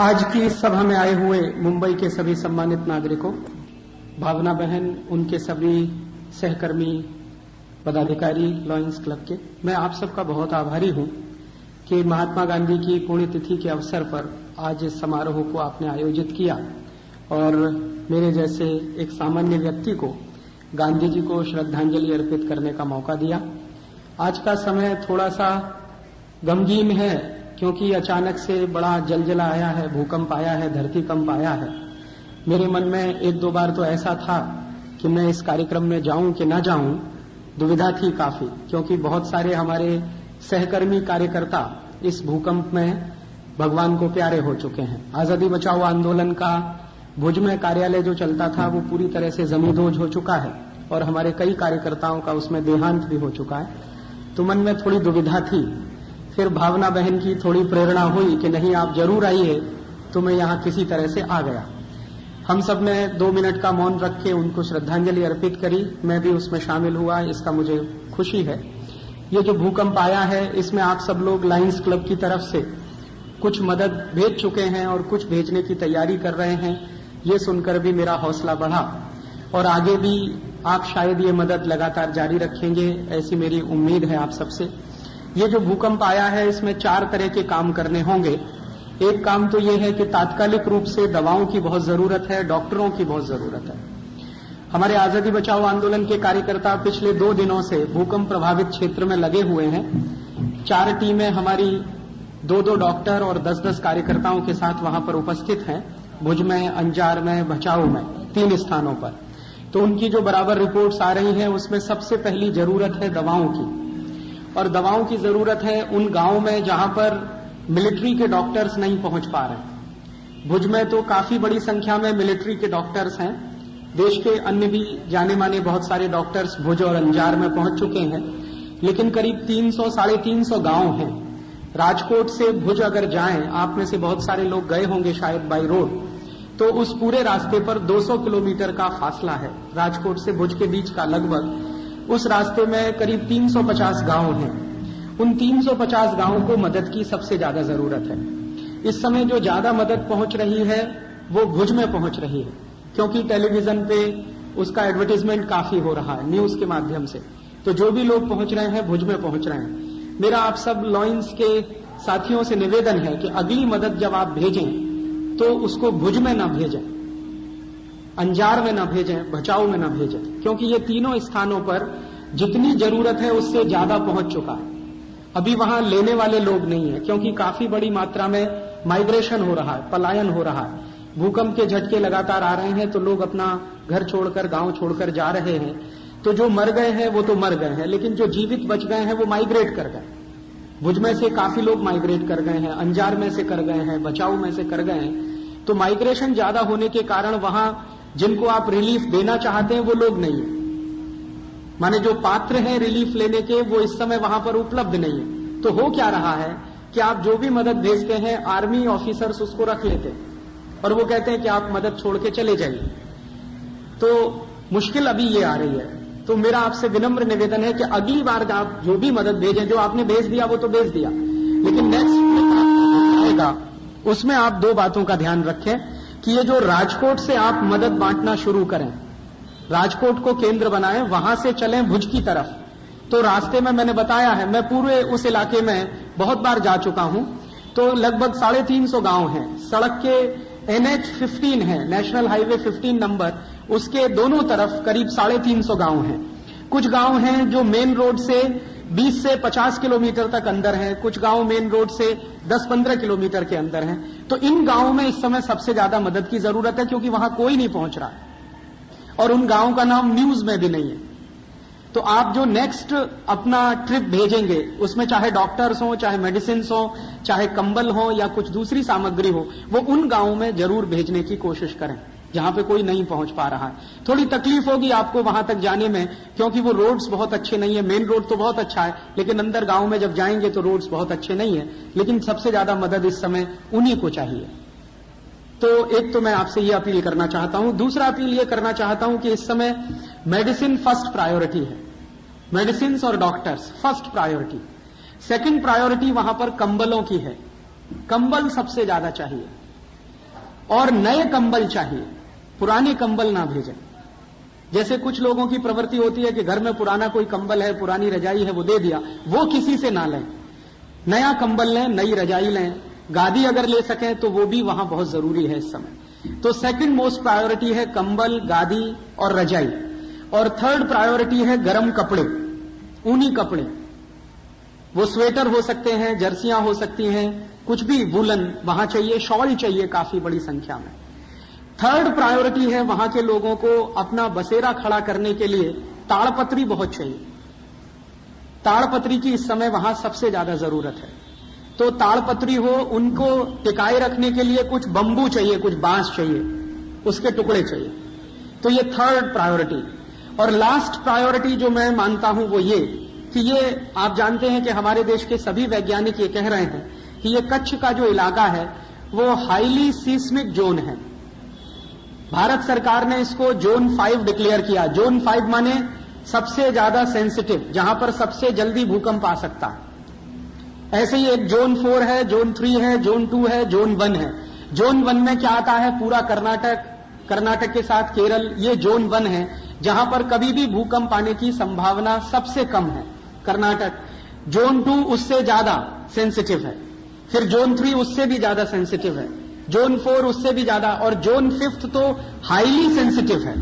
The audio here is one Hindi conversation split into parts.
आज की इस सभा में आए हुए मुंबई के सभी सम्मानित नागरिकों, भावना बहन, उनके सभी सहकर्मी, पदाधिकारी लॉयंस क्लब के, मैं आप सबका बहुत आभारी हूँ कि महात्मा गांधी की पुण्यतिथि के अवसर पर आज इस समारोह को आपने आयोजित किया। और मेरे जैसे एक सामान्य व्यक्ति को गांधी जी को श्रद्धांजलि अर्पित करने का मौका दिया। आज का समय थोड़ा सा गमगीन है क्योंकि अचानक से बड़ा जलजला आया है, भूकंप आया है, धरती कंप आया है। मेरे मन में एक दो बार तो ऐसा था कि मैं इस कार्यक्रम में जाऊँ कि ना जाऊँ, दुविधा थी काफ़ी, क्योंकि बहुत सारे हमारे सहकर्मी कार्यकर्ता इस भूकंप में भगवान को प्यारे हो चुके हैं। आज़ादी बचाओ आंदोलन का भुज में कार्यालय जो चलता था, वो पूरी तरह से जमींदोज हो चुका है और हमारे कई कार्यकर्ताओं का उसमें देहांत भी हो चुका है। तो मन में थोड़ी दुविधा थी फिर भावना बहन की थोड़ी प्रेरणा हुई कि नहीं, आप ज़रूर आइए तो मैं यहाँ किसी तरह से आ गया। हम सबने दो मिनट का मौन रख के उनको श्रद्धांजलि अर्पित करी। मैं भी उसमें शामिल हुआ, इसका मुझे खुशी है। ये जो भूकंप आया है, इसमें आप सब लोग लाइन्स क्लब की तरफ़ से कुछ मदद भेज चुके हैं और कुछ भेजने की तैयारी कर रहे हैं। ये सुनकर भी मेरा हौसला बढ़ा। और आगे भी आप शायद ये मदद लगातार जारी रखेंगे, ऐसी मेरी उम्मीद है आप सबसे ये जो भूकंप आया है, इसमें चार तरह के काम करने होंगे। एक काम तो ये है कि तात्कालिक रूप से दवाओं की बहुत ज़रूरत है, डॉक्टरों की बहुत ज़रूरत है। हमारे आज़ादी बचाओ आंदोलन के कार्यकर्ता पिछले दो दिनों से भूकंप प्रभावित क्षेत्र में लगे हुए हैं। चार टीमें हमारी दो दो डॉक्टर और दस दस कार्यकर्ताओं के साथ वहाँ पर उपस्थित हैं, भुज में, अंजार में बचाओ में, तीन स्थानों पर। तो उनकी जो बराबर रिपोर्ट्स आ रही हैं, उसमें सबसे पहली ज़रूरत है दवाओं की। और दवाओं की ज़रूरत है उन गाँवों में जहाँ पर मिलिट्री के डॉक्टर्स नहीं पहुँच पा रहे भुज में तो काफ़ी बड़ी संख्या में मिलिट्री के डॉक्टर्स हैं। देश के अन्य भी जाने माने बहुत सारे डॉक्टर्स भुज और अंजार में पहुँच चुके हैं। लेकिन करीब 300 साढ़े तीन सौ गाँव हैं। राजकोट से भुज अगर जाएँ, आप में से बहुत सारे लोग गए होंगे शायद बाई रोड तो उस पूरे रास्ते पर 200 किलोमीटर का फासला है। राजकोट से भुज के बीच का लगभग उस रास्ते में करीब 350 गाँव हैं। उन 350 गाँवों को मदद की सबसे ज़्यादा ज़रूरत है। इस समय जो ज़्यादा मदद पहुँच रही है, वो भुज में पहुँच रही है, क्योंकि टेलीविज़न पे उसका एडवर्टीजमेंट काफ़ी हो रहा है न्यूज़ के माध्यम से। तो जो भी लोग पहुँच रहे हैं, भुज में पहुँच रहे हैं। मेरा आप सब लॉइंस के साथियों से निवेदन है कि अगली मदद जब आप भेजें तो उसको भुज में ना भेजें। अंजार में ना भेजें बचाओ में ना भेजें, क्योंकि ये तीनों स्थानों पर जितनी ज़रूरत है उससे ज़्यादा पहुँच चुका है। अभी वहाँ लेने वाले लोग नहीं है, क्योंकि काफ़ी बड़ी मात्रा में माइग्रेशन हो रहा है, पलायन हो रहा है। भूकंप के झटके लगातार आ रहे हैं तो लोग अपना घर छोड़कर, गाँव छोड़कर जा रहे हैं। तो जो मर गए हैं, वो तो मर गए हैं, लेकिन जो जीवित बच गए हैं, वो माइग्रेट कर गए। भुज में से काफ़ी लोग माइग्रेट कर गए हैं, अंजार में से कर गए हैं बचाऊ में से कर गए हैं। तो माइग्रेशन ज़्यादा होने के कारण वहाँ जिनको आप रिलीफ देना चाहते हैं, वो लोग नहीं है। माने जो पात्र हैं रिलीफ लेने के, वो इस समय वहाँ पर उपलब्ध नहीं है। तो हो क्या रहा है कि आप जो भी मदद भेजते हैं, आर्मी ऑफिसर्स उसको रख लेते हैं और वो कहते हैं कि आप मदद छोड़ के चले जाइए। तो मुश्किल अभी ये आ रही है। तो मेरा आपसे विनम्र निवेदन है कि अगली बार आप जो भी मदद भेजें, जो आपने भेज दिया, वो तो भेज दिया। लेकिन नेक्स्ट आएगा, उसमें आप दो बातों का ध्यान रखें। कि ये जो राजकोट से आप मदद बांटना शुरू करें, राजकोट को केंद्र बनाएँ, वहाँ से चलें भुज की तरफ़। तो रास्ते में मैंने बताया है, मैं पूरे उस इलाके में बहुत बार जा चुका हूँ। तो लगभग साढ़े तीन सौ गाँव हैं। सड़क के एनएच 15 है, नेशनल हाईवे 15 नंबर, उसके दोनों तरफ़ करीब साढ़े तीन सौ गाँव हैं। कुछ गाँव हैं जो मेन रोड से 20 से 50 किलोमीटर तक अंदर है, कुछ गाँव मेन रोड से 10-15 किलोमीटर के अंदर हैं। तो इन गाँवों में इस समय सबसे ज़्यादा मदद की ज़रूरत है, क्योंकि वहाँ कोई नहीं पहुँच रहा। और उन गाँवों का नाम न्यूज़ में भी नहीं है। तो आप जो नेक्स्ट अपना ट्रिप भेजेंगे, उसमें चाहे डॉक्टर्स हो, चाहे मेडिसिन हो, चाहे कंबल हो, या कुछ दूसरी सामग्री हो, वो उन गाँवों में ज़रूर भेजने की कोशिश करें। जहाँ पे कोई नहीं पहुँच पा रहा है। थोड़ी तकलीफ़ होगी आपको वहाँ तक जाने में, क्योंकि वो रोड्स बहुत अच्छे नहीं है। मेन रोड तो बहुत अच्छा है, लेकिन अंदर गाँव में जब जाएँगे तो रोड्स बहुत अच्छे नहीं है। लेकिन सबसे ज़्यादा मदद इस समय उन्हीं को चाहिए। तो एक तो मैं आपसे ये अपील करना चाहता हूँ। दूसरा अपील ये करना चाहता हूँ कि इस समय मेडिसिन फ़र्स्ट प्रायोरिटी है। मेडिसिन और doctors, first priority. Second priority वहाँ पर कंबलों की है। कंबल सबसे ज़्यादा चाहिए। और नए कंबल चाहिए। पुराने कंबल ना भेजें। जैसे कुछ लोगों की प्रवृत्ति होती है कि घर में पुराना कोई कंबल है, पुरानी रजाई है, वो दे दिया। वो किसी से ना लें। नया कंबल लें, नई रजाई लें। गादी अगर ले सकें तो वो भी वहाँ बहुत ज़रूरी है इस समय। तो सेकंड मोस्ट प्रायोरिटी है कंबल, गादी और रजाई। और थर्ड प्रायोरिटी है गर्म कपड़े, ऊनी कपड़े। वो स्वेटर हो सकते हैं, जर्सियाँ हो सकती हैं, कुछ भी वुलन वहाँ चाहिए शॉल चाहिए काफ़ी बड़ी संख्या में। थर्ड प्रायोरिटी है वहाँ के लोगों को अपना बसेरा खड़ा करने के लिए ताड़पत्री बहुत चाहिए। ताड़पत्री की इस समय वहाँ सबसे ज़्यादा ज़रूरत है। तो ताड़पत्री हो, उनको टिकाए रखने के लिए कुछ बंबू चाहिए, कुछ बाँस चाहिए, उसके टुकड़े चाहिए। तो ये थर्ड प्रायोरिटी और लास्ट प्रायोरिटी जो मैं मानता हूँ वो ये कि ये आप जानते हैं कि हमारे देश के सभी वैज्ञानिक ये कह रहे हैं कि ये कच्छ का जो इलाका है, वो हाईली सीस्मिक जोन है। भारत सरकार ने इसको जोन फाइव डिक्लेयर किया। जोन फाइव माने सबसे ज़्यादा सेंसिटिव, जहाँ पर सबसे जल्दी भूकंप आ सकता। है ऐसे ही एक जोन फोर है, जोन थ्री है, जोन टू है, जोन वन है। जोन वन में क्या आता है? पूरा कर्नाटक कर्नाटक के साथ केरल, ये जोन वन है, जहाँ पर कभी भी भूकंप आने की संभावना सबसे कम है। कर्नाटक, जोन टू उससे ज़्यादा सेंसिटिव है। फिर जोन थ्री उससे भी ज़्यादा सेंसिटिव है। जोन फोर उससे भी ज़्यादा, और जोन फिफ्थ तो हाईली सेंसिटिव है।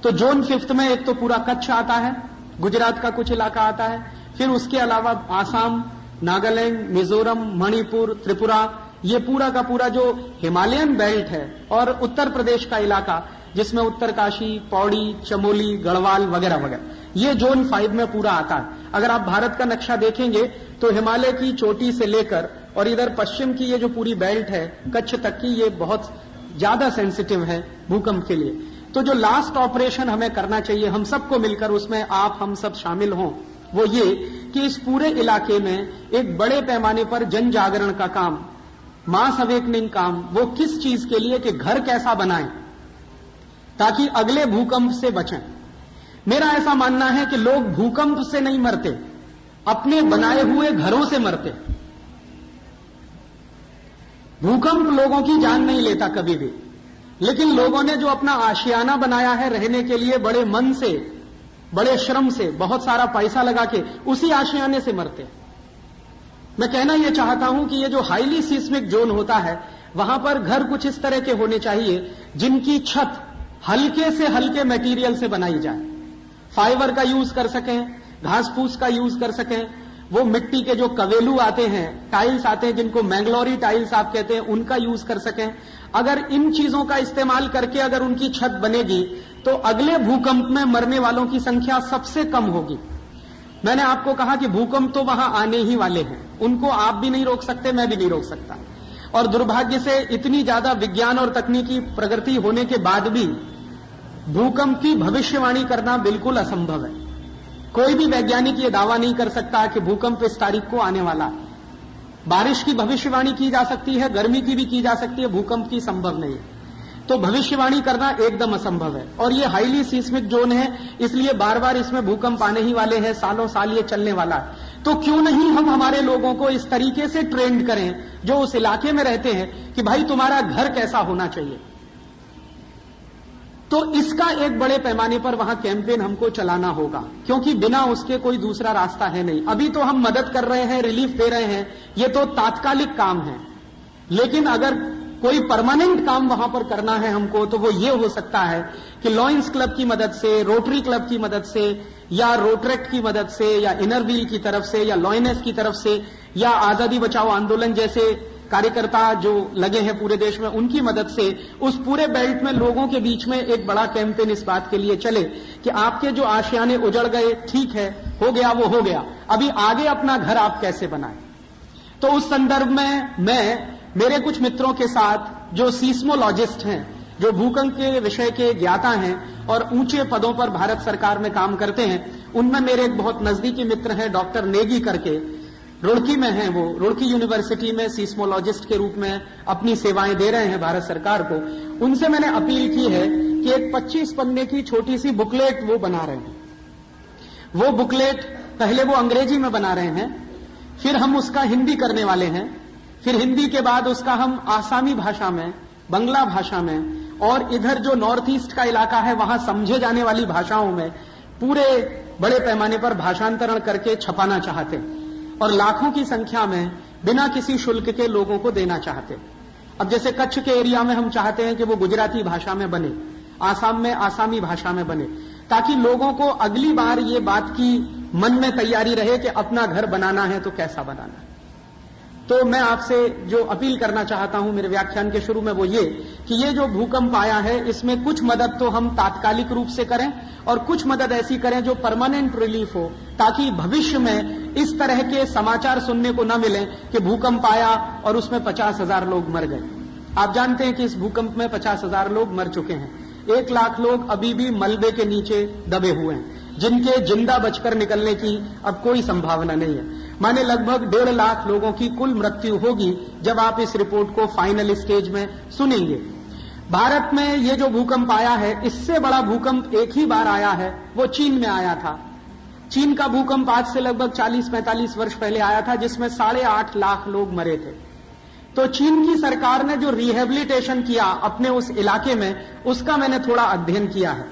तो जोन फिफ्थ में एक तो पूरा कच्छ आता है, गुजरात का कुछ इलाका आता है, फिर उसके अलावा आसाम, नागालैंड, मिजोरम, मणिपुर, त्रिपुरा, ये पूरा का पूरा जो हिमालयन बेल्ट है, और उत्तर प्रदेश का इलाका जिसमें उत्तरकाशी, पौड़ी, चमोली, गढ़वाल वगैरह वगैरह। ये जोन फाइव में पूरा आता है। अगर आप भारत का नक्शा देखेंगे तो हिमालय की चोटी से लेकर और इधर पश्चिम की ये जो पूरी बेल्ट है, कच्छ तक की ये बहुत ज़्यादा सेंसिटिव है भूकंप के लिए। तो जो लास्ट ऑपरेशन हमें करना चाहिए, हम सबको मिलकर उसमें आप, हम सब शामिल हों, वो ये कि इस पूरे इलाके में एक बड़े पैमाने पर जन जागरण का काम मास अवेकनिंग काम, वो किस चीज़ के लिए कि घर कैसा बनाएँ ताकि अगले भूकंप से बचें। मेरा ऐसा मानना है कि लोग भूकंप से नहीं मरते, अपने बनाए हुए घरों से मरते। भूकंप लोगों की जान नहीं लेता कभी भी। लेकिन लोगों ने जो अपना आशियाना बनाया है रहने के लिए, बड़े मन से, बड़े श्रम से, बहुत सारा पैसा लगा के, उसी आशियाने से मरते। मैं कहना यह चाहता हूँ कि ये जो हाईली सीस्मिक जोन होता है, वहाँ पर घर कुछ इस तरह के होने चाहिए, जिनकी छत हल्के से हल्के मटेरियल से बनाई जाए। फाइबर का यूज़ कर सकें, घास फूस का यूज़ कर सकें। वो मिट्टी के जो कवेलू आते हैं टाइल्स आते हैं, जिनको मैंगलोरी टाइल्स आप कहते हैं, उनका यूज़ कर सकें। अगर इन चीज़ों का इस्तेमाल करके अगर उनकी छत बनेगी तो अगले भूकंप में मरने वालों की संख्या सबसे कम होगी। मैंने आपको कहा कि भूकंप तो वहाँ आने ही वाले हैं। उनको आप भी नहीं रोक सकते, मैं भी नहीं रोक सकता। और दुर्भाग्य से इतनी ज़्यादा विज्ञान और तकनीकी प्रगति होने के बाद भी भूकंप की भविष्यवाणी करना बिल्कुल असंभव है। कोई भी वैज्ञानिक ये दावा नहीं कर सकता कि भूकंप इस तारीख को आने वाला बारिश की भविष्यवाणी की जा सकती है, गर्मी की भी की जा सकती है, भूकंप की संभव नहीं है। तो भविष्यवाणी करना एकदम असंभव है। और ये हाईली सीस्मिक जोन है, इसलिए बार बार इसमें भूकंप आने ही वाले हैं, सालों साल ये चलने वाला है। तो क्यों नहीं हम हमारे लोगों को इस तरीके से ट्रेंड करें, जो उस इलाके में रहते हैं, कि भाई तुम्हारा घर कैसा होना चाहिए? तो इसका एक बड़े पैमाने पर वहाँ कैंपेन हमको चलाना होगा, क्योंकि बिना उसके कोई दूसरा रास्ता है नहीं। अभी तो हम मदद कर रहे हैं रिलीफ दे रहे हैं, ये तो तात्कालिक काम है। लेकिन अगर कोई परमानेंट काम वहाँ पर करना है हमको तो वो ये हो सकता है कि लॉयंस क्लब की मदद से रोटरी क्लब की मदद से या रोटरेक्ट की मदद से, या इनर व्हील की तरफ़ से, या लॉयनेस की तरफ़ से, या आज़ादी बचाओ आंदोलन जैसे कार्यकर्ता जो लगे हैं पूरे देश में, उनकी मदद से उस पूरे बेल्ट में लोगों के बीच में एक बड़ा कैंपेन इस बात के लिए चले कि आपके जो आशियाने उजड़ गए, ठीक है, हो गया, वो हो गया। अभी आगे अपना घर आप कैसे बनाएँ? तो उस संदर्भ में मैं, मेरे कुछ मित्रों के साथ जो सीस्मोलॉजिस्ट हैं जो भूकंप के विषय के ज्ञाता हैं और ऊँचे पदों पर भारत सरकार में काम करते हैं, उनमें मेरे एक बहुत नजदीकी मित्र हैं, डॉक्टर नेगी करके। रुड़की में हैं वो, रुड़की यूनिवर्सिटी में सीस्मोलॉजिस्ट के रूप में अपनी सेवाएँ दे रहे हैं भारत सरकार को। उनसे मैंने अपील की है कि एक 25 पन्ने की छोटी सी बुकलेट वो बना रहे हैं। वो बुकलेट पहले वो अंग्रेज़ी में बना रहे हैं, फिर हम उसका हिंदी करने वाले हैं, फिर हिंदी के बाद उसका हम आसामी भाषा में, बंगला भाषा में और इधर जो नॉर्थ ईस्ट का इलाका है, वहाँ समझे जाने वाली भाषाओं में पूरे बड़े पैमाने पर भाषांतरण करके छपाना चाहते और लाखों की संख्या में बिना किसी शुल्क के लोगों को देना चाहते। अब जैसे कच्छ के एरिया में हम चाहते हैं कि वो गुजराती भाषा में बने, आसाम में आसामी भाषा में बने, ताकि लोगों को अगली बार ये बात की मन में तैयारी रहे कि अपना घर बनाना है तो कैसा बनाना है। तो मैं आपसे जो अपील करना चाहता हूँ मेरे व्याख्यान के शुरू में वो ये कि ये जो भूकंप आया है, इसमें कुछ मदद तो हम तात्कालिक रूप से करें और कुछ मदद ऐसी करें जो परमानेंट रिलीफ हो, ताकि भविष्य में इस तरह के समाचार सुनने को न मिले कि भूकंप आया और उसमें पचास हज़ार लोग मर गए। आप जानते हैं कि इस भूकंप में पचास हज़ार लोग मर चुके हैं। एक लाख लोग अभी भी मलबे के नीचे दबे हुए हैं, जिनके ज़िंदा बचकर निकलने की अब कोई संभावना नहीं है। माने लगभग डेढ़ लाख लोगों की कुल मृत्यु होगी जब आप इस रिपोर्ट को फाइनल स्टेज में सुनेंगे। भारत में ये जो भूकंप आया है, इससे बड़ा भूकंप एक ही बार आया है, वो चीन में आया था। चीन का भूकंप आज से लगभग 40-45 वर्ष पहले आया था, जिसमें साढ़े आठ लाख लोग मरे थे। तो चीन की सरकार ने जो रिहेबिलिटेशन किया अपने उस इलाके में, उसका मैंने थोड़ा अध्ययन किया है।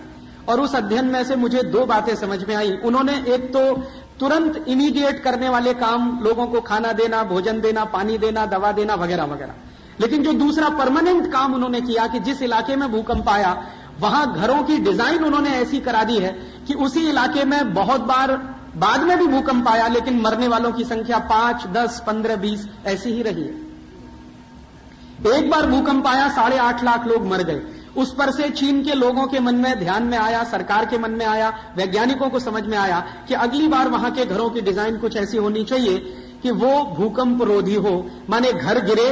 और उस अध्ययन में से मुझे दो बातें समझ में आई। उन्होंने एक तो तुरंत इमीडिएट करने वाले काम, लोगों को खाना देना, भोजन देना, पानी देना, दवा देना, वगैरह वगैरह। लेकिन जो दूसरा परमानेंट काम उन्होंने किया कि जिस इलाके में भूकंप आया, वहाँ घरों की डिज़ाइन उन्होंने ऐसी करा दी है कि उसी इलाके में बहुत बार बाद में भी भूकंप आया, लेकिन मरने वालों की संख्या पाँच, दस, पंद्रह, बीस, ऐसी ही रही है। एक बार भूकंप आया, साढ़े आठ लाख लोग मर गए। उस पर से चीन के लोगों के मन में, ध्यान में आया, सरकार के मन में आया, वैज्ञानिकों को समझ में आया कि अगली बार वहाँ के घरों की डिज़ाइन कुछ ऐसी होनी चाहिए कि वो भूकंप रोधी हो। माने घर गिरे,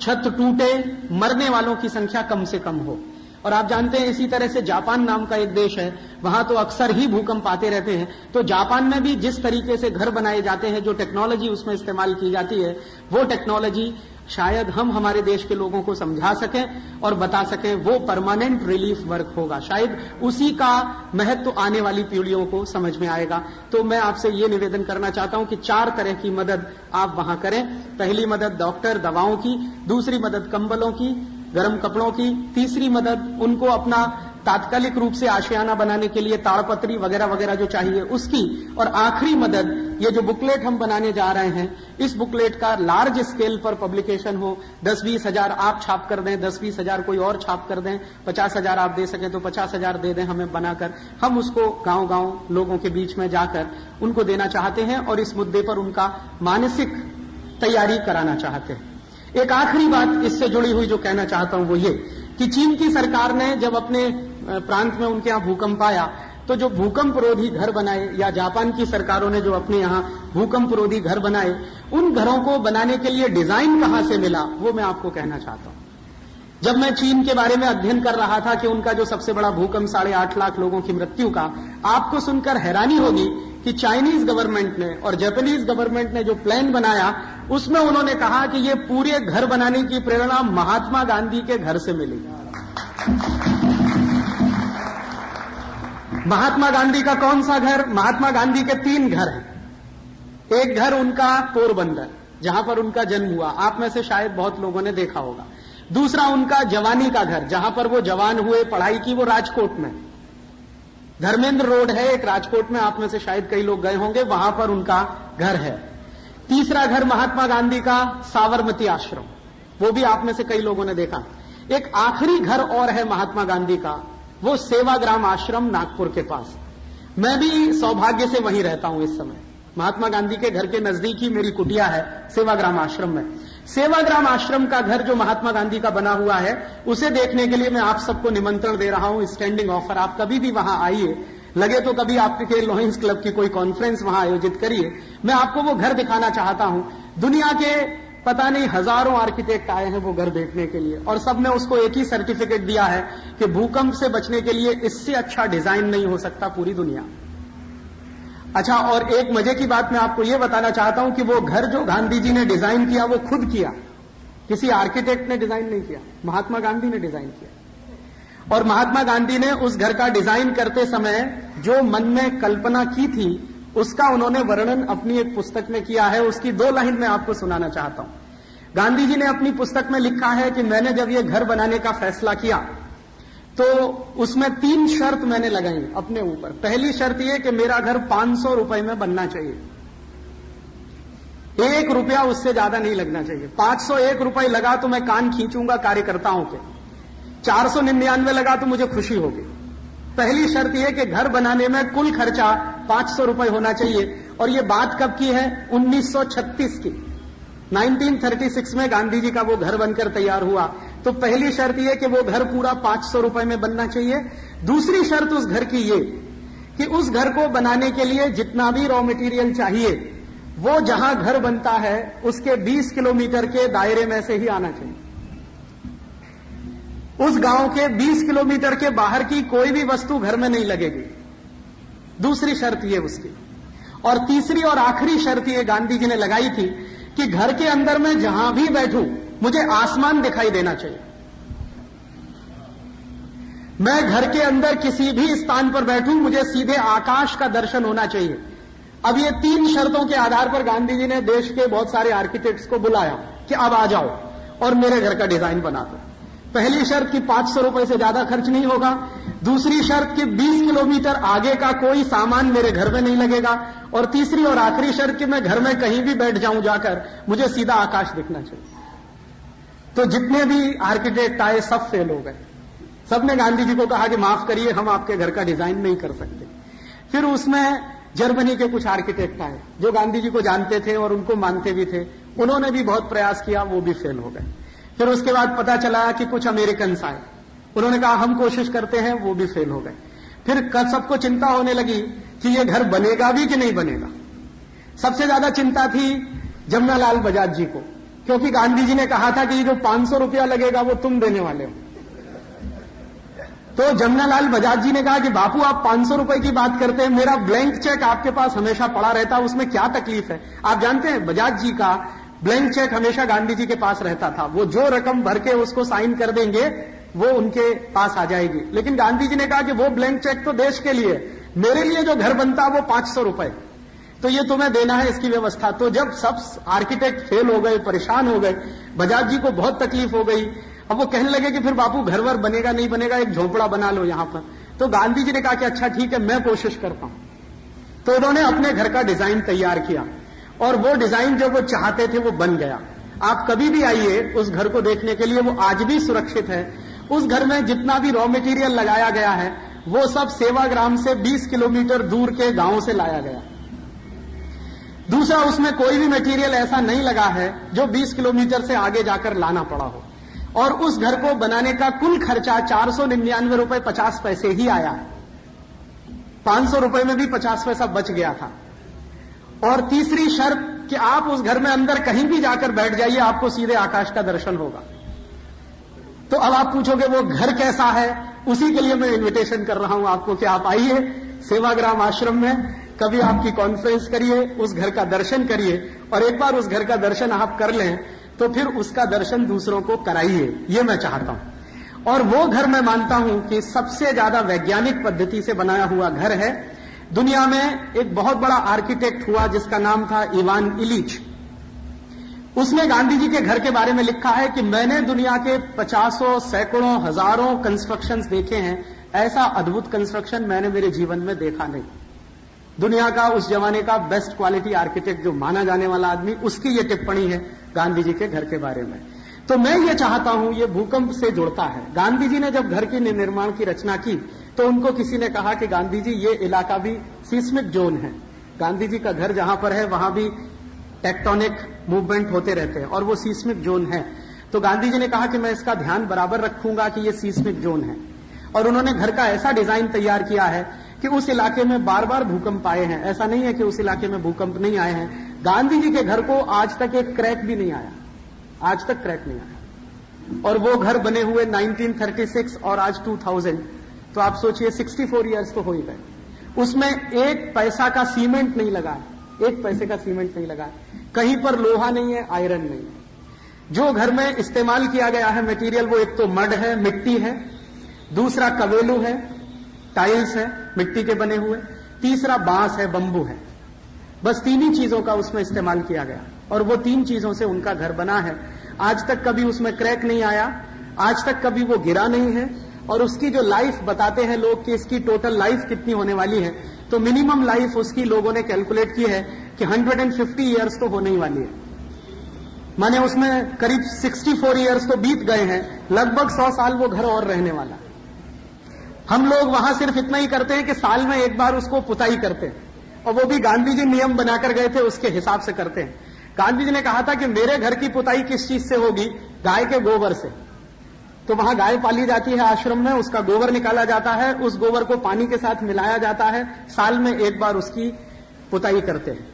छत टूटे, मरने वालों की संख्या कम से कम हो। और आप जानते हैं, इसी तरह से जापान नाम का एक देश है, वहाँ तो अक्सर ही भूकंप आते रहते हैं। तो जापान में भी जिस तरीके से घर बनाए जाते हैं, जो टेक्नोलॉजी उसमें इस्तेमाल की जाती है, वो टेक्नोलॉजी शायद हम हमारे देश के लोगों को समझा सकें और बता सकें वो परमानेंट रिलीफ वर्क होगा। शायद उसी का महत्व तो आने वाली पीढ़ियों को समझ में आएगा। तो मैं आपसे ये निवेदन करना चाहता हूँ कि चार तरह की मदद आप वहाँ करें। पहली मदद डॉक्टर दवाओं की, दूसरी मदद कंबलों की, गर्म कपड़ों की, तीसरी मदद उनको अपना तात्कालिक रूप से आशियाना बनाने के लिए ताड़पत्री वगैरह वगैरह जो चाहिए उसकी और आखिरी मदद, ये जो बुकलेट हम बनाने जा रहे हैं, इस बुकलेट का लार्ज स्केल पर पब्लिकेशन हो दस बीस हज़ार आप छाप कर दें दस बीस हज़ार कोई और छाप कर दें, पचास हज़ार आप दे सकें तो पचास हज़ार दे दें हमें बनाकर। हम उसको गाँव गाँव लोगों के बीच में जाकर उनको देना चाहते हैं और इस मुद्दे पर उनका मानसिक तैयारी कराना चाहते हैं। एक आखिरी बात इससे जुड़ी हुई जो कहना चाहता हूँ वो ये कि चीन की सरकार ने जब अपने प्रांत में उनके यहाँ भूकंप आया तो जो भूकंप रोधी घर बनाए, या जापान की सरकारों ने जो अपने यहाँ भूकंप रोधी घर बनाए, उन घरों को बनाने के लिए डिज़ाइन कहाँ से मिला, वो मैं आपको कहना चाहता हूँ। जब मैं चीन के बारे में अध्ययन कर रहा था कि उनका जो सबसे बड़ा भूकंप साढ़े आठ लाख लोगों की मृत्यु का, आपको सुनकर हैरानी होगी कि चाइनीज़ गवर्नमेंट ने और जापानीज गवर्नमेंट ने जो प्लान बनाया, उसमें उन्होंने कहा कि ये पूरे घर बनाने की प्रेरणा महात्मा गांधी के घर से मिली। महात्मा गांधी का कौन सा घर? महात्मा गांधी के तीन घर हैं। एक घर उनका पोरबंदर, जहाँ पर उनका जन्म हुआ। आप में से शायद बहुत लोगों ने देखा होगा। दूसरा उनका जवानी का घर, जहाँ पर वो जवान हुए पढ़ाई की, वो राजकोट में। धर्मेंद्र रोड है एक राजकोट में, आप में से शायद कई लोग गए होंगे, वहाँ पर उनका घर है। तीसरा घर महात्मा गांधी का साबरमती आश्रम, वो भी आप में से कई लोगों ने देखा। एक आखिरी घर और है महात्मा गांधी का वो सेवाग्राम आश्रम नागपुर के पास। मैं भी सौभाग्य से वहीं रहता हूँ इस समय। महात्मा गांधी के घर के नज़दीक ही मेरी कुटिया है, सेवाग्राम आश्रम में। सेवाग्राम आश्रम का घर जो महात्मा गांधी का बना हुआ है, उसे देखने के लिए मैं आप सबको निमंत्रण दे रहा हूँ स्टैंडिंग ऑफ़र आप कभी भी वहाँ आइए। लगे तो कभी आपके लोहिंस क्लब की कोई कॉन्फ्रेंस वहाँ आयोजित करिए। मैं आपको वो घर दिखाना चाहता हूँ। दुनिया के पता नहीं हज़ारों आर्किटेक्ट आए हैं वो घर देखने के लिए और सबने उसको एक ही सर्टिफिकेट दिया है कि भूकंप से बचने के लिए इससे अच्छा डिज़ाइन नहीं हो सकता पूरी दुनिया। अच्छा और एक मज़े की बात मैं आपको यह बताना चाहता हूँ कि वो घर जो गांधी जी ने डिज़ाइन किया, वो खुद किया। किसी आर्किटेक्ट ने डिज़ाइन नहीं किया, महात्मा गांधी ने डिज़ाइन किया। और महात्मा गांधी ने उस घर का डिज़ाइन करते समय जो मन में कल्पना की थी, उसका उन्होंने वर्णन अपनी एक पुस्तक में किया है, उसकी दो लाइन में आपको सुनाना चाहता हूँ। गांधी जी ने अपनी पुस्तक में लिखा है कि मैंने जब ये घर बनाने का फैसला किया तो उसमें तीन शर्त मैंने लगाई अपने ऊपर। पहली शर्त यह कि मेरा घर पाँच सौ रुपए में बनना चाहिए। एक रुपया उससे ज़्यादा नहीं लगना चाहिए। पाँच सौ एक रुपए लगा तो मैं कान खींचूँगा कार्यकर्ताओं के। चार सौ निन्यानवे लगा तो मुझे खुशी होगी। पहली शर्त यह कि घर बनाने में कुल खर्चा पाँच सौ रुपए होना चाहिए। और यह बात कब की है? 1936 की। 1936 में गांधी जी का वो घर बनकर तैयार हुआ। तो पहली शर्त यह कि वो घर पूरा पाँच सौ रुपए में बनना चाहिए। दूसरी शर्त उस घर की ये कि उस घर को बनाने के लिए जितना भी रॉ मटेरियल चाहिए, वो जहाँ घर बनता है, उसके 20 किलोमीटर के दायरे में से ही आना चाहिए। उस गाँव के 20 किलोमीटर के बाहर की कोई भी वस्तु घर में नहीं लगेगी। दूसरी शर्त ये उसकी। और तीसरी और आखिरी शर्त ये गांधी जी ने लगाई थी कि घर के अंदर मैं जहाँ भी बैठूं, मुझे आसमान दिखाई देना चाहिए। मैं घर के अंदर किसी भी स्थान पर बैठूं, मुझे सीधे आकाश का दर्शन होना चाहिए। अब ये तीन शर्तों के आधार पर गांधी जी ने देश के बहुत सारे आर्किटेक्ट्स को बुलाया कि अब आ जाओ और मेरे घर का डिज़ाइन बना दो। पहली शर्त की पाँच सौ रुपए से ज़्यादा खर्च नहीं होगा। दूसरी शर्त की बीस किलोमीटर आगे का कोई सामान मेरे घर में नहीं लगेगा। और तीसरी और आखिरी शर्त कि मैं घर में कहीं भी बैठ जाऊँ जाकर मुझे सीधा आकाश दिखना चाहिए। तो जितने भी आर्किटेक्ट आए, सब फेल हो गए। सबने गांधी जी को कहा कि माफ़ करिए, हम आपके घर का डिज़ाइन नहीं कर सकते। फिर उसमें जर्मनी के कुछ आर्किटेक्ट आए, जो गांधी जी को जानते थे और उनको मानते भी थे। उन्होंने भी बहुत प्रयास किया, वो भी फेल हो गए। फिर उसके बाद पता चला कि कुछ अमेरिकन आए। उन्होंने कहा, हम कोशिश करते हैं, वो भी फेल हो गए। फिर कल सबको चिंता होने लगी कि ये घर बनेगा भी कि नहीं बनेगा। सबसे ज़्यादा चिंता थी जमुनालाल बजाज जी को, क्योंकि गांधी जी ने कहा था कि ये जो पाँच सौ रुपया लगेगा, वो तुम देने वाले हो। तो जमुनालाल बजाज जी ने कहा कि, बापू, आप पाँच सौ रुपए की बात करते हैं, मेरा ब्लैंक चेक आपके पास हमेशा पड़ा रहता है, उसमें क्या तकलीफ़ है? आप जानते हैं, बजाज जी का ब्लैंक चेक हमेशा गांधी जी के पास रहता था। वो जो रकम भर के उसको साइन कर देंगे, वो उनके पास आ जाएगी। लेकिन गांधी जी ने कहा कि वो ब्लैंक चेक तो देश के लिए, मेरे लिए जो घर बनता वो पाँच सौ रुपए। तो ये तुम्हें देना है इसकी व्यवस्था। तो जब सब आर्किटेक्ट फेल हो गए, परेशान हो गए, बजाज जी को बहुत तकलीफ़ हो गई, अब वो कहने लगे कि फिर बापू घर वर बनेगा, नहीं बनेगा, एक झोंपड़ा बना लो यहाँ पर। तो गांधी जी ने कहा कि अच्छा ठीक है, मैं कोशिश करता हूँ। तो उन्होंने अपने घर का डिज़ाइन तैयार किया। और वो डिज़ाइन जो वो चाहते थे वो बन गया। आप कभी भी आइए उस घर को देखने के लिए, वो आज भी सुरक्षित है। उस घर में जितना भी रॉ मटेरियल लगाया गया है, वो सब सेवाग्राम से 20 किलोमीटर दूर के गाँव से लाया गया। दूसरा, उसमें कोई भी मटेरियल ऐसा नहीं लगा है जो 20 किलोमीटर से आगे जाकर लाना पड़ा हो। और उस घर को बनाने का कुल खर्चा चार सौ निन्यानवे रुपए पचास पैसे ही आया। पाँच सौ रुपए में भी पचास पैसा बच गया था। और तीसरी शर्त कि आप उस घर में अंदर कहीं भी जाकर बैठ जाइए, आपको सीधे आकाश का दर्शन होगा। तो अब आप पूछोगे, वो घर कैसा है? उसी के लिए मैं इनविटेशन कर रहा हूँ आपको कि आप आइए सेवाग्राम आश्रम में, कभी आपकी कॉन्फ्रेंस करिए, उस घर का दर्शन करिए। और एक बार उस घर का दर्शन आप कर लें तो फिर उसका दर्शन दूसरों को कराइए, ये मैं चाहता हूँ। और वो घर मैं मानता हूँ कि सबसे ज़्यादा वैज्ञानिक पद्धति से बनाया हुआ घर है दुनिया में एक बहुत बड़ा आर्किटेक्ट हुआ जिसका नाम था इवान इलीच। उसने गांधी जी के घर के बारे में लिखा है कि मैंने दुनिया के पचासों सैकड़ों हज़ारों कंस्ट्रक्शंस देखे हैं। ऐसा अद्भुत कंस्ट्रक्शन मैंने मेरे जीवन में देखा नहीं। दुनिया का उस जमाने का बेस्ट क्वालिटी आर्किटेक्ट जो माना जाने वाला आदमी, उसकी ये टिप्पणी है गांधी जी के घर के बारे में। तो मैं ये चाहता हूँ, ये भूकंप से जुड़ता है। गांधी जी ने जब घर के निर्माण की रचना की तो उनको किसी ने कहा कि गांधी जी, ये इलाका भी सीस्मिक जोन है। गांधी जी का घर जहाँ पर है, वहाँ भी टेक्टोनिक मूवमेंट होते रहते हैं और वो सीस्मिक जोन है। तो गांधी जी ने कहा कि मैं इसका ध्यान बराबर रखूँगा कि ये सीस्मिक जोन है। और उन्होंने घर का ऐसा डिज़ाइन तैयार किया है कि उस इलाके में बार बार भूकंप आए हैं। ऐसा नहीं है कि उस इलाके में भूकंप नहीं आए हैं। गांधी जी के घर को आज तक एक क्रैक भी नहीं आया। आज तक क्रैक नहीं आया। और वो घर बने हुए 1936 और आज 2000 तो आप सोचिए 64 इयर्स तो हो ही गए। उसमें एक पैसा का सीमेंट नहीं लगा, एक पैसे का सीमेंट नहीं लगा। कहीं पर लोहा नहीं है, आयरन नहीं है। जो घर में इस्तेमाल किया गया है मटेरियल वो एक तो मड है, मिट्टी है। दूसरा कवेलू है टाइल्स है, मिट्टी के बने हुए। तीसरा बाँस है बंबू है। बस तीन ही चीज़ों का उसमें इस्तेमाल किया गया। और वो तीन चीज़ों से उनका घर बना है। आज तक कभी उसमें क्रैक नहीं आया। आज तक कभी वो गिरा नहीं है। और उसकी जो लाइफ बताते हैं लोग कि इसकी टोटल लाइफ कितनी होने वाली है तो मिनिमम लाइफ उसकी लोगों ने कैलकुलेट की है कि 150 इयर्स तो होने ही वाली है। माने उसमें करीब 64 इयर्स तो बीत गए हैं, लगभग 100 साल वो घर और रहने वाला। हम लोग वहाँ सिर्फ़ इतना ही करते हैं कि साल में एक बार उसको पुताई करते हैं। और वो भी गांधी जी नियम बनाकर गए थे, उसके हिसाब से करते हैं। गांधी जी ने कहा था कि मेरे घर की पुताई किस चीज़ से होगी? गाय के गोबर से। तो वहाँ गाय पाली जाती है आश्रम में, उसका गोबर निकाला जाता है, उस गोबर को पानी के साथ मिलाया जाता है, साल में एक बार उसकी पुताई करते हैं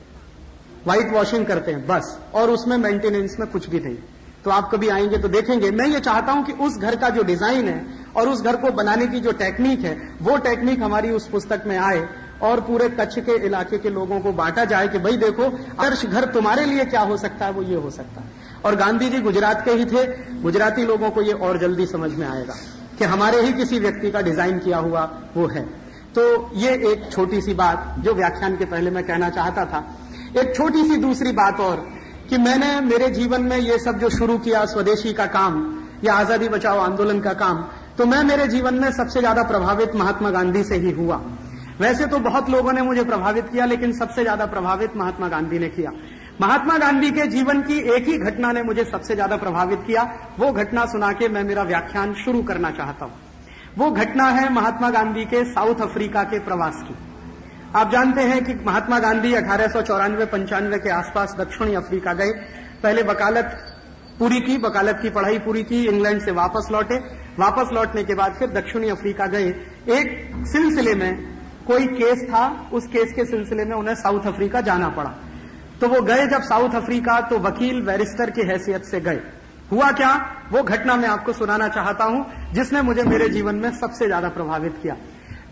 व्हाइट वॉशिंग करते हैं, बस, और उसमें मेंटेनेंस में कुछ भी नहीं। तो आप कभी आएँगे तो देखेंगे, मैं ये चाहता हूँ कि उस घर का जो डिज़ाइन है और उस घर को बनाने की जो टेक्निक है, वो टेक्निक हमारी उस पुस्तक में आए और पूरे कच्छ के इलाके के लोगों को बांटा जाए कि भाई देखो, आदर्श घर तुम्हारे लिए क्या हो सकता है, वो ये हो सकता है। और गांधी जी गुजरात के ही थे। गुजराती लोगों को ये और जल्दी समझ में आएगा कि हमारे ही किसी व्यक्ति का डिज़ाइन किया हुआ वो है। तो ये एक छोटी सी बात जो व्याख्यान के पहले मैं कहना चाहता था। एक छोटी सी दूसरी बात और कि मैंने मेरे जीवन में ये सब जो शुरू किया, स्वदेशी का काम या आज़ादी बचाओ आंदोलन का काम तो मैं मेरे जीवन में सबसे ज़्यादा प्रभावित महात्मा गांधी से ही हुआ। वैसे तो बहुत लोगों ने मुझे प्रभावित किया, लेकिन सबसे ज़्यादा प्रभावित महात्मा गांधी ने किया। महात्मा गांधी के जीवन की एक ही घटना ने मुझे सबसे ज़्यादा प्रभावित किया। वो घटना सुना के मैं मेरा व्याख्यान शुरू करना चाहता हूँ। वो घटना है महात्मा गांधी के साउथ अफ्रीका के प्रवास की। आप जानते हैं कि महात्मा गांधी अठारह सौ चौरानवे पंचानवे के आसपास दक्षिणी अफ्रीका गए। पहले वकालत पूरी की, वकालत की पढ़ाई पूरी की, इंग्लैंड से वापस लौटे। वापस लौटने के बाद फिर दक्षिणी अफ्रीका गए। एक सिलसिले में कोई केस था, उस केस के सिलसिले में उन्हें साउथ अफ्रीका जाना पड़ा। तो वो गए जब साउथ अफ्रीका तो वकील बैरिस्टर की हैसियत से गए। हुआ क्या? वो घटना मैं आपको सुनाना चाहता हूँ, जिसने मुझे मेरे जीवन में सबसे ज़्यादा प्रभावित किया।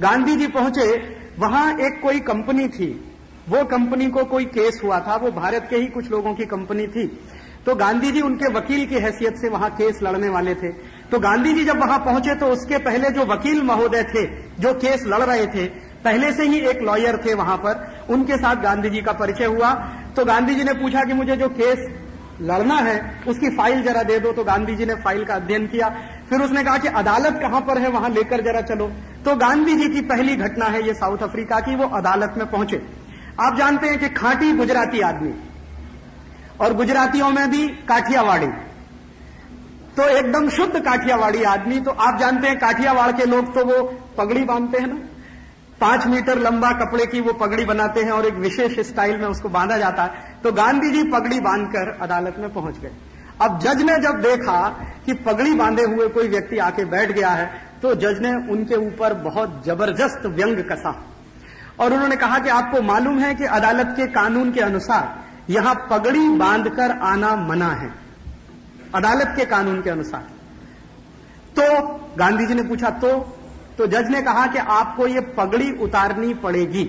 गांधी जी पहुँचे, वहाँ एक कोई कंपनी थी। वो कंपनी को कोई केस हुआ था, वो भारत के ही कुछ लोगों की कंपनी थी। तो गांधी जी उनके वकील की हैसियत से वहाँ केस लड़ने वाले थे। तो गांधी जी जब वहाँ पहुँचे तो उसके पहले जो वकील महोदय थे, जो केस लड़ रहे थे, पहले से ही एक लॉयर थे वहाँ पर। उनके साथ गांधी जी का परिचय हुआ। तो गांधी जी ने पूछा कि मुझे जो केस लड़ना है, उसकी फ़ाइल जरा दे दो। तो गांधी जी ने फ़ाइल का अध्ययन किया। फिर उसने कहा कि अदालत कहाँ पर है, वहाँ लेकर जरा चलो। तो गांधी जी की पहली घटना है ये साउथ अफ्रीका की, वो अदालत में पहुँचे। आप जानते हैं कि खांटी गुजराती आदमी और गुजरातियों में भी काठियावाड़ी। तो एकदम शुद्ध काठियावाड़ी आदमी तो आप जानते हैं काठियावाड़ के लोग तो वो पगड़ी बांधते हैं ना? पाँच मीटर लंबा कपड़े की वो पगड़ी बनाते हैं और एक विशेष स्टाइल में उसको बांधा जाता है। तो गांधी जी पगड़ी बांधकर अदालत में पहुँच गए। अब जज ने जब देखा कि पगड़ी बांधे हुए कोई व्यक्ति आके बैठ गया है तो जज ने उनके ऊपर बहुत ज़बरदस्त व्यंग कसा। और उन्होंने कहा कि आपको मालूम है कि अदालत के कानून के अनुसार यहाँ पगड़ी बांधकर आना मना है। अदालत के कानून के अनुसार। तो गांधी जी ने पूछा तो तो जज ने कहा कि आपको ये पगड़ी उतारनी पड़ेगी।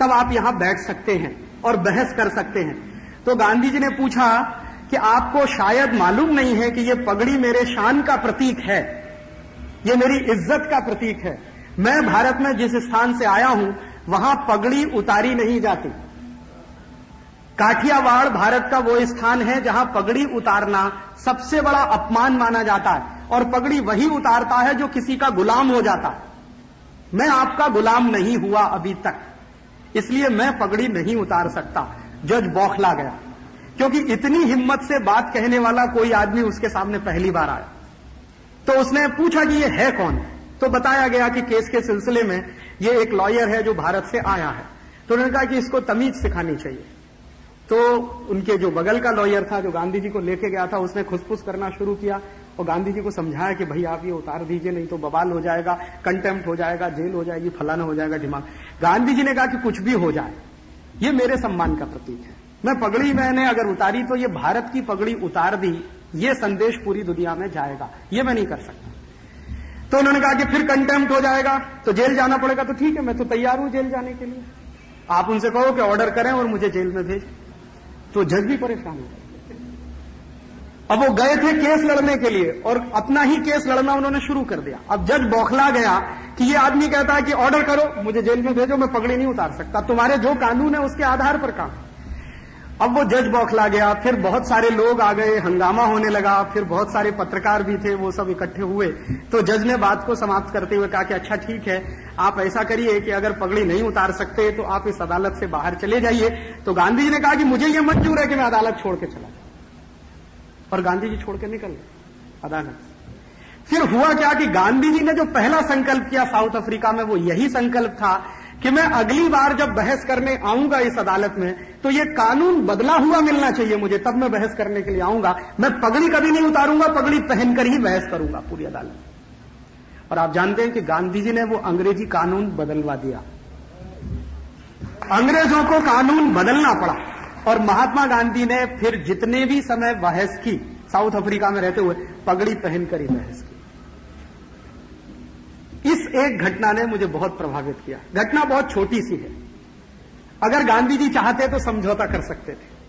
तब आप यहाँ बैठ सकते हैं और बहस कर सकते हैं। तो गांधी जी ने पूछा कि आपको शायद मालूम नहीं है कि ये पगड़ी मेरे शान का प्रतीक है। ये मेरी इज़्ज़त का प्रतीक है। मैं भारत में जिस स्थान से आया हूँ, वहाँ पगड़ी उतारी नहीं जाती। काठियावाड़ भारत का वो स्थान है जहाँ पगड़ी उतारना सबसे बड़ा अपमान माना जाता है। और पगड़ी वही उतारता है जो किसी का गुलाम हो जाता। मैं आपका गुलाम नहीं हुआ अभी तक। इसलिए मैं पगड़ी नहीं उतार सकता। जज बौखला गया। क्योंकि इतनी हिम्मत से बात कहने वाला कोई आदमी उसके सामने पहली बार आया। तो उसने पूछा कि ये है कौन? तो बताया गया कि केस के सिलसिले में ये एक लॉयर है जो भारत से आया है। तो उन्होंने कहा कि इसको तमीज सिखानी चाहिए। तो उनके जो बगल का लॉयर था, जो गांधी जी को लेके गया था, उसने खुसफुस करना शुरू किया। और गांधी जी को समझाया कि भाई आप ये उतार दीजिए, नहीं तो बवाल हो जाएगा कंटेम्प्ट हो जाएगा, जेल हो जाएगी, फलाना हो जाएगा दिमाग। गांधी जी ने कहा कि कुछ भी हो जाए, ये मेरे सम्मान का प्रतीक है। मैं पगड़ी मैंने अगर उतारी तो ये भारत की पगड़ी उतार दी, ये संदेश पूरी दुनिया में जाएगा। ये मैं नहीं कर सकता। तो उन्होंने कहा कि फिर कंटेम्प्ट हो जाएगा तो जेल जाना पड़ेगा। तो ठीक है, मैं तो तैयार हूँ जेल जाने के लिए। आप उनसे कहो कि ऑर्डर करें और मुझे जेल में भेज। तो जज भी परेशान हो अब वो गए थे केस लड़ने के लिए और अपना ही केस लड़ना उन्होंने शुरू कर दिया। अब जज बौखला गया कि ये आदमी कहता है कि ऑर्डर करो, मुझे जेल में भेजो, मैं पगड़ी नहीं उतार सकता। तुम्हारे जो कानून है उसके आधार पर काम। अब वो जज बौखला गया, फिर बहुत सारे लोग आ गए, हंगामा होने लगा, फिर बहुत सारे पत्रकार भी थे, वो सब इकट्ठे हुए। तो जज ने बात को समाप्त करते हुए कहा कि अच्छा ठीक है, आप ऐसा करिए कि अगर पगड़ी नहीं उतार सकते तो आप इस अदालत से बाहर चले जाइए। तो गांधी जी ने कहा कि मुझे यह मंजूर है कि मैं अदालत छोड़ के चला और गांधी जी छोड़ के निकल गए। अदालत फिर हुआ क्या कि गांधी जी ने जो पहला संकल्प किया साउथ अफ्रीका में, वो यही संकल्प था कि मैं अगली बार जब बहस करने आऊँगा इस अदालत में तो ये कानून बदला हुआ मिलना चाहिए मुझे, तब मैं बहस करने के लिए आऊँगा। मैं पगड़ी कभी नहीं उतारूँगा, पगड़ी पहनकर ही बहस करूँगा पूरी अदालत। और आप जानते हैं कि गांधी जी ने वो अंग्रेज़ी कानून बदलवा दिया। अंग्रेज़ों को कानून बदलना पड़ा। और महात्मा गांधी ने फिर जितने भी समय बहस की, साउथ अफ्रीका में रहते हुए, पगड़ी पहनकर ही बहस की। इस एक घटना ने मुझे बहुत प्रभावित किया। घटना बहुत छोटी सी है। अगर गांधी जी चाहते तो समझौता कर सकते थे।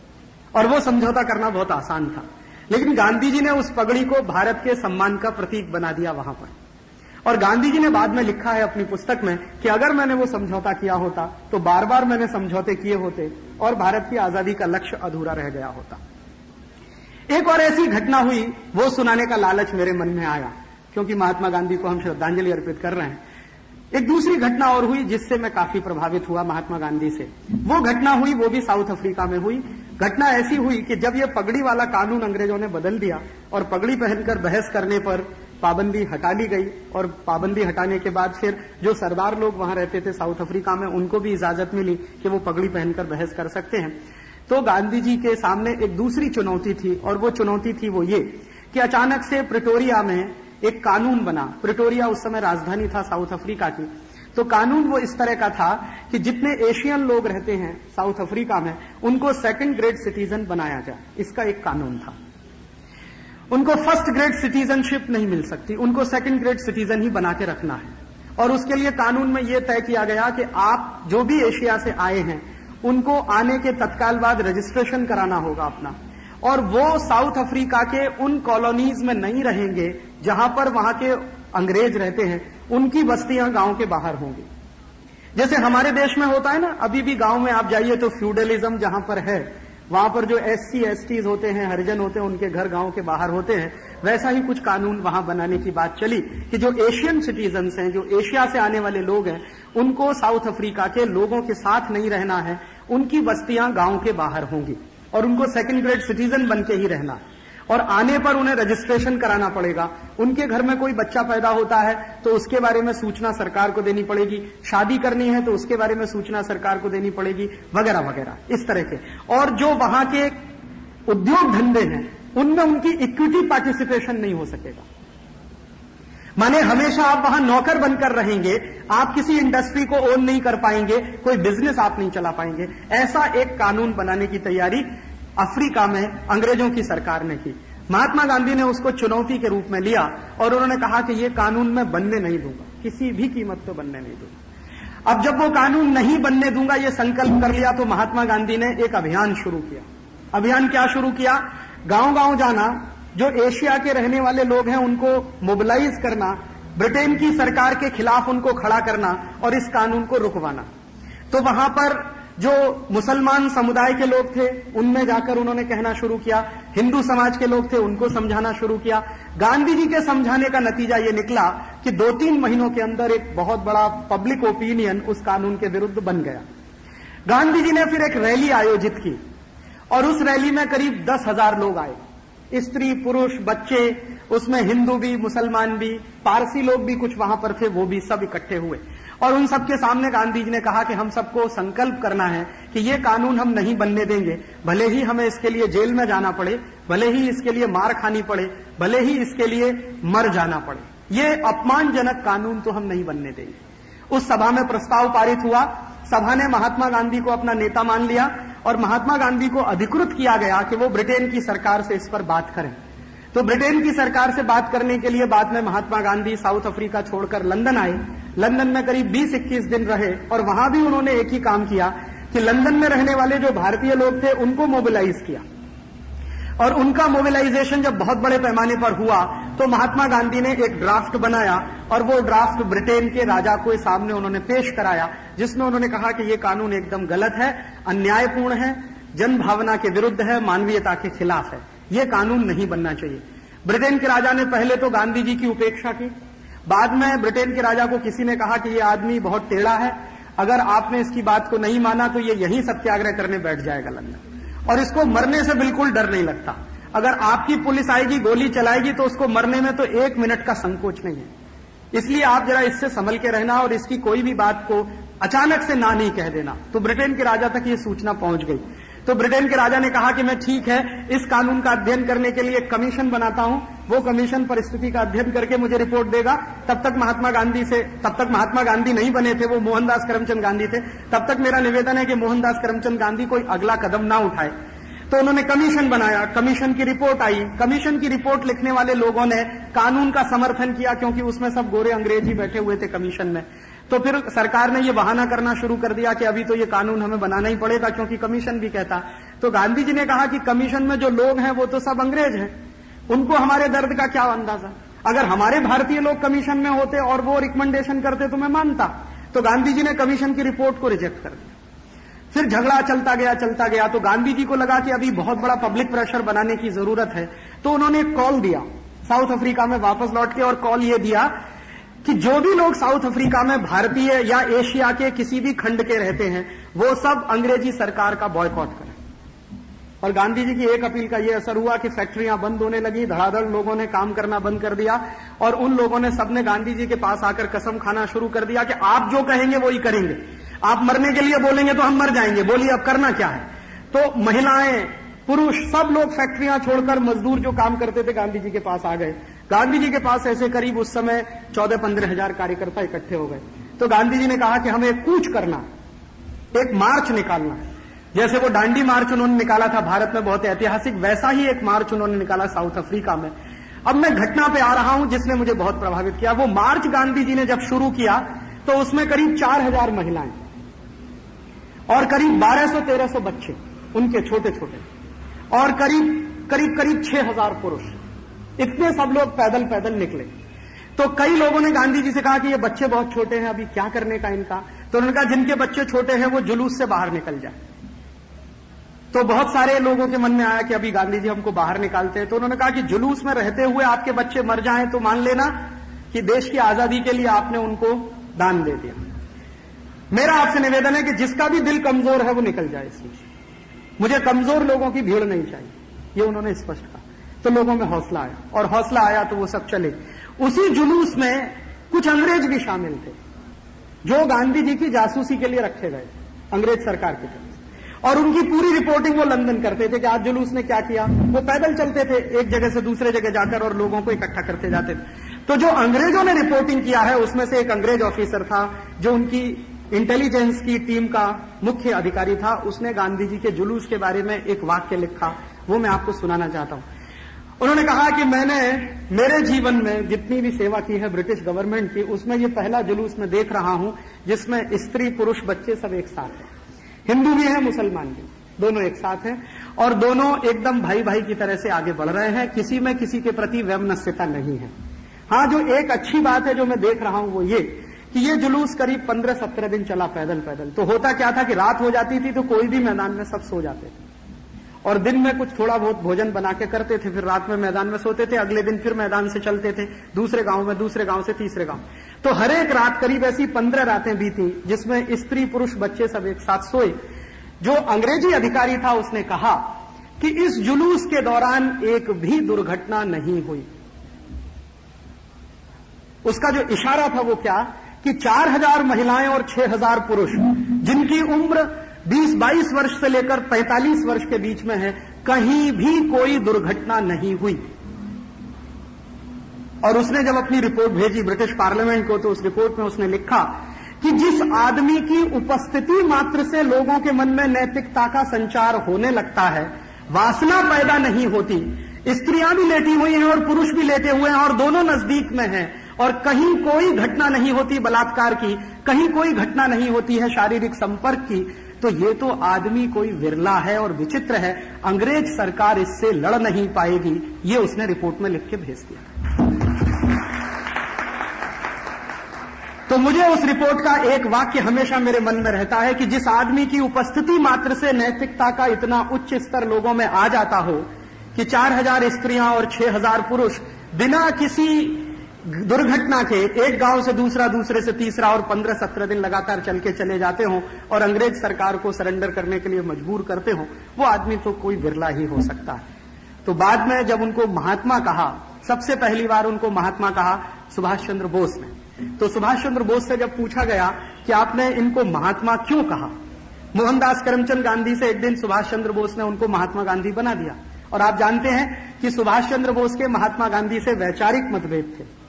और वो समझौता करना बहुत आसान था। लेकिन गांधी जी ने उस पगड़ी को भारत के सम्मान का प्रतीक बना दिया वहाँ पर। और गांधी जी ने बाद में लिखा है अपनी पुस्तक में कि अगर मैंने वो समझौता किया होता तो बार बार मैंने समझौते किए होते और भारत की आज़ादी का लक्ष्य अधूरा रह गया होता। एक और ऐसी घटना हुई, वो सुनाने का लालच मेरे मन में आया, क्योंकि महात्मा गांधी को हम श्रद्धांजलि अर्पित कर रहे हैं। एक दूसरी घटना और हुई, जिससे मैं काफ़ी प्रभावित हुआ महात्मा गांधी से। वो घटना हुई, वो भी साउथ अफ्रीका में हुई। घटना ऐसी हुई कि जब ये पगड़ी वाला कानून अंग्रेज़ों ने बदल दिया और पगड़ी पहनकर बहस करने पर पाबंदी हटा ली गई और पाबंदी हटाने के बाद फिर जो सरदार लोग वहाँ रहते थे साउथ अफ्रीका में, उनको भी इजाज़त मिली कि वो पगड़ी पहनकर बहस कर सकते हैं। तो गांधी जी के सामने एक दूसरी चुनौती थी और वो चुनौती थी वो ये कि अचानक से प्रिटोरिया में एक कानून बना। प्रिटोरिया उस समय राजधानी था साउथ अफ्रीका की। तो कानून वो इस तरह का था कि जितने एशियन लोग रहते हैं साउथ अफ्रीका में, उनको सेकंड ग्रेड सिटीजन बनाया जाए। इसका एक कानून था। उनको फ़र्स्ट ग्रेड सिटीजनशिप नहीं मिल सकती। उनको सेकंड ग्रेड सिटीजन ही बना के रखना है। और उसके लिए कानून में यह तय किया गया कि आप जो भी एशिया से आए हैं, उनको आने के तत्काल बाद रजिस्ट्रेशन कराना होगा अपना। और वो साउथ अफ्रीका के उन कॉलोनीज में नहीं रहेंगे, जहाँ पर वहाँ के अंग्रेज़ रहते हैं। उनकी बस्तियाँ गाँव के बाहर होंगी। जैसे हमारे देश में होता है ना, अभी भी गाँव में आप जाइए तो फ्यूडलिज्म जहाँ पर है वहाँ पर जो एस सी एस टीज होते हैं, हरिजन होते हैं, उनके घर गाँव के बाहर होते हैं, वैसा ही कुछ कानून वहाँ बनाने की बात चली कि जो एशियन सिटीजन्स हैं, जो एशिया से आने वाले लोग हैं, उनको साउथ अफ्रीका के लोगों के साथ नहीं रहना है, उनकी बस्तियाँ गाँव के बाहर होंगी और उनको सेकंड ग्रेड सिटीजन बन के ही रहना और आने पर उन्हें रजिस्ट्रेशन कराना पड़ेगा। उनके घर में कोई बच्चा पैदा होता है तो उसके बारे में सूचना सरकार को देनी पड़ेगी। शादी करनी है तो उसके बारे में सूचना सरकार को देनी पड़ेगी, वगैरह वगैरह, इस तरह के। और जो वहाँ के उद्योग धंधे हैं, उनमें उनकी इक्विटी पार्टिसिपेशन नहीं हो सकेगा। माने हमेशा आप वहाँ नौकर बनकर रहेंगे, आप किसी इंडस्ट्री को ओन नहीं कर पाएँगे, कोई बिज़नेस आप नहीं चला पाएँगे। ऐसा एक कानून बनाने की तैयारी अफ्रीका में अंग्रेज़ों की सरकार ने की। महात्मा गांधी ने उसको चुनौती के रूप में लिया और उन्होंने कहा कि यह कानून मैं बनने नहीं दूँगा। किसी भी कीमत पर बनने नहीं दूँगा। अब जब वो कानून नहीं बनने दूँगा, ये संकल्प कर लिया तो महात्मा गांधी ने एक अभियान शुरू किया। अभियान क्या शुरू किया? गाँव गाँव जाना, जो एशिया के रहने वाले लोग हैं, उनको मोबिलाइज करना, ब्रिटेन की सरकार के खिलाफ उनको खड़ा करना और इस कानून को रुकवाना। तो वहाँ पर जो मुसलमान समुदाय के लोग थे, उनमें जाकर उन्होंने कहना शुरू किया। हिंदू समाज के लोग थे, उनको समझाना शुरू किया। गांधी जी के समझाने का नतीजा ये निकला कि दो तीन महीनों के अंदर एक बहुत बड़ा पब्लिक ओपिनियन उस कानून के विरुद्ध बन गया। गांधी जी ने फिर एक रैली आयोजित की और उस रैली में करीब दस हज़ार लोग आए। स्त्री, पुरुष, बच्चे, उसमें हिंदू भी, मुसलमान भी, पारसी लोग भी कुछ वहाँ पर थे, वो भी सब इकट्ठे हुए। और उन सबके सामने गांधी जी ने कहा कि हम सबको संकल्प करना है कि ये कानून हम नहीं बनने देंगे। भले ही हमें इसके लिए जेल में जाना पड़े, भले ही इसके लिए मार खानी पड़े, भले ही इसके लिए मर जाना पड़े। ये अपमानजनक कानून तो हम नहीं बनने देंगे। उस सभा में प्रस्ताव पारित हुआ, सभा ने महात्मा गांधी को अपना नेता मान लिया और महात्मा गांधी को अधिकृत किया गया कि वो ब्रिटेन की सरकार से इस पर बात करें। तो ब्रिटेन की सरकार से बात करने के लिए बाद में महात्मा गांधी साउथ अफ्रीका छोड़कर लंदन आए। लंदन में करीब 20-21 दिन रहे और वहाँ भी उन्होंने एक ही काम किया कि लंदन में रहने वाले जो भारतीय लोग थे, उनको मोबिलाइज किया। और उनका मोबिलाइजेशन जब बहुत बड़े पैमाने पर हुआ तो महात्मा गांधी ने एक ड्राफ्ट बनाया और वो ड्राफ्ट ब्रिटेन के राजा को सामने उन्होंने पेश कराया, जिसमें उन्होंने कहा कि ये कानून एकदम गलत है, अन्यायपूर्ण है जन भावना के विरुद्ध है, मानवीयता के खिलाफ है। ये कानून नहीं बनना चाहिए। ब्रिटेन के राजा ने पहले तो गांधी जी की उपेक्षा की। बाद में ब्रिटेन के राजा को किसी ने कहा कि ये आदमी बहुत टेढ़ा है। अगर आपने इसकी बात को नहीं माना तो ये यही सत्याग्रह करने बैठ जाएगा लंदन। और इसको मरने से बिल्कुल डर नहीं लगता। अगर आपकी पुलिस आएगी, गोली चलाएगी तो उसको मरने में तो एक मिनट का संकोच नहीं है। इसलिए आप जरा इससे संभल के रहना और इसकी कोई भी बात को अचानक से ना नहीं कह देना। तो ब्रिटेन के राजा तक ये सूचना पहुँच गई। तो ब्रिटेन के राजा ने कहा कि मैं ठीक है, इस कानून का अध्ययन करने के लिए कमीशन बनाता हूँ। वो कमीशन परिस्थिति का अध्ययन करके मुझे रिपोर्ट देगा। तब तक महात्मा गांधी से, तब तक महात्मा गांधी नहीं बने थे, वो मोहनदास करमचंद गांधी थे। तब तक मेरा निवेदन है कि मोहनदास करमचंद गांधी कोई अगला कदम ना उठाए। तो उन्होंने कमीशन बनाया। कमीशन की रिपोर्ट आई। कमीशन की रिपोर्ट लिखने वाले लोगों ने कानून का समर्थन किया, क्योंकि उसमें सब गोरे अंग्रेज़ ही बैठे हुए थे कमीशन में। तो फिर सरकार ने यह बहाना करना शुरू कर दिया कि अभी तो ये कानून हमें बनाना ही पड़ेगा, क्योंकि कमीशन भी कहता। तो गांधी जी ने कहा कि कमीशन में जो लोग हैं, वो तो सब अंग्रेज़ हैं। उनको हमारे दर्द का क्या अंदाज़ा? अगर हमारे भारतीय लोग कमीशन में होते और वो रिकमेंडेशन करते तो मैं मानता। तो गांधी जी ने कमीशन की रिपोर्ट को रिजेक्ट कर दिया। फिर झगड़ा चलता गया चलता गया। तो गांधी जी को लगा कि अभी बहुत बड़ा पब्लिक प्रेशर बनाने की ज़रूरत है। तो उन्होंने एक कॉल दिया। साउथ अफ्रीका में वापस लौट के और कॉल ये दिया कि जो भी लोग साउथ अफ्रीका में भारतीय या एशिया के किसी भी खंड के रहते हैं, वो सब अंग्रेज़ी सरकार का बॉयकॉट करें। और गांधी जी की एक अपील का यह असर हुआ कि फैक्ट्रियाँ बंद होने लगी, धड़ाधड़ लोगों ने काम करना बंद कर दिया, और उन लोगों ने सबने गांधी जी के पास आकर कसम खाना शुरू कर दिया कि आप जो कहेंगे वो ही करेंगे। आप मरने के लिए बोलेंगे तो हम मर जाएँगे, बोलिए अब करना क्या है? तो महिलाएँ, पुरुष, सब लोग फैक्ट्रियाँ छोड़कर मजदूर जो काम करते थे, गांधी जी के पास आ गए। गांधी जी के पास ऐसे करीब उस समय चौदह पंद्रह हज़ार कार्यकर्ता इकट्ठे हो गए। तो गांधी जी ने कहा कि हमें कूच करना, एक मार्च निकालना जैसे वो डांडी मार्च उन्होंने निकाला था, भारत में बहुत ऐतिहासिक, वैसा ही एक मार्च उन्होंने निकाला साउथ अफ्रीका में। अब मैं घटना पे आ रहा हूँ, जिसने मुझे बहुत प्रभावित किया। वो मार्च गांधी जी ने जब शुरू किया तो उसमें करीब चार हज़ार महिलाएँ और करीब बारह सौ तेरह सौ बच्चे, उनके छोटे छोटे और करीब करीब करीब 6000 पुरुष। इतने सब लोग पैदल पैदल निकले। तो कई लोगों ने गांधी जी से कहा कि ये बच्चे बहुत छोटे हैं, अभी क्या करने का इनका? तो उन्होंने कहा, जिनके बच्चे छोटे हैं, वो जुलूस से बाहर निकल जाए। तो बहुत सारे लोगों के मन में आया कि अभी गांधी जी हमको बाहर निकालते हैं। तो उन्होंने कहा कि जुलूस में रहते हुए आपके बच्चे मर जाएँ तो मान लेना कि देश की आज़ादी के लिए आपने उनको दान दे दिया। मेरा आपसे निवेदन है कि जिसका भी दिल कमज़ोर है, वो निकल जाए इसमें। मुझे कमज़ोर लोगों की भीड़ नहीं चाहिए। ये उन्होंने स्पष्ट कहा। तो लोगों में हौसला आया। और हौसला आया तो वो सब चले। उसी जुलूस में कुछ अंग्रेज़ भी शामिल थे, जो गांधी जी की जासूसी के लिए रखे गए, अंग्रेज़ सरकार की तरफ़ और उनकी पूरी रिपोर्टिंग वो लंदन करते थे कि आज जुलूस ने क्या किया। वो पैदल चलते थे, एक जगह से दूसरे जगह जाकर और लोगों को इकट्ठा करते जाते थे। तो जो अंग्रेज़ों ने रिपोर्टिंग किया है, उसमें से एक अंग्रेज़ ऑफिसर था, जो उनकी इंटेलिजेंस की टीम का मुख्य अधिकारी था। उसने गांधी जी के जुलूस के बारे में एक वाक्य लिखा। वो मैं आपको सुनाना चाहता हूँ। उन्होंने कहा कि मैंने मेरे जीवन में जितनी भी सेवा की है ब्रिटिश गवर्नमेंट की, उसमें ये पहला जुलूस मैं देख रहा हूँ, जिसमें स्त्री पुरुष बच्चे सब एक साथ हैं। हिंदू भी हैं, मुसलमान भी दोनों एक साथ हैं और दोनों एकदम भाई भाई की तरह से आगे बढ़ रहे हैं। किसी में किसी के प्रति वैमनस्यता नहीं है। हाँ जो एक अच्छी बात है जो मैं देख रहा हूँ वो ये कि ये जुलूस करीब पंद्रह सत्रह दिन चला पैदल पैदल तो होता क्या था कि रात हो जाती थी तो कोई भी मैदान में सब सो जाते थे। और दिन में कुछ थोड़ा बहुत भोजन बना के करते थे, फिर रात में मैदान में सोते थे, अगले दिन फिर मैदान से चलते थे, दूसरे गाँव में, दूसरे गाँव से तीसरे गाँव। तो हर एक रात करीब ऐसी पंद्रह रातें बीती, जिसमें स्त्री पुरुष बच्चे सब एक साथ सोए। जो अंग्रेज़ी अधिकारी था, उसने कहा कि इस जुलूस के दौरान एक भी दुर्घटना नहीं हुई। उसका जो इशारा था वो क्या कि 4000 महिलाएँ और 6000 पुरुष, जिनकी उम्र 20-22 वर्ष से लेकर 45 वर्ष के बीच में है, कहीं भी कोई दुर्घटना नहीं हुई। और उसने जब अपनी रिपोर्ट भेजी ब्रिटिश पार्लियामेंट को तो उस रिपोर्ट में उसने लिखा कि जिस आदमी की उपस्थिति मात्र से लोगों के मन में नैतिकता का संचार होने लगता है, वासना पैदा नहीं होती। स्त्रियाँ भी लेटी हुई हैं और पुरुष भी लेटे हुए हैं और दोनों नज़दीक में हैं। और कहीं कोई घटना नहीं होती बलात्कार की, कहीं कोई घटना नहीं होती है शारीरिक संपर्क की। तो ये तो आदमी कोई विरला है और विचित्र है। अंग्रेज़ सरकार इससे लड़ नहीं पाएगी। ये उसने रिपोर्ट में लिख के भेज दिया तो मुझे उस रिपोर्ट का एक वाक्य हमेशा मेरे मन में रहता है कि जिस आदमी की उपस्थिति मात्र से नैतिकता का इतना उच्च स्तर लोगों में आ जाता हो कि चार हज़ार स्त्रियाँ और छह हज़ार पुरुष बिना किसी दुर्घटना के एक गाँव से दूसरा, दूसरे से तीसरा और पंद्रह, सत्रह दिन लगातार चल के चले जाते हो और अंग्रेज़ सरकार को सरेंडर करने के लिए मजबूर करते हो, वो आदमी तो कोई बिरला ही हो सकता है। तो बाद में जब उनको महात्मा कहा, सबसे पहली बार उनको महात्मा कहा सुभाष चंद्र बोस ने। तो सुभाष चंद्र बोस से जब पूछा गया कि आपने इनको महात्मा क्यों कहा, मोहनदास करमचंद गांधी से एक दिन सुभाष चंद्र बोस ने उनको महात्मा गांधी बना दिया। और आप जानते हैं कि सुभाष चंद्र बोस के महात्मा गांधी से वैचारिक मतभेद थे।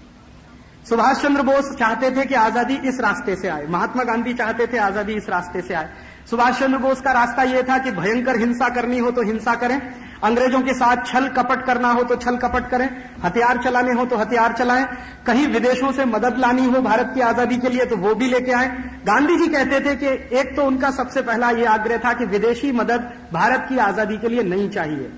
सुभाष चंद्र बोस चाहते थे कि आज़ादी इस रास्ते से आए। महात्मा गांधी चाहते थे आज़ादी इस रास्ते से आए। सुभाष चंद्र बोस का रास्ता यह था कि भयंकर हिंसा करनी हो तो हिंसा करें। अंग्रेज़ों के साथ छल कपट करना हो तो छल कपट करें। हथियार चलाने हो तो हथियार चलाएँ। कहीं विदेशों से मदद लानी हो भारत की आज़ादी के लिए तो वो भी लेके आए। गांधी जी कहते थे कि एक तो उनका सबसे पहला ये आग्रह था कि विदेशी मदद भारत की आज़ादी के लिए नहीं चाहिए।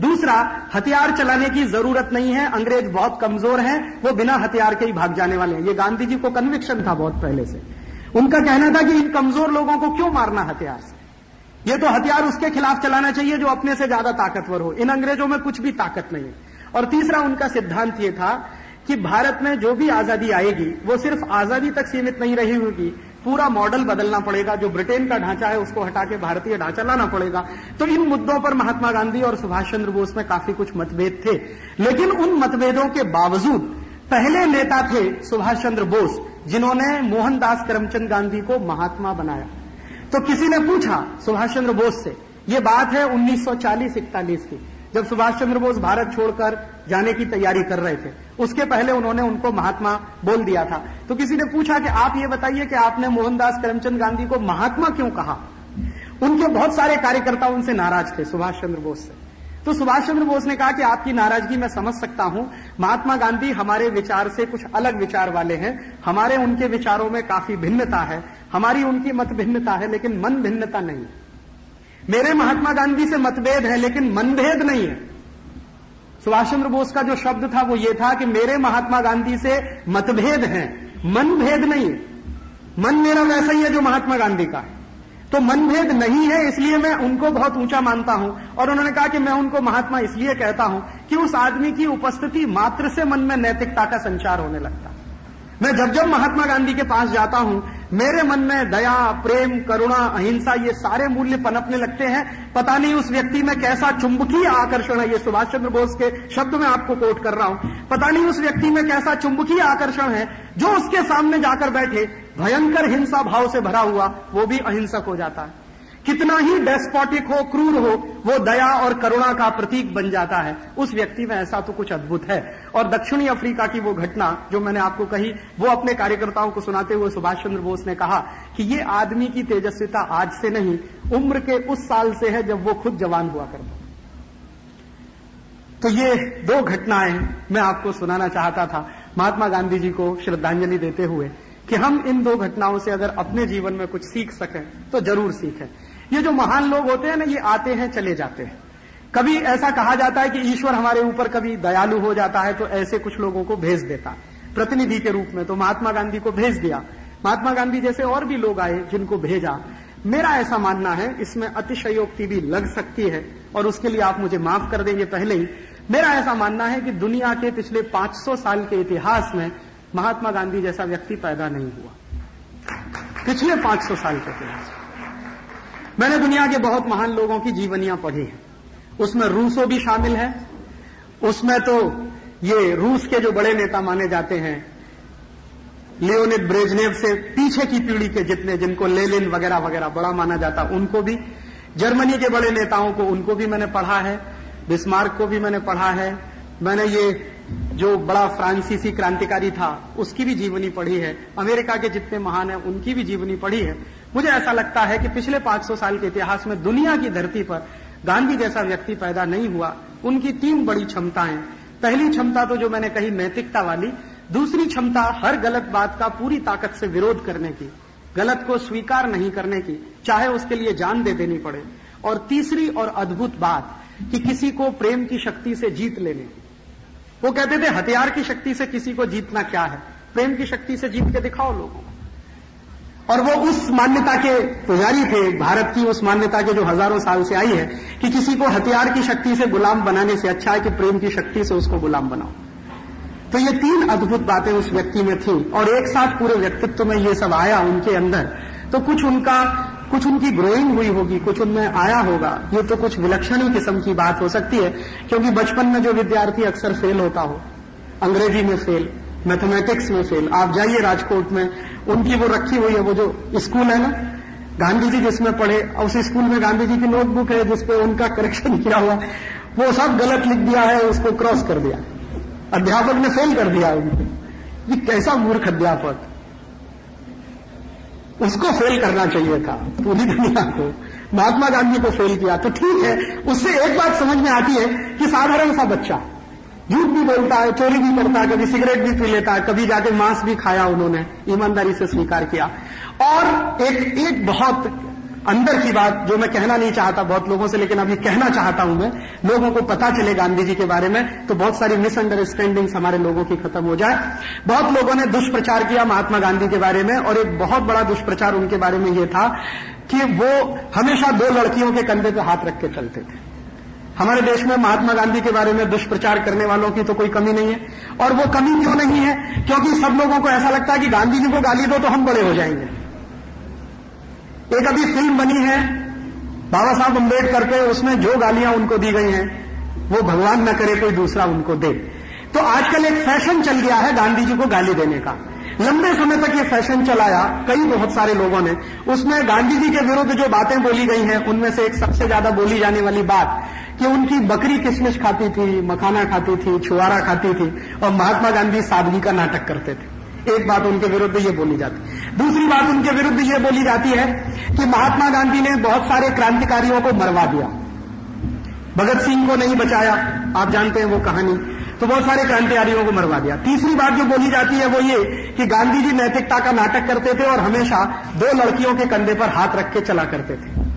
दूसरा, हथियार चलाने की ज़रूरत नहीं है, अंग्रेज़ बहुत कमज़ोर हैं, वो बिना हथियार के ही भाग जाने वाले हैं। ये गांधी जी को कन्विक्शन था बहुत पहले से। उनका कहना था कि इन कमज़ोर लोगों को क्यों मारना हथियार से? ये तो हथियार उसके खिलाफ चलाना चाहिए जो अपने से ज़्यादा ताकतवर हो। इन अंग्रेज़ों में कुछ भी ताकत नहीं है। और तीसरा, उनका सिद्धांत यह था कि भारत में जो भी आज़ादी आएगी, वो सिर्फ़ आज़ादी तक सीमित नहीं रही होगी पूरा मॉडल बदलना पड़ेगा, जो ब्रिटेन का ढांचा है उसको हटा के भारतीय ढांचा लाना पड़ेगा। तो इन मुद्दों पर महात्मा गांधी और सुभाष चंद्र बोस में काफ़ी कुछ मतभेद थे। लेकिन उन मतभेदों के बावजूद पहले नेता थे सुभाष चंद्र बोस, जिन्होंने मोहनदास करमचंद गांधी को महात्मा बनाया। तो किसी ने पूछा सुभाष चंद्र बोस से, ये बात है 1940-41 की। जब सुभाष चंद्र बोस भारत छोड़कर जाने की तैयारी कर रहे थे, उसके पहले उन्होंने उनको महात्मा बोल दिया था। तो किसी ने पूछा कि आप ये बताइए कि आपने मोहनदास करमचंद गांधी को महात्मा क्यों कहा? उनके बहुत सारे कार्यकर्ता उनसे नाराज़ थे सुभाष चंद्र बोस से। तो सुभाष चंद्र बोस ने कहा कि आपकी नाराज़गी मैं समझ सकता हूँ। महात्मा गांधी हमारे विचार से कुछ अलग विचार वाले हैं। हमारे उनके विचारों में काफ़ी भिन्नता है। हमारी उनकी मत भिन्नता है, लेकिन मन भिन्नता नहीं। मेरे महात्मा गांधी से मतभेद है, लेकिन मनभेद नहीं है। सुभाष चंद्र बोस का जो शब्द था, वो ये था कि मेरे महात्मा गांधी से मतभेद है, मनभेद नहीं है। मन मेरा वैसा ही है जो महात्मा गांधी का है। तो मनभेद नहीं है, इसलिए मैं उनको बहुत ऊँचा मानता हूँ। और उन्होंने कहा कि मैं उनको महात्मा इसलिए कहता हूँ कि उस आदमी की उपस्थिति मात्र से मन में नैतिकता का संचार होने लगता। मैं जब जब महात्मा गांधी के पास जाता हूँ, मेरे मन में दया, प्रेम, करुणा, अहिंसा, ये सारे मूल्य पनपने लगते हैं। पता नहीं उस व्यक्ति में कैसा चुंबकीय आकर्षण है। ये सुभाष चंद्र बोस के शब्द में आपको कोट कर रहा हूँ। पता नहीं उस व्यक्ति में कैसा चुंबकीय आकर्षण है, जो उसके सामने जाकर बैठे, भयंकर हिंसा भाव से भरा हुआ, वो भी अहिंसक हो जाता है। कितना ही डेस्पोटिक हो, क्रूर हो, वो दया और करुणा का प्रतीक बन जाता है। उस व्यक्ति में ऐसा तो कुछ अद्भुत है। और दक्षिणी अफ्रीका की वो घटना, जो मैंने आपको कही, वो अपने कार्यकर्ताओं को सुनाते हुए सुभाष चंद्र बोस ने कहा कि ये आदमी की तेजस्विता आज से नहीं, उम्र के उस साल से है जब वो खुद जवान हुआ करता तो ये दो घटनाएँ मैं आपको सुनाना चाहता था। महात्मा गांधी जी को श्रद्धांजलि देते हुए कि हम इन दो घटनाओं से अगर अपने जीवन में कुछ सीख सकें तो ज़रूर सीखें। ये जो महान लोग होते हैं ना, ये आते हैं, चले जाते हैं। कभी ऐसा कहा जाता है कि ईश्वर हमारे ऊपर कभी दयालु हो जाता है तो ऐसे कुछ लोगों को भेज देता। प्रतिनिधि के रूप में तो महात्मा गांधी को भेज दिया। महात्मा गांधी जैसे और भी लोग आए जिनको भेजा। मेरा ऐसा मानना है, इसमें अतिशयोक्ति भी लग सकती है, और उसके लिए आप मुझे माफ़ कर देंगे पहले ही। मेरा ऐसा मानना है कि दुनिया के पिछले 500 साल के इतिहास में महात्मा गांधी जैसा व्यक्ति पैदा नहीं हुआ। पिछले 500 साल के इतिहास मैंने दुनिया के बहुत महान लोगों की जीवनियाँ पढ़ी हैं। उसमें रूसो भी शामिल है। उसमें तो ये रूस के जो बड़े नेता माने जाते हैं लियोनिद ब्रेजनेव से पीछे की पीढ़ी के जितने, जिनको लेलिन वगैरह वगैरह बड़ा माना जाता, उनको भी, जर्मनी के बड़े नेताओं को, उनको भी मैंने पढ़ा है, बिस्मार्क को भी मैंने पढ़ा है। मैंने ये जो बड़ा फ्रांसीसी क्रांतिकारी था, उसकी भी जीवनी पढ़ी है। अमेरिका के जितने महान हैं, उनकी भी जीवनी पढ़ी है। मुझे ऐसा लगता है कि पिछले 500 साल के इतिहास में दुनिया की धरती पर गांधी जैसा व्यक्ति पैदा नहीं हुआ। उनकी तीन बड़ी क्षमताएँ। पहली क्षमता तो जो मैंने कही, नैतिकता वाली। दूसरी क्षमता, हर गलत बात का पूरी ताकत से विरोध करने की। गलत को स्वीकार नहीं करने की, चाहे उसके लिए जान दे देनी पड़े। और तीसरी और अद्भुत बात कि किसी को प्रेम की शक्ति से जीत लेने की। वो कहते थे, हथियार की शक्ति से किसी को जीतना क्या है? प्रेम की शक्ति से जीत के दिखाओ लोगों को। और वो उस मान्यता के पुजारी थे, भारत की उस मान्यता के जो हज़ारों साल से आई है, कि किसी को हथियार की शक्ति से गुलाम बनाने से अच्छा है कि प्रेम की शक्ति से उसको गुलाम बनाओ। तो ये तीन अद्भुत बातें उस व्यक्ति में थी, और एक साथ पूरे व्यक्तित्व में ये सब आया उनके अंदर। तो कुछ उनका कुछ उनकी ग्रोइंग हुई होगी, कुछ उनमें आया होगा। ये तो कुछ विलक्षण किस्म की बात हो सकती है, क्योंकि बचपन में जो विद्यार्थी अक्सर फेल होता हो, अंग्रेज़ी में फेल मैथमेटिक्स में फेल आप जाइए राजकोट में, उनकी वो रखी हुई है, वो जो स्कूल है ना, गांधी जी जिसमें पढ़े उस स्कूल में गांधी जी की नोटबुक है जिसपे उनका करेक्शन किया हुआ, वो सब गलत लिख दिया है, उसको क्रॉस कर दिया। अध्यापक ने फेल कर दिया उनको। ये कैसा मूर्ख अध्यापक? उसको फेल करना चाहिए था, पूरी दुनिया को। महात्मा गांधी को फेल किया। तो ठीक है, उससे एक बात समझ में आती है कि साधारण सा बच्चा, झूठ भी बोलता है, चोरी भी करता है, कभी सिगरेट भी पी लेता है, कभी जाके मांस भी खाया उन्होंने, ईमानदारी से स्वीकार किया। और एक एक बहुत अंदर की बात जो मैं कहना नहीं चाहता बहुत लोगों से, लेकिन अभी कहना चाहता हूँ मैं, लोगों को पता चले गांधी जी के बारे में तो बहुत सारी मिसअंडरस्टैंडिंग्स हमारे लोगों की खत्म हो जाए। बहुत लोगों ने दुष्प्रचार किया महात्मा गांधी के बारे में, और एक बहुत बड़ा दुष्प्रचार उनके बारे में यह था कि वो हमेशा दो लड़कियों के कंधे पर हाथ रख के चलते थे। हमारे देश में महात्मा गांधी के बारे में दुष्प्रचार करने वालों की तो कोई कमी नहीं है, और वो कमी क्यों नहीं है? क्योंकि सब लोगों को ऐसा लगता है कि गांधी जी को गाली दो तो हम बड़े हो जाएँगे। एक अभी फ़िल्म बनी है, बाबा साहब अंबेडकर पे, उसमें जो गालियाँ उनको दी गई हैं, वो भगवान न करे, कोई दूसरा उनको दे। तो आजकल एक फ़ैशन चल गया है गांधी जी को गाली देने का। लंबे समय तक ये फ़ैशन चलाया, कई बहुत सारे लोगों ने। उसमें गांधी जी के विरुद्ध जो बातें बोली गई हैं, उनमें से एक सबसे ज़्यादा बोली जाने वाली बात कि उनकी बकरी किशमिश खाती थी, मखाना खाती थी, छुआरा खाती थी, और महात्मा गांधी सादगी का नाटक करते थे। एक बात उनके विरुद्ध ये बोली जाती दूसरी बात उनके विरुद्ध ये बोली जाती है कि महात्मा गांधी ने बहुत सारे क्रांतिकारियों को मरवा दिया। भगत सिंह को नहीं बचाया, आप जानते हैं वो कहानी। तो बहुत सारे क्रांतिकारियों को मरवा दिया। तीसरी बात जो बोली जाती है वो ये कि गांधी जी नैतिकता का नाटक करते थे और हमेशा दो लड़कियों के कंधे पर हाथ रख के चला करते थे।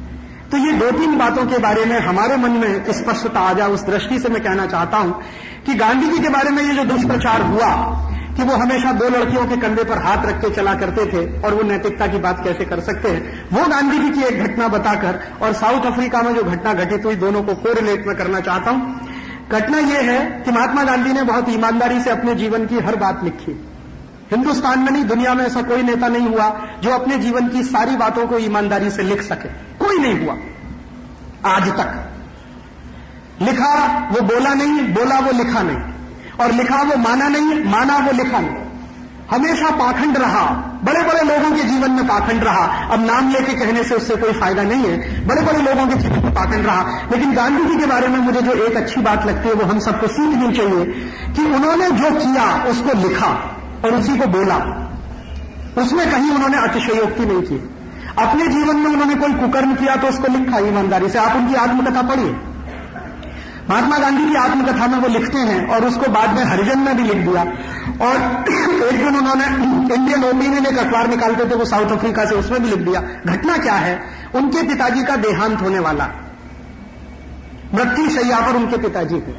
तो ये दो तीन बातों के बारे में हमारे मन में स्पष्टता आ जाए, उस दृष्टि से मैं कहना चाहता हूँ कि गांधी जी के बारे में ये जो दुष्प्रचार हुआ कि वो हमेशा दो लड़कियों के कंधे पर हाथ रख के चला करते थे और वो नैतिकता की बात कैसे कर सकते हैं। वो गांधी जी की एक घटना बताकर और साउथ अफ्रीका में जो घटना घटित हुई, दोनों को कोरिलेट में करना चाहता हूँ। घटना यह है कि महात्मा गांधी ने बहुत ईमानदारी से अपने जीवन की हर बात लिखी। हिंदुस्तान में नहीं, दुनिया में ऐसा कोई नेता नहीं हुआ जो अपने जीवन की सारी बातों को ईमानदारी से लिख सके। कोई नहीं हुआ। आज तक। लिखा वो बोला नहीं, बोला वो लिखा नहीं। और लिखा वो माना नहीं, माना वो लिखा नहीं। हमेशा पाखंड रहा। बड़े बड़े लोगों के जीवन में पाखंड रहा। अब नाम लेके कहने से उससे कोई फ़ायदा नहीं है। बड़े बड़े लोगों के जीवन में पाखंड रहा। लेकिन गांधी जी के बारे में मुझे जो एक अच्छी बात लगती है, वो हम सबको सीखनी चाहिए कि उन्होंने जो किया, उसको लिखा और उसी को बोला। उसमें कहीं उन्होंने अतिशयोक्ति नहीं की। अपने जीवन में उन्होंने कोई कुकर्म किया तो उसको लिखा, ईमानदारी से। आप उनकी आत्मकथा पढ़िए। महात्मा गांधी की आत्मकथा में वो लिखते हैं और उसको बाद में हरिजन ने भी लिख दिया। और एक दिन उन्होंने इंडियन ओपिनियन एक अखबार निकालते थे, वो साउथ अफ्रीका से उसमें भी लिख दिया। घटना क्या है? उनके पिताजी का देहांत होने वाला। मृत्यु शैया पर उनके पिताजी को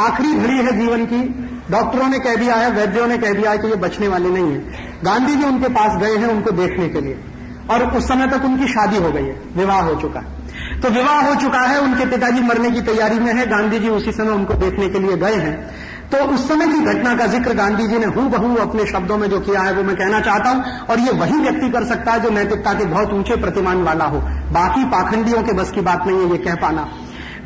आखिरी घड़ी है जीवन की। डॉक्टरों ने कह दिया है, वैद्यों ने कह दिया है कि ये बचने वाले नहीं है। गांधी जी उनके पास गए हैं उनको देखने के लिए। और उस समय तक उनकी शादी हो गई है, विवाह हो चुका है। तो विवाह हो चुका है, उनके पिताजी मरने की तैयारी में है गांधी जी उसी समय उनको देखने के लिए गए हैं। तो उस समय की घटना का ज़िक्र गांधी जी ने हूँ बहू अपने शब्दों में जो किया है, वो मैं कहना चाहता हूँ, और ये वही व्यक्ति कर सकता है जो नैतिकता के बहुत ऊँचे प्रतिमान वाला हो। बाकी पाखंडियों के बस की बात नहीं है, ये कह पाना।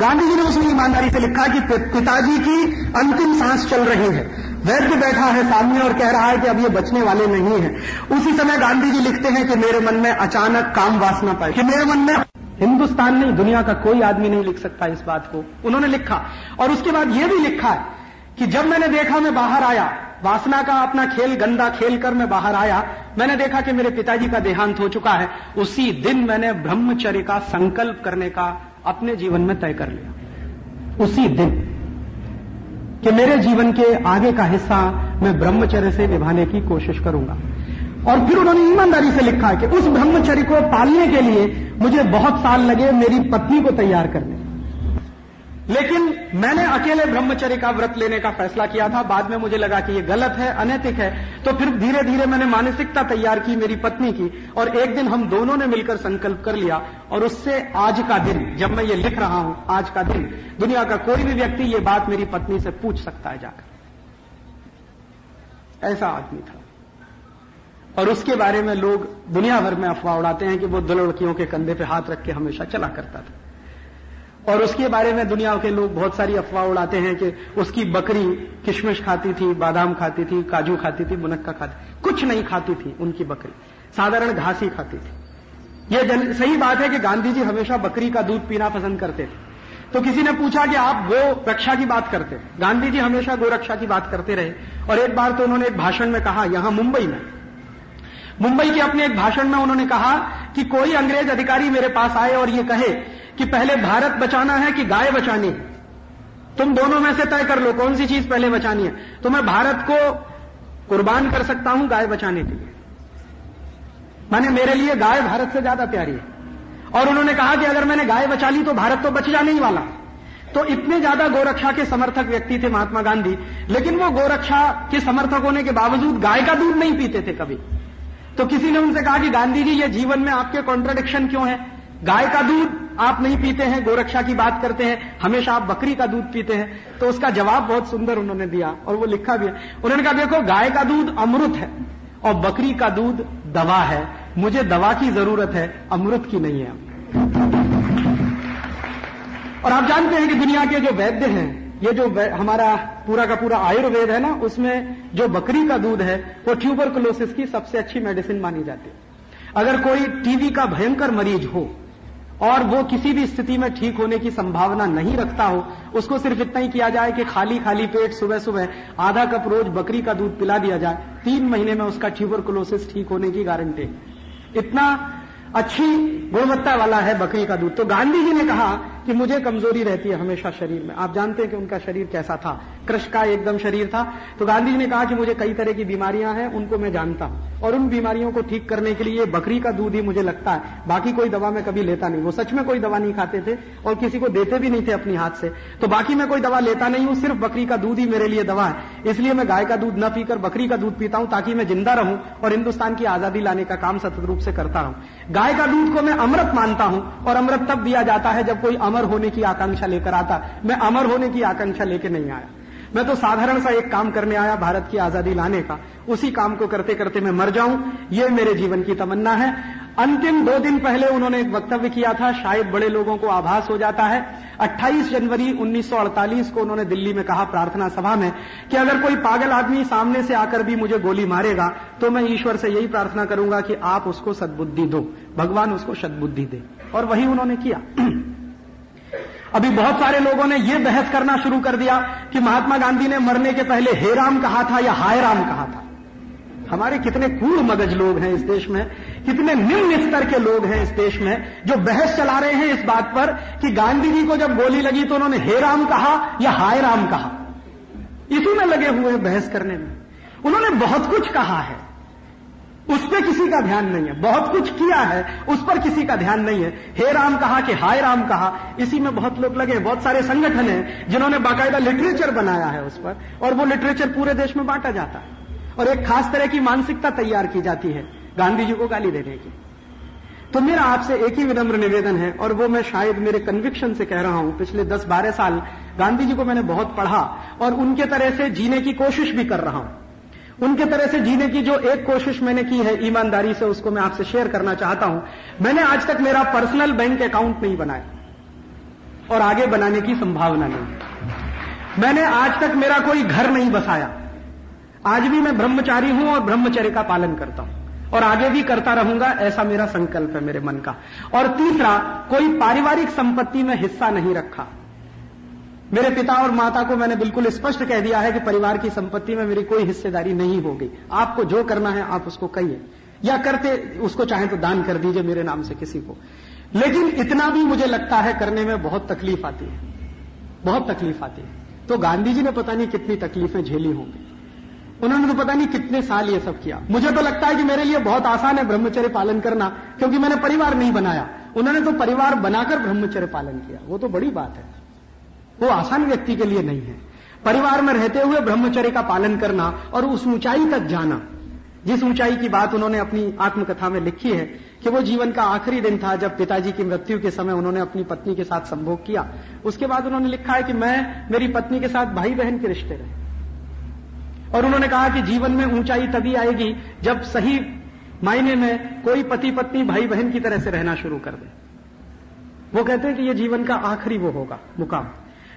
गांधी जी ने उसमें ईमानदारी से लिखा कि पिताजी की अंतिम सांस चल रही है। वैद्य बैठा है सामने और कह रहा है कि अब ये बचने वाले नहीं है। उसी समय गांधी जी लिखते हैं कि मेरे मन में अचानक काम वासना पाए कि मेरे मन में हिंदुस्तान नहीं, दुनिया का कोई आदमी नहीं लिख सकता इस बात को। उन्होंने लिखा। और उसके बाद यह भी लिखा है कि जब मैंने देखा मैं बाहर आया, वासना का अपना खेल, गंदा खेल कर मैं बाहर आया, मैंने देखा कि मेरे पिताजी का देहांत हो चुका है। उसी दिन मैंने ब्रह्मचर्य का संकल्प करने का अपने जीवन में तय कर लिया। उसी दिन कि मेरे जीवन के आगे का हिस्सा मैं ब्रह्मचर्य से निभाने की कोशिश करूँगा। और फिर उन्होंने ईमानदारी से लिखा है कि उस ब्रह्मचर्य को पालने के लिए मुझे बहुत साल लगे मेरी पत्नी को तैयार करने। लेकिन मैंने अकेले ब्रह्मचर्य का व्रत लेने का फैसला किया था। बाद में मुझे लगा कि ये गलत है, अनैतिक है। तो फिर धीरे धीरे मैंने मानसिकता तैयार की, मेरी पत्नी की, और एक दिन हम दोनों ने मिलकर संकल्प कर लिया, और उससे आज का दिन, जब मैं ये लिख रहा हूँ, आज का दिन, दुनिया का कोई भी व्यक्ति ये बात मेरी पत्नी से पूछ सकता है जाकर। ऐसा आदमी था। और उसके बारे में लोग दुनिया भर में अफवाह उड़ाते हैं कि वो दो लड़कियों के कंधे पे हाथ रख के हमेशा चला करता था। और उसके बारे में दुनिया के लोग बहुत सारी अफवाह उड़ाते हैं कि उसकी बकरी किशमिश खाती थी, बादाम खाती थी, काजू खाती थी, मुनक्का खाती कुछ नहीं खाती थी उनकी बकरी। साधारण घास ही खाती थी। यह सही बात है कि गांधी जी हमेशा बकरी का दूध पीना पसंद करते थे। तो किसी ने पूछा कि आप गो रक्षा की बात करते गांधी जी हमेशा गो रक्षा की बात करते रहे। और एक बार तो उन्होंने एक भाषण में कहा, यहाँ मुंबई में। मुंबई के अपने एक भाषण में उन्होंने कहा कि कोई अंग्रेज़ अधिकारी मेरे पास आए और ये कहे कि पहले भारत बचाना है कि गाय बचानी तुम दोनों में से तय कर लो, कौन सी चीज़ पहले बचानी है? तो मैं भारत को कुर्बान कर सकता हूँ गाय बचाने के लिए। माने मेरे लिए गाय भारत से ज़्यादा प्यारी है। और उन्होंने कहा कि अगर मैंने गाय बचा ली तो भारत तो बच जाने ही वाला। तो इतने ज़्यादा गोरक्षा के समर्थक व्यक्ति थे महात्मा गांधी, लेकिन वो गोरक्षा के समर्थक होने के बावजूद गाय का दूध नहीं पीते थे कभी। तो किसी ने उनसे कहा कि गांधी जी, ये जीवन में आपके कॉन्ट्रडिक्शन क्यों है? गाय का दूध आप नहीं पीते हैं, गोरक्षा की बात करते हैं, हमेशा आप बकरी का दूध पीते हैं। तो उसका जवाब बहुत सुंदर उन्होंने दिया और वो लिखा भी है। उन्होंने कहा, देखो, गाय का दूध अमृत है और बकरी का दूध दवा है। मुझे दवा की ज़रूरत है, अमृत की नहीं है। और आप जानते हैं कि दुनिया के जो वैद्य हैं ये जो हमारा पूरा का पूरा आयुर्वेद है ना, उसमें जो बकरी का दूध है, वो ट्यूबरकुलोसिस की सबसे अच्छी मेडिसिन मानी जाती है। अगर कोई टीबी का भयंकर मरीज़ हो, और वो किसी भी स्थिति में ठीक होने की संभावना नहीं रखता हो, उसको सिर्फ़ इतना ही किया जाए कि खाली खाली पेट सुबह सुबह आधा कप रोज बकरी का दूध पिला दिया जाए, तीन महीने में उसका ट्यूबरकुलोसिस ठीक होने की गारंटी इतना अच्छी गुणवत्ता वाला है बकरी का दूध। तो गांधी जी ने कहा कि मुझे कमज़ोरी रहती है हमेशा शरीर में। आप जानते हैं कि उनका शरीर कैसा था। कृष का एकदम शरीर था। तो गांधी जी ने कहा कि मुझे कई तरह की बीमारियाँ हैं, उनको मैं जानता हूँ। और उन बीमारियों को ठीक करने के लिए बकरी का दूध ही मुझे लगता है। बाकी कोई दवा मैं कभी लेता नहीं। वो सच में कोई दवा नहीं खाते थे और किसी को देते भी नहीं थे अपनी हाथ से। तो बाकी मैं कोई दवा लेता नहीं हूँ, सिर्फ़ बकरी का दूध ही मेरे लिए दवा है। इसलिए मैं गाय का दूध न पीकर बकरी का दूध पीता हूँ ताकि मैं ज़िंदा रहूँ और हिंदुस्तान की आज़ादी लाने का काम सतत रूप से करता रहूँ। गाय का दूध को मैं अमृत मानता हूँ और अमृत तब दिया जाता है जब कोई अमर होने की आकांक्षा लेकर आता। मैं अमर होने की आकांक्षा लेकर नहीं आया। मैं तो साधारण सा एक काम करने आया भारत की आज़ादी लाने का। उसी काम को करते करते मैं मर जाऊँ, ये मेरे जीवन की तमन्ना है। अंतिम दो दिन पहले उन्होंने एक वक्तव्य किया था, शायद बड़े लोगों को आभास हो जाता है। 28 जनवरी 1948 को उन्होंने दिल्ली में कहा प्रार्थना सभा में कि अगर कोई पागल आदमी सामने से आकर भी मुझे गोली मारेगा तो मैं ईश्वर से यही प्रार्थना करूँगा कि आप उसको सद्बुद्धि दो। भगवान उसको सद्बुद्धि दे। और वही उन्होंने किया। अभी बहुत सारे लोगों ने यह बहस करना शुरू कर दिया कि महात्मा गांधी ने मरने के पहले हे राम कहा था या हाय राम कहा था। हमारे कितने कूड़ मगज लोग हैं इस देश में, कितने निम्न स्तर के लोग हैं इस देश में, जो बहस चला रहे हैं इस बात पर कि गांधी जी को जब गोली लगी तो उन्होंने हे राम कहा या हाय राम कहा। इसी में लगे हुए बहस करने में। उन्होंने बहुत कुछ कहा है। उस पर किसी का ध्यान नहीं है। बहुत कुछ किया है, उस पर किसी का ध्यान नहीं है। हे राम कहा कि हाय राम कहा, इसी में बहुत लोग लगे बहुत सारे संगठन हैं, जिन्होंने बाकायदा लिटरेचर बनाया है उस पर, और वो लिटरेचर पूरे देश में बांटा जाता है। और एक खास तरह की मानसिकता तैयार की जाती है, गांधी जी को गाली देने की। तो मेरा आपसे एक ही विनम्र निवेदन है, और वो मैं शायद मेरे कन्विक्शन से कह रहा हूँ। पिछले 10-12 साल गांधी जी को मैंने बहुत पढ़ा, और उनके तरह से जीने की कोशिश भी कर रहा हूँ। उनके तरह से जीने की जो एक कोशिश मैंने की है, ईमानदारी से उसको मैं आपसे शेयर करना चाहता हूँ। मैंने आज तक मेरा पर्सनल बैंक अकाउंट नहीं बनाया और आगे बनाने की संभावना नहीं। मैंने आज तक मेरा कोई घर नहीं बसाया। आज भी मैं ब्रह्मचारी हूँ और ब्रह्मचर्य का पालन करता हूँ और आगे भी करता रहूँगा, ऐसा मेरा संकल्प है मेरे मन का। और तीसरा, कोई पारिवारिक संपत्ति में हिस्सा नहीं रखा। मेरे पिता और माता को मैंने बिल्कुल स्पष्ट कह दिया है कि परिवार की संपत्ति में मेरी कोई हिस्सेदारी नहीं होगी। आपको जो करना है, आप उसको कहिए। या करते, उसको चाहे तो दान कर दीजिए मेरे नाम से किसी को। लेकिन इतना भी मुझे लगता है करने में बहुत तकलीफ़ आती है। बहुत तकलीफ़ आती है। तो गांधी जी ने पता नहीं कितनी तकलीफें झेली होंगी। उन्होंने तो पता नहीं कितने साल ये सब किया। मुझे तो लगता है कि मेरे लिए बहुत आसान है ब्रह्मचर्य पालन करना, क्योंकि मैंने परिवार नहीं बनाया। उन्होंने तो परिवार बनाकर ब्रह्मचर्य पालन किया। वो तो बड़ी बात है। वो आसान व्यक्ति के लिए नहीं है। परिवार में रहते हुए ब्रह्मचर्य का पालन करना और उस ऊंचाई तक जाना, जिस ऊंचाई की बात उन्होंने अपनी आत्मकथा में लिखी है कि वो जीवन का आखिरी दिन था जब पिताजी की मृत्यु के समय उन्होंने अपनी पत्नी के साथ संभोग किया। उसके बाद उन्होंने लिखा है कि मैं, मेरी पत्नी के साथ भाई बहन के रिश्ते रहे। और उन्होंने कहा कि जीवन में ऊंचाई तभी आएगी जब सही मायने में कोई पति पत्नी भाई बहन की तरह से रहना शुरू कर दे। वो कहते हैं कि ये जीवन का आखिरी वो होगा, मुकाम।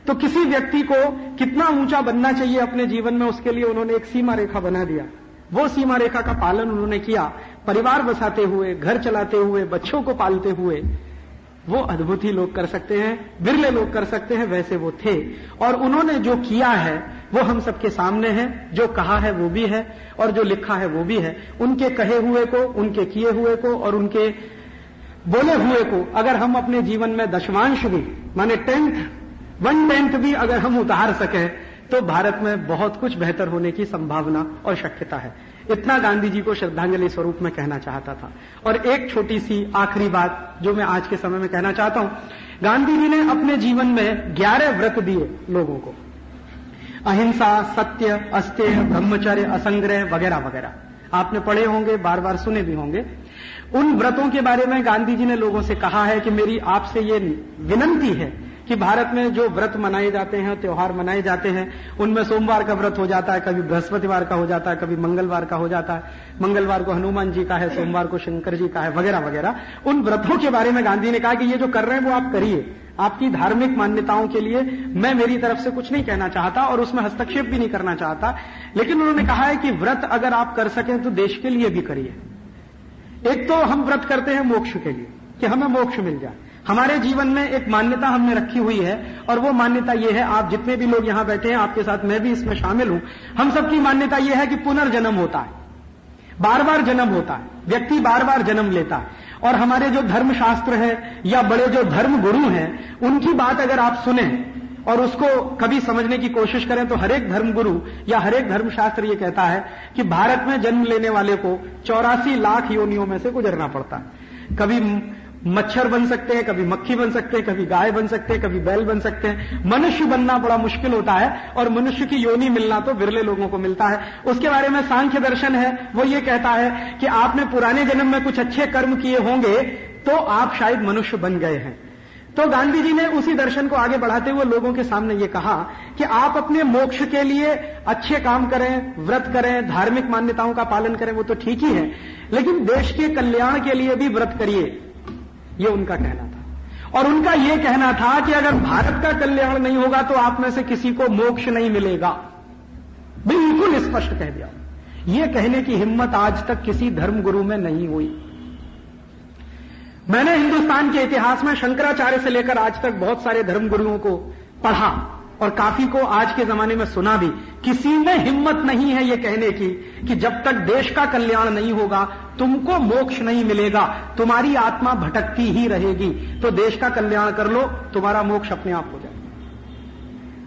तो किसी व्यक्ति को कितना ऊँचा बनना चाहिए अपने जीवन में, उसके लिए उन्होंने एक सीमा रेखा बना दिया। वो सीमा रेखा का पालन उन्होंने किया। परिवार बसाते हुए, घर चलाते हुए, बच्चों को पालते हुए, वो अद्भुत ही लोग कर सकते हैं, बिरले लोग कर सकते हैं, वैसे वो थे। और उन्होंने जो किया है, वो हम सबके सामने है, जो कहा है, वो भी है, और जो लिखा है, वो भी है। उनके कहे हुए को, उनके किए हुए को, और उनके बोले हुए को, अगर हम अपने जीवन में दशमांश भी, माने टेंथ वन टेंथ भी अगर हम उतार सकें तो भारत में बहुत कुछ बेहतर होने की संभावना और शक्यता है। इतना गांधी जी को श्रद्धांजलि स्वरूप में कहना चाहता था। और एक छोटी सी आखिरी बात जो मैं आज के समय में कहना चाहता हूँ। गांधी जी ने अपने जीवन में ग्यारह व्रत दिए लोगों को। अहिंसा, सत्य, अस्तेय, ब्रह्मचर्य, असंग्रह वगैरह वगैरह। आपने पढ़े होंगे बार बार सुने भी होंगे। उन व्रतों के बारे में गांधी जी ने लोगों से कहा है कि मेरी आपसे ये विनंती है कि भारत में जो व्रत मनाए जाते हैं, त्योहार मनाए जाते हैं, उनमें सोमवार का व्रत हो जाता है, कभी बृहस्पतिवार का हो जाता है, कभी मंगलवार का हो जाता है। मंगलवार को हनुमान जी का है, सोमवार को शंकर जी का है, वगैरह वगैरह। उन व्रतों के बारे में गांधी ने कहा कि ये जो कर रहे हैं, वो आप करिए। आपकी धार्मिक मान्यताओं के लिए मैं मेरी तरफ़ से कुछ नहीं कहना चाहता और उसमें हस्तक्षेप भी नहीं करना चाहता। लेकिन उन्होंने कहा है कि व्रत अगर आप कर सकें तो देश के लिए भी करिए। एक तो हम व्रत करते हैं मोक्ष के लिए, कि हमें मोक्ष मिल जाए। हमारे जीवन में एक मान्यता हमने रखी हुई है, और वो मान्यता ये है, आप जितने भी लोग यहाँ बैठे हैं, आपके साथ मैं भी इसमें शामिल हूँ। हम सबकी मान्यता ये है कि पुनर्जन्म होता है। बार बार जन्म होता है। व्यक्ति बार बार जन्म लेता है। और हमारे जो धर्मशास्त्र है, या बड़े जो धर्म गुरु हैं, उनकी बात अगर आप सुने, और उसको कभी समझने की कोशिश करें तो हरेक धर्मगुरु या हरेक धर्मशास्त्र ये कहता है कि भारत में जन्म लेने वाले को चौरासी लाख योनियों में से गुजरना पड़ता है। कभी मच्छर बन सकते हैं, कभी मक्खी बन सकते हैं, कभी गाय बन सकते हैं, कभी बैल बन सकते हैं। मनुष्य बनना बड़ा मुश्किल होता है और मनुष्य की योनि मिलना तो बिरले लोगों को मिलता है। उसके बारे में सांख्य दर्शन है, वो ये कहता है कि आपने पुराने जन्म में कुछ अच्छे कर्म किए होंगे तो आप शायद मनुष्य बन गए हैं। तो गांधी जी ने उसी दर्शन को आगे बढ़ाते हुए लोगों के सामने ये कहा कि आप अपने मोक्ष के लिए अच्छे काम करें, व्रत करें, धार्मिक मान्यताओं का पालन करें, वो तो ठीक ही है। लेकिन देश के कल्याण के लिए भी व्रत करिए। ये उनका कहना था। और उनका यह कहना था कि अगर भारत का कल्याण नहीं होगा तो आप में से किसी को मोक्ष नहीं मिलेगा। बिल्कुल स्पष्ट कह दिया। यह कहने की हिम्मत आज तक किसी धर्मगुरु में नहीं हुई। मैंने हिंदुस्तान के इतिहास में शंकराचार्य से लेकर आज तक बहुत सारे धर्मगुरुओं को पढ़ा। और काफ़ी को आज के जमाने में सुना भी, किसी में हिम्मत नहीं है यह कहने की, कि जब तक देश का कल्याण नहीं होगा, तुमको मोक्ष नहीं मिलेगा, तुम्हारी आत्मा भटकती ही रहेगी। तो देश का कल्याण कर लो, तुम्हारा मोक्ष अपने आप हो जाए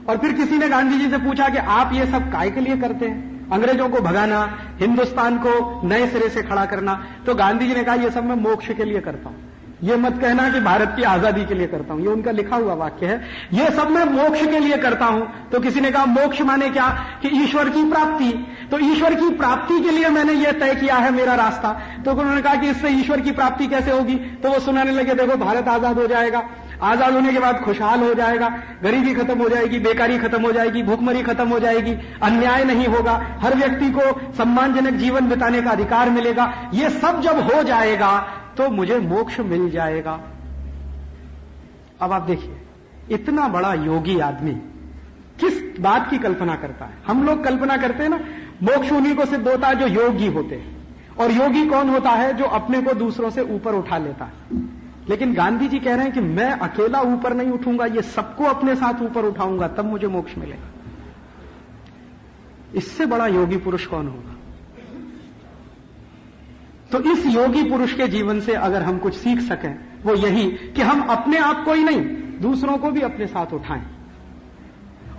और फिर किसी ने गांधी जी से पूछा कि आप ये सब काय के लिए करते हैं? अंग्रेज़ों को भगाना, हिंदुस्तान को नए सिरे से खड़ा करना। तो गांधी जी ने कहा यह सब मैं मोक्ष के लिए करता हूँ। ये मत कहना कि भारत की आज़ादी के लिए करता हूँ। ये उनका लिखा हुआ वाक्य है। ये सब मैं मोक्ष के लिए करता हूँ। तो किसी ने कहा, मोक्ष माने क्या? कि ईश्वर की प्राप्ति। तो ईश्वर की प्राप्ति के लिए मैंने ये तय किया है मेरा रास्ता। तो उन्होंने कहा कि इससे ईश्वर की प्राप्ति कैसे होगी? तो वो सुनाने लगे, देखो, भारत आज़ाद हो जाएगा। आज़ाद होने के बाद खुशहाल हो जाएगा। गरीबी खत्म हो जाएगी, बेकारी खत्म हो जाएगी, भूखमरी खत्म हो जाएगी। अन्याय नहीं होगा। हर व्यक्ति को सम्मानजनक जीवन बिताने का अधिकार मिलेगा। ये सब जब हो जाएगा तो मुझे मोक्ष मिल जाएगा। अब आप देखिए, इतना बड़ा योगी आदमी किस बात की कल्पना करता है? हम लोग कल्पना करते हैं ना, मोक्ष उन्हीं को सिद्ध होता है जो योगी होते हैं। और योगी कौन होता है जो अपने को दूसरों से ऊपर उठा लेता है? लेकिन गांधी जी कह रहे हैं कि मैं अकेला ऊपर नहीं उठूँगा, ये सबको अपने साथ ऊपर उठाऊँगा, तब मुझे मोक्ष मिलेगा। इससे बड़ा योगी पुरुष कौन होगा? तो इस योगी पुरुष के जीवन से अगर हम कुछ सीख सकें, वो यही कि हम अपने आप को ही नहीं, दूसरों को भी अपने साथ उठाएँ।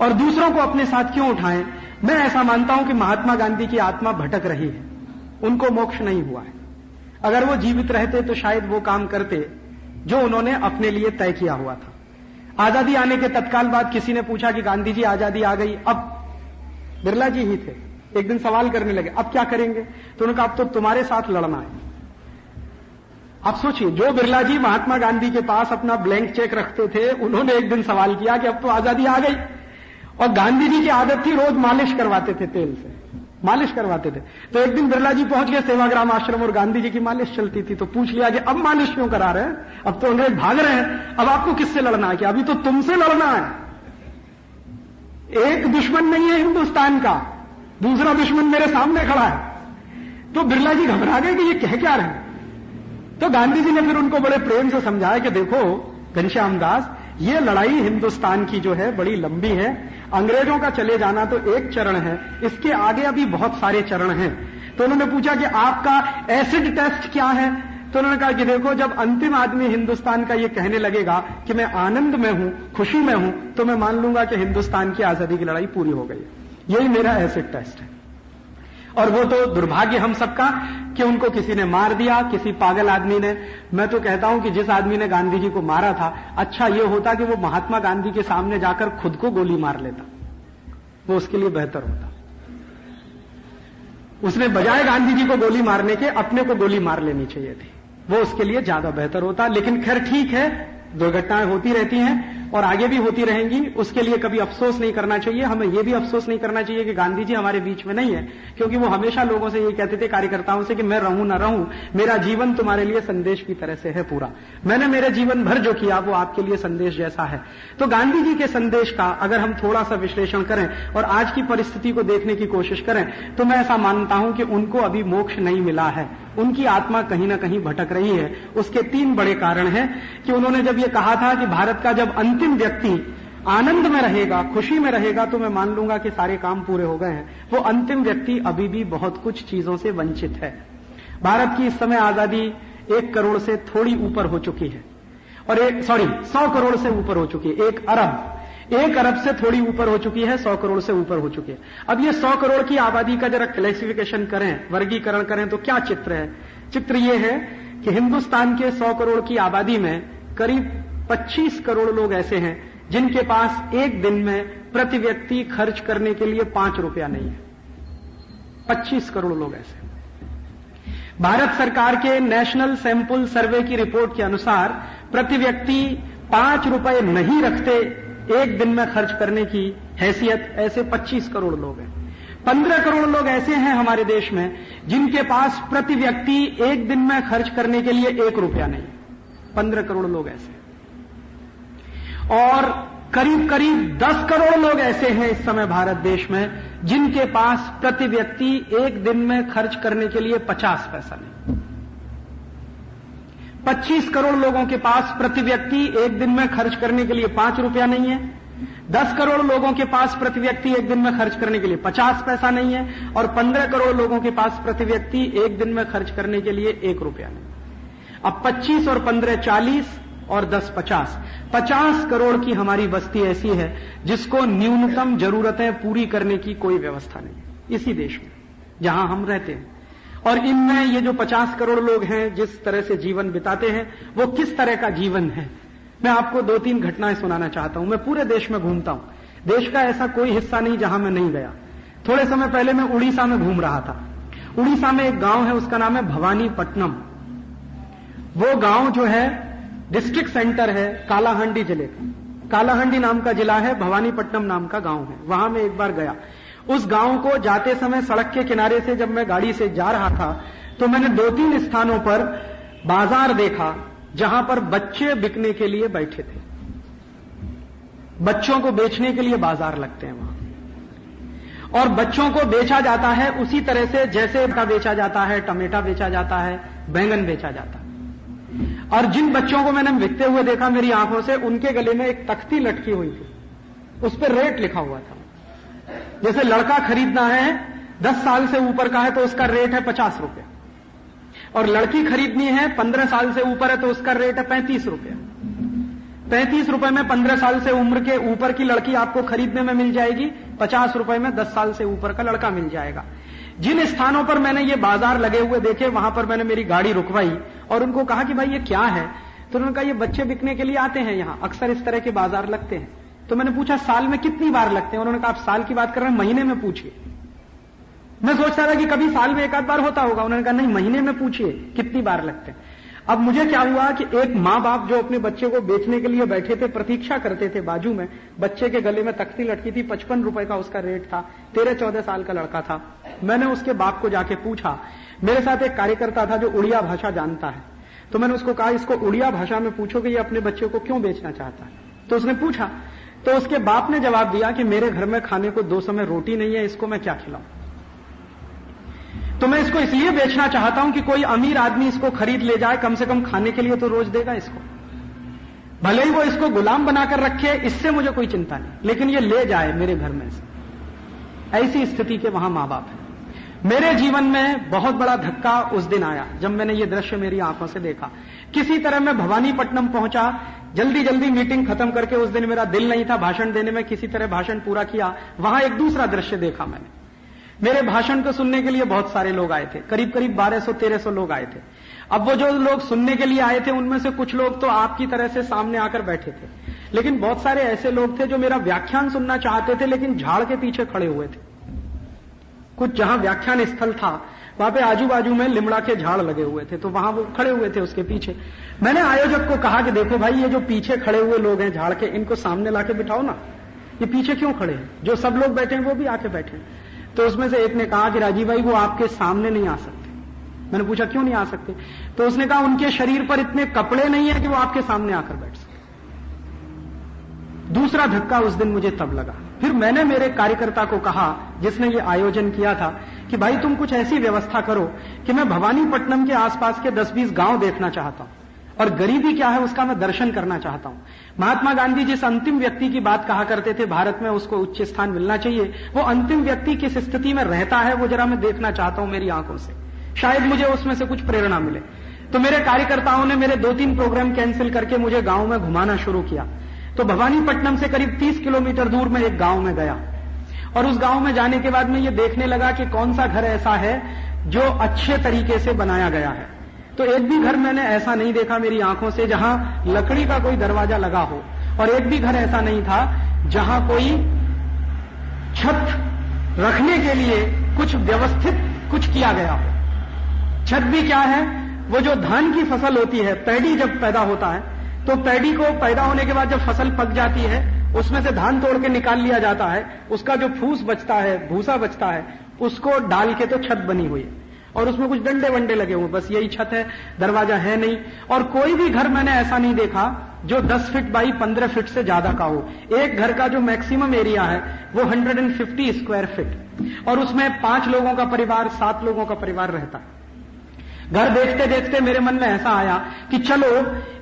और दूसरों को अपने साथ क्यों उठाएँ? मैं ऐसा मानता हूँ कि महात्मा गांधी की आत्मा भटक रही है। उनको मोक्ष नहीं हुआ है। अगर वो जीवित रहते तो शायद वो काम करते जो उन्होंने अपने लिए तय किया हुआ था। आज़ादी आने के तत्काल बाद किसी ने पूछा कि गांधी जी, आज़ादी आ गई, अब बिरला जी ही थे। एक दिन सवाल करने लगे, अब क्या करेंगे? तो उन्होंने कहा, अब तो तुम्हारे साथ लड़ना है। आप सोचिए, जो बिरला जी महात्मा गांधी के पास अपना ब्लैंक चेक रखते थे, उन्होंने एक दिन सवाल किया कि अब तो आज़ादी आ गई। और गांधी जी की आदत थी रोज मालिश करवाते थे तेल से, मालिश करवाते थे। तो एक दिन बिरला जी पहुँच गए सेवाग्राम आश्रम और गांधी जी की मालिश चलती थी तो पूछ लिया कि अब मालिश क्यों करा रहे हैं? अब तो अंग्रेज़ भाग रहे हैं, अब आपको किससे लड़ना है? कि अभी तो तुमसे लड़ना है। एक दुश्मन नहीं है हिंदुस्तान का। दूसरा दुश्मन मेरे सामने खड़ा है। तो बिरला जी घबरा गए कि ये कह क्या रहे तो गांधी जी ने फिर उनको बड़े प्रेम से समझाया कि देखो, घनश्याम दास, ये लड़ाई हिंदुस्तान की जो है, बड़ी लंबी है। अंग्रेज़ों का चले जाना तो एक चरण है, इसके आगे अभी बहुत सारे चरण हैं। तो उन्होंने पूछा कि आपका एसिड टेस्ट क्या है? तो उन्होंने कहा कि देखो, जब अंतिम आदमी हिंदुस्तान का ये कहने लगेगा कि मैं आनंद में हूँ, खुशी में हूँ तो मैं मान लूँगा कि हिंदुस्तान की आज़ादी की लड़ाई पूरी हो गई यही मेरा एसिड टेस्ट है। और वो तो दुर्भाग्य हम सबका कि उनको किसी ने मार दिया, किसी पागल आदमी ने। मैं तो कहता हूँ कि जिस आदमी ने गांधी जी को मारा था अच्छा ये होता कि वो महात्मा गांधी के सामने जाकर खुद को गोली मार लेता। वो उसके लिए बेहतर होता। उसने बजाय गांधी जी को गोली मारने के, अपने को गोली मार लेनी चाहिए थी। वो उसके लिए ज़्यादा बेहतर होता। लेकिन खैर ठीक है, दुर्घटनाएँ होती रहती हैं। और आगे भी होती रहेंगी, उसके लिए कभी अफसोस नहीं करना चाहिए। हमें यह भी अफसोस नहीं करना चाहिए कि गांधी जी हमारे बीच में नहीं है, क्योंकि वो हमेशा लोगों से ये कहते थे, कार्यकर्ताओं से कि मैं रहूँ ना रहूँ, मेरा जीवन तुम्हारे लिए संदेश की तरह से है पूरा। मैंने मेरे जीवन भर जो किया, वो आपके लिए संदेश जैसा है। तो गांधी जी के संदेश का अगर हम थोड़ा सा विश्लेषण करें और आज की परिस्थिति को देखने की कोशिश करें तो मैं ऐसा मानता हूँ कि उनको अभी मोक्ष नहीं मिला है। उनकी आत्मा कहीं ना कहीं भटक रही है। उसके तीन बड़े कारण हैं कि उन्होंने जब ये कहा था कि भारत का जब अंतिम व्यक्ति आनंद में रहेगा, खुशी में रहेगा तो मैं मान लूँगा कि सारे काम पूरे हो गए हैं। वो अंतिम व्यक्ति अभी भी बहुत कुछ चीज़ों से वंचित है। भारत की इस समय आज़ादी एक करोड़ से थोड़ी ऊपर हो चुकी है। और एक सॉरी सौ करोड़ से ऊपर हो चुकी है। एक अरब एक अरब से थोड़ी ऊपर हो चुकी है, सौ करोड़ से ऊपर हो चुकी है। अब ये सौ करोड़ की आबादी का जरा क्लेसिफिकेशन करें, वर्गीकरण करें तो क्या चित्र है? चित्र ये है कि हिंदुस्तान के सौ करोड़ की आबादी में करीब 25 करोड़ लोग ऐसे हैं जिनके पास एक दिन में प्रति व्यक्ति खर्च करने के लिए पाँच रुपया नहीं है। 25 करोड़ लोग ऐसे भारत सरकार के नेशनल सैंपल सर्वे की रिपोर्ट के अनुसार प्रति व्यक्ति पाँच रुपए नहीं रखते एक दिन में खर्च करने की हैसियत ऐसे 25 करोड़ लोग हैं। 15 करोड़ लोग ऐसे हैं हमारे देश में जिनके पास प्रति व्यक्ति एक दिन में खर्च करने के लिए एक रुपया नहीं। 15 करोड़ लोग ऐसे और करीब करीब 10 करोड़ लोग ऐसे हैं इस समय भारत देश में, जिनके पास प्रति व्यक्ति एक दिन में खर्च करने के लिए 50 पैसा नहीं। 25 करोड़ लोगों के पास प्रति व्यक्ति एक दिन में खर्च करने के लिए पाँच रुपया नहीं है। 10 करोड़ लोगों के पास प्रति व्यक्ति एक दिन में खर्च करने के लिए 50 पैसा नहीं है और 15 करोड़ लोगों के पास प्रति व्यक्ति एक दिन में खर्च करने के लिए एक रुपया नहीं। अब 25 और 15 40 और 10 50 50 करोड़ की हमारी बस्ती ऐसी है जिसको न्यूनतम जरूरतें पूरी करने की कोई व्यवस्था नहीं इसी देश में, जहाँ हम रहते हैं। और इनमें ये जो 50 करोड़ लोग हैं, जिस तरह से जीवन बिताते हैं, वो किस तरह का जीवन है? मैं आपको दो तीन घटनाएँ सुनाना चाहता हूँ। मैं पूरे देश में घूमता हूँ। देश का ऐसा कोई हिस्सा नहीं जहाँ मैं नहीं गया। थोड़े समय पहले मैं उड़ीसा में घूम रहा था। उड़ीसा में एक गाँव है, उसका नाम है भवानीपट्टनम। वो गाँव जो है डिस्ट्रिक्ट सेंटर है कालाहांडी ज़िले का। कालाहांडी नाम का जिला है, भवानीपट्टनम नाम का गाँव है। वहाँ मैं एक बार गया। उस गाँव को जाते समय सड़क के किनारे से जब मैं गाड़ी से जा रहा था तो मैंने दो तीन स्थानों पर बाज़ार देखा, जहाँ पर बच्चे बिकने के लिए बैठे थे। बच्चों को बेचने के लिए बाज़ार लगते हैं वहाँ। और बच्चों को बेचा जाता है उसी तरह से जैसे बेचा जाता है, टमेटा बेचा जाता है, बैंगन बेचा जाता है। और जिन बच्चों को मैंने बिकते हुए देखा मेरी आँखों से, उनके गले में एक तख्ती लटकी हुई थी। उस पर रेट लिखा हुआ था। जैसे लड़का खरीदना है, दस साल से ऊपर का है तो उसका रेट है पचास रुपए और लड़की खरीदनी है, पंद्रह साल से ऊपर है तो उसका रेट है पैंतीस रुपए पैंतीस रुपए में पंद्रह साल से उम्र के ऊपर की लड़की आपको खरीदने में मिल जाएगी, पचास रुपए में दस साल से ऊपर का लड़का मिल जाएगा। जिन स्थानों पर मैंने ये बाज़ार लगे हुए देखे, वहाँ पर मैंने मेरी गाड़ी रुकवाई और उनको कहा कि भाई ये क्या है? तो उन्होंने कहा, ये बच्चे बिकने के लिए आते हैं यहाँ, अक्सर इस तरह के बाज़ार लगते हैं। तो मैंने पूछा, साल में कितनी बार लगते हैं? उन्होंने कहा, आप साल की बात कर रहे हैं, महीने में पूछिए। मैं सोचता था कि कभी साल में एक आध बार होता होगा। उन्होंने कहा, नहीं, महीने में पूछिए, कितनी बार लगते हैं? अब मुझे क्या हुआ कि एक माँ बाप जो अपने बच्चे को बेचने के लिए बैठे थे, प्रतीक्षा करते थे बाजू में, बच्चे के गले में तख्ती लटकी थी, पचपन रुपए का उसका रेट था तेरह चौदह साल का लड़का था। मैंने उसके बाप को जाके पूछा, मेरे साथ एक कार्यकर्ता था जो उड़िया भाषा जानता है। तो मैंने उसको कहा, इसको उड़िया भाषा में पूछो कि ये अपने बच्चे को क्यों बेचना चाहता है? तो उसने पूछा तो उसके बाप ने जवाब दिया कि मेरे घर में खाने को दो समय रोटी नहीं है, इसको मैं क्या खिलाऊं? तो मैं इसको इसलिए बेचना चाहता हूँ कि कोई अमीर आदमी इसको खरीद ले जाए, कम से कम खाने के लिए तो रोज देगा इसको। भले ही वो इसको गुलाम बनाकर रखे, इससे मुझे कोई चिंता नहीं, लेकिन ये ले जाए मेरे घर में से। ऐसी स्थिति के वहाँ माँ बाप है। मेरे जीवन में बहुत बड़ा धक्का उस दिन आया, जब मैंने ये दृश्य मेरी आँखों से देखा। किसी तरह मैं भवानीपट्टनम पहुँचा जल्दी जल्दी मीटिंग खत्म करके उस दिन मेरा दिल नहीं था, भाषण देने में किसी तरह भाषण पूरा किया, वहाँ एक दूसरा दृश्य देखा मैंने। मेरे भाषण को सुनने के लिए बहुत सारे लोग आए थे। करीब करीब 1200 1300 लोग आए थे। अब वो जो लोग सुनने के लिए आए थे, उनमें से कुछ लोग तो आपकी तरह से सामने आकर बैठे थे। लेकिन बहुत सारे ऐसे लोग थे जो मेरा व्याख्यान सुनना चाहते थे, लेकिन झाड़ के पीछे खड़े हुए थे। कुछ जहाँ व्याख्यान स्थल था, वहाँ पे आजू बाजू में लिमड़ा के झाड़ लगे हुए थे तो वहाँ वो खड़े हुए थे उसके पीछे। मैंने आयोजक को कहा कि देखो भाई, ये जो पीछे खड़े हुए लोग हैं झाड़ के, इनको सामने लाके बिठाओ ना। ये पीछे क्यों खड़े हैं? जो सब लोग बैठे हैं, वो भी आके बैठे तो उसमें से एक ने कहा कि राजीव भाई, वो आपके सामने नहीं आ सकते। मैंने पूछा, क्यों नहीं आ सकते? तो उसने कहा, उनके शरीर पर इतने कपड़े नहीं है कि वो आपके सामने आकर बैठ सके। दूसरा धक्का उस दिन मुझे तब लगा। फिर मैंने मेरे कार्यकर्ता को कहा, जिसने ये आयोजन किया था, कि भाई, तुम कुछ ऐसी व्यवस्था करो कि मैं भवानीपट्टनम के आसपास के 10-20 गाँव देखना चाहता हूँ। और गरीबी क्या है उसका मैं दर्शन करना चाहता हूँ। महात्मा गांधी जिस अंतिम व्यक्ति की बात कहा करते थे, भारत में उसको उच्च स्थान मिलना चाहिए, वो अंतिम व्यक्ति किस स्थिति में रहता है, वो जरा मैं देखना चाहता हूँ मेरी आँखों से। शायद मुझे उसमें से कुछ प्रेरणा मिले। तो मेरे कार्यकर्ताओं ने मेरे दो तीन प्रोग्राम कैंसिल करके मुझे गाँव में घुमाना शुरू किया। तो भवानीपट्टनम से करीब 30 किलोमीटर दूर में एक गाँव में गया। और उस गाँव में जाने के बाद मैं ये देखने लगा कि कौन सा घर ऐसा है जो अच्छे तरीके से बनाया गया है। तो एक भी घर मैंने ऐसा नहीं देखा मेरी आँखों से जहाँ लकड़ी का कोई दरवाज़ा लगा हो। और एक भी घर ऐसा नहीं था जहाँ कोई छत रखने के लिए कुछ व्यवस्थित कुछ किया गया हो। छत भी क्या है? वो जो धान की फ़सल होती है, पैडी जब पैदा होता है तो पैडी को पैदा होने के बाद जब फ़सल पक जाती है, उसमें से धान तोड़ के निकाल लिया जाता है, उसका जो फूस बचता है, भूसा बचता है, उसको डाल के तो छत बनी हुई है। और उसमें कुछ डंडे वंडे लगे हुए बस यही छत है, दरवाज़ा है नहीं। और कोई भी घर मैंने ऐसा नहीं देखा जो 10 फीट बाई 15 फीट से ज़्यादा का हो। एक घर का जो मैक्सिमम एरिया है, वो 150 स्क्वायर फीट। और उसमें पाँच लोगों का परिवार, सात लोगों का परिवार रहता। है घर देखते देखते मेरे मन में ऐसा आया कि चलो,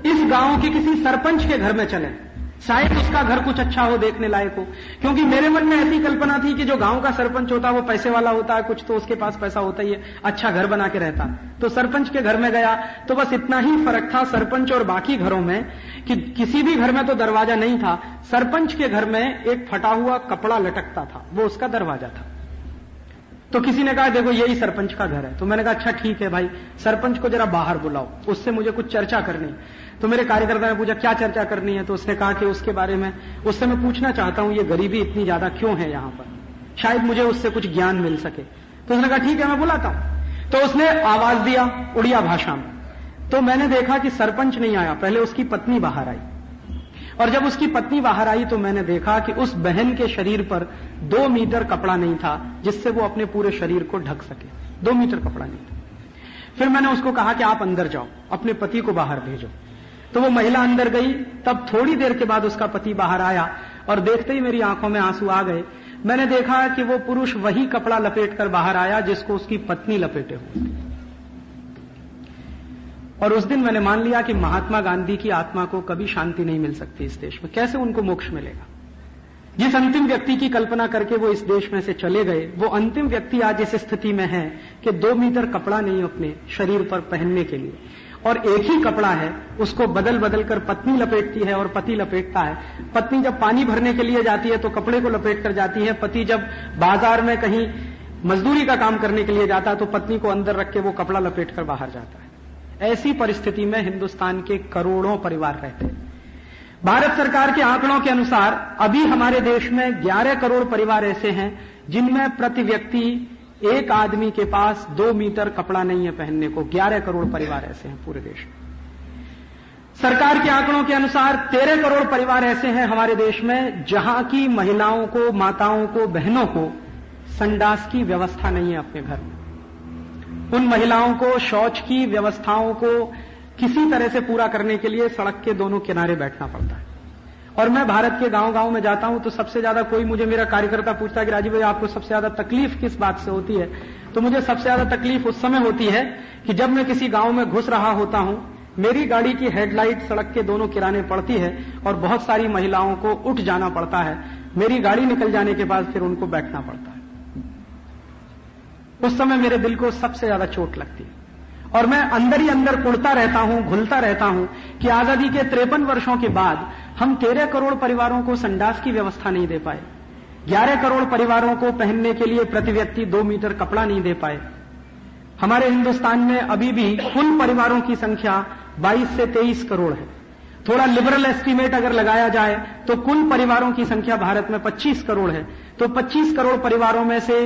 इस गाँव के किसी सरपंच के घर में चले। शायद उसका घर कुछ अच्छा हो देखने लायक हो। क्योंकि मेरे मन में ऐसी कल्पना थी कि जो गाँव का सरपंच होता है वो पैसे वाला होता है कुछ तो उसके पास पैसा होता ही है अच्छा घर बना के रहता। तो सरपंच के घर में गया तो बस इतना ही फ़र्क था सरपंच और बाकी घरों में कि किसी भी घर में तो दरवाज़ा नहीं था। सरपंच के घर में एक फटा हुआ कपड़ा लटकता था, वो उसका दरवाज़ा था। तो किसी ने कहा, देखो, यही सरपंच का घर है। तो मैंने कहा अच्छा ठीक है भाई, सरपंच को जरा बाहर बुलाओ, उससे मुझे कुछ चर्चा करनी तो मेरे कार्यकर्ता ने पूछा, क्या चर्चा करनी है? तो उसने कहा कि उसके बारे में उससे मैं पूछना चाहता हूँ, ये गरीबी इतनी ज़्यादा क्यों है यहाँ पर? शायद मुझे उससे कुछ ज्ञान मिल सके। तो उसने कहा, ठीक है, मैं बुलाता हूँ। तो उसने आवाज़ दिया उड़िया भाषा में। तो मैंने देखा कि सरपंच नहीं आया, पहले उसकी पत्नी बाहर आई। और जब उसकी पत्नी बाहर आई तो मैंने देखा कि उस बहन के शरीर पर दो मीटर कपड़ा नहीं था, जिससे वो अपने पूरे शरीर को ढक सके। दो मीटर कपड़ा नहीं था। फिर मैंने उसको कहा कि आप अंदर जाओ, अपने पति को बाहर भेजो। तो वो महिला अंदर गई, तब थोड़ी देर के बाद उसका पति बाहर आया और देखते ही मेरी आँखों में आँसू आ गए। मैंने देखा कि वो पुरुष वही कपड़ा लपेट कर बाहर आया जिसको उसकी पत्नी लपेटे हुए और उस दिन मैंने मान लिया कि महात्मा गांधी की आत्मा को कभी शांति नहीं मिल सकती इस देश में। कैसे उनको मोक्ष मिलेगा? जिस अंतिम व्यक्ति की कल्पना करके वो इस देश में से चले गए, वो अंतिम व्यक्ति आज इस स्थिति में है कि दो मीटर कपड़ा नहीं अपने शरीर पर पहनने के लिए। और एक ही कपड़ा है, उसको बदल बदल कर पत्नी लपेटती है और पति लपेटता है। पत्नी जब पानी भरने के लिए जाती है तो कपड़े को लपेट कर जाती है। पति जब बाज़ार में कहीं मजदूरी का काम करने के लिए जाता है तो पत्नी को अंदर रख के वो कपड़ा लपेट कर बाहर जाता है। ऐसी परिस्थिति में हिंदुस्तान के करोड़ों परिवार रहते हैं। भारत सरकार के आंकड़ों के अनुसार अभी हमारे देश में 11 करोड़ परिवार ऐसे हैं जिनमें प्रति व्यक्ति एक आदमी के पास दो मीटर कपड़ा नहीं है पहनने को 11 करोड़ परिवार ऐसे हैं पूरे देश में। सरकार के आंकड़ों के अनुसार 13 करोड़ परिवार ऐसे हैं हमारे देश में, जहाँ की महिलाओं को, माताओं को, बहनों को संडास की व्यवस्था नहीं है अपने घर में। उन महिलाओं को, शौच की व्यवस्थाओं को किसी तरह से पूरा करने के लिए सड़क के दोनों किनारे बैठना पड़ता है। और मैं भारत के गाँव गाँव में जाता हूँ तो सबसे ज़्यादा कोई मुझे मेरा कार्यकर्ता पूछता है कि राजीव भाई, आपको सबसे ज़्यादा तकलीफ़ किस बात से होती है? तो मुझे सबसे ज़्यादा तकलीफ़ उस समय होती है कि जब मैं किसी गाँव में घुस रहा होता हूँ, मेरी गाड़ी की हेडलाइट सड़क के दोनों किराने पड़ती है और बहुत सारी महिलाओं को उठ जाना पड़ता है। मेरी गाड़ी निकल जाने के बाद फिर उनको बैठना पड़ता है। उस समय मेरे दिल को सबसे ज़्यादा चोट लगती है। और मैं अंदर ही अंदर कुड़ता रहता हूँ, घुलता रहता हूँ कि आज़ादी के त्रेपन वर्षों के बाद हम तेरह करोड़ परिवारों को संडास की व्यवस्था नहीं दे पाए। ग्यारह करोड़ परिवारों को पहनने के लिए प्रति व्यक्ति दो मीटर कपड़ा नहीं दे पाए। हमारे हिंदुस्तान में अभी भी कुल परिवारों की संख्या 22 से 23 करोड़ है। थोड़ा लिबरल एस्टीमेट अगर लगाया जाए तो कुल परिवारों की संख्या भारत में 25 करोड़ है। तो 25 करोड़ परिवारों में से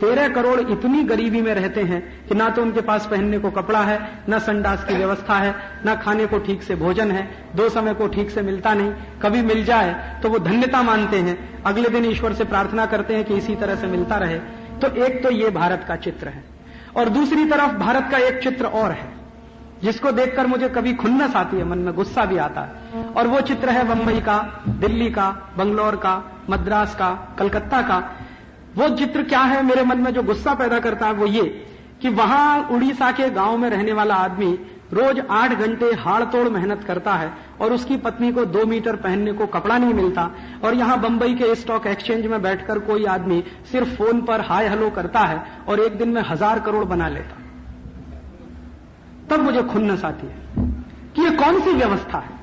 13 करोड़ इतनी गरीबी में रहते हैं कि ना तो उनके पास पहनने को कपड़ा है, ना संडास की व्यवस्था है, ना खाने को ठीक से भोजन है, दो समय को ठीक से मिलता नहीं, कभी मिल जाए तो वो धन्यता मानते हैं। अगले दिन ईश्वर से प्रार्थना करते हैं कि इसी तरह से मिलता रहे। तो एक तो ये भारत का चित्र है और दूसरी तरफ़ भारत का एक चित्र और है, जिसको देखकर मुझे कभी खुन्नस आती है, मन में गुस्सा भी आता है। और वो चित्र है बम्बई का, दिल्ली का, बंगलौर का, मद्रास का, कलकत्ता का। वो चित्र क्या है मेरे मन में जो गुस्सा पैदा करता है वो ये कि वहाँ उड़ीसा के गाँव में रहने वाला आदमी रोज आठ घंटे हाड़ तोड़ मेहनत करता है और उसकी पत्नी को दो मीटर पहनने को कपड़ा नहीं मिलता और यहाँ बंबई के स्टॉक एक्सचेंज में बैठकर कोई आदमी सिर्फ़ फ़ोन पर हाय हेलो करता है और एक दिन में हज़ार करोड़ बना लेता। तब मुझे खुन्नस आती है कि ये कौन सी व्यवस्था है?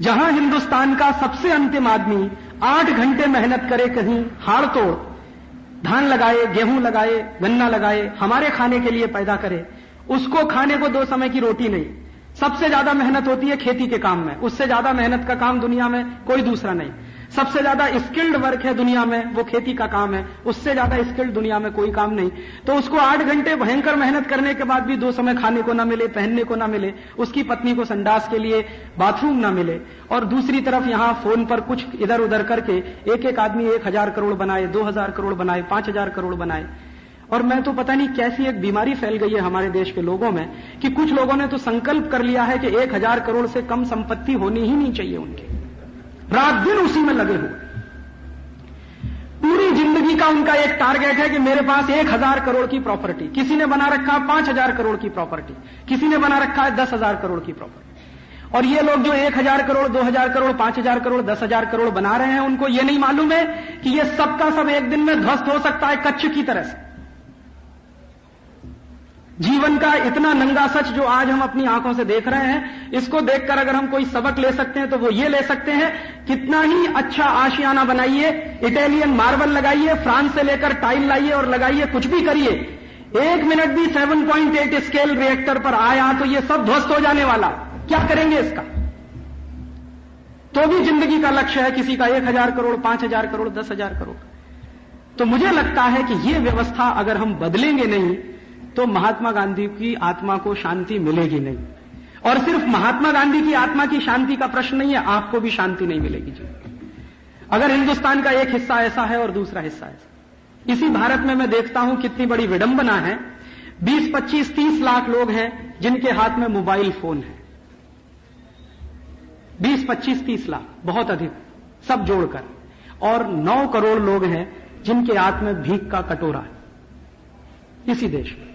जहाँ हिंदुस्तान का सबसे अंतिम आदमी आठ घंटे मेहनत करे, कहीं हार तोड़, धान लगाए, गेहूँ लगाए, गन्ना लगाए, हमारे खाने के लिए पैदा करे। उसको खाने को दो समय की रोटी नहीं। सबसे ज़्यादा मेहनत होती है खेती के काम में। उससे ज़्यादा मेहनत का काम दुनिया में कोई दूसरा नहीं। सबसे ज़्यादा स्किल्ड वर्क है दुनिया में, वो खेती का काम है। उससे ज़्यादा स्किल्ड दुनिया में कोई काम नहीं। तो उसको आठ घंटे भयंकर मेहनत करने के बाद भी दो समय खाने को ना मिले, पहनने को ना मिले, उसकी पत्नी को संडास के लिए बाथरूम ना मिले। और दूसरी तरफ़ यहाँ फ़ोन पर कुछ इधर उधर करके एक एक आदमी एक हज़ार करोड़ बनाए, दो हज़ार करोड़ बनाए, पाँच हज़ार करोड़ बनाए। और मैं तो पता नहीं कैसी एक बीमारी फैल गई है हमारे देश के लोगों में कि कुछ लोगों ने तो संकल्प कर लिया है कि एक हज़ार करोड़ से कम संपत्ति होनी ही नहीं चाहिए उनकी। रात दिन उसी में लगे हुए। पूरी ज़िंदगी का उनका एक टारगेट है कि मेरे पास एक हज़ार करोड़ की प्रॉपर्टी। किसी ने बना रखा है पाँच हज़ार करोड़ की प्रॉपर्टी। किसी ने बना रखा है दस हज़ार करोड़ की प्रॉपर्टी। और ये लोग जो एक हज़ार करोड़, दो हज़ार करोड़, पाँच हज़ार करोड़, दस हज़ार करोड़ बना रहे हैं, उनको ये नहीं मालूम है कि ये सबका सब एक दिन में ध्वस्त हो सकता है कच्छ की तरह से। जीवन का इतना नंगा सच जो आज हम अपनी आँखों से देख रहे हैं, इसको देखकर अगर हम कोई सबक ले सकते हैं तो वो ये ले सकते हैं, कितना ही अच्छा आशियाना बनाइए, इटालियन मार्बल लगाइए, फ्रांस से लेकर टाइल लाइए और लगाइए, कुछ भी करिए। एक मिनट भी 7.8 स्केल रिएक्टर पर आया तो ये सब ध्वस्त हो जाने वाला। क्या करेंगे इसका? तो भी ज़िंदगी का लक्ष्य है किसी का एक हज़ार करोड़, पाँच हज़ार करोड़, दस हज़ार करोड़। तो मुझे लगता है कि ये व्यवस्था अगर हम बदलेंगे नहीं तो महात्मा गांधी की आत्मा को शांति मिलेगी नहीं। और सिर्फ़ महात्मा गांधी की आत्मा की शांति का प्रश्न नहीं है आपको भी शांति नहीं मिलेगी जी। अगर हिंदुस्तान का एक हिस्सा ऐसा है और दूसरा हिस्सा ऐसा इसी भारत में मैं देखता हूँ कितनी बड़ी विडंबना है। 20, 25, 30 लाख लोग हैं जिनके हाथ में मोबाइल फ़ोन है। 20, 25, 30 लाख बहुत अधिक सब जोड़कर। और 9 करोड़ लोग हैं जिनके हाथ में भीख का कटोरा है। इसी देश में।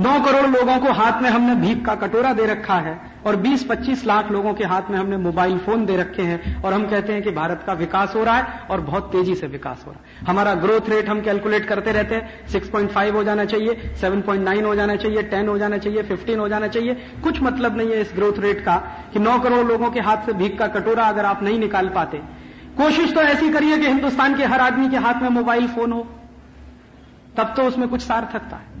नौ करोड़ लोगों को हाथ में हमने भीख का कटोरा दे रखा है और 20-25 लाख लोगों के हाथ में हमने मोबाइल फ़ोन दे रखे हैं और हम कहते हैं कि भारत का विकास हो रहा है और बहुत तेज़ी से विकास हो रहा है। हमारा ग्रोथ रेट हम कैलकुलेट करते रहते हैं। 6.5 हो जाना चाहिए 7.9 हो जाना चाहिए 10 हो जाना चाहिए 15 हो जाना चाहिए। कुछ मतलब नहीं है इस ग्रोथ रेट का कि नौ करोड़ लोगों के हाथ से भीख का कटोरा अगर आप नहीं निकाल पाते। कोशिश तो ऐसी करिए कि हिंदुस्तान के हर आदमी के हाथ में मोबाइल फ़ोन हो। तब तो उसमें कुछ सार्थकता है।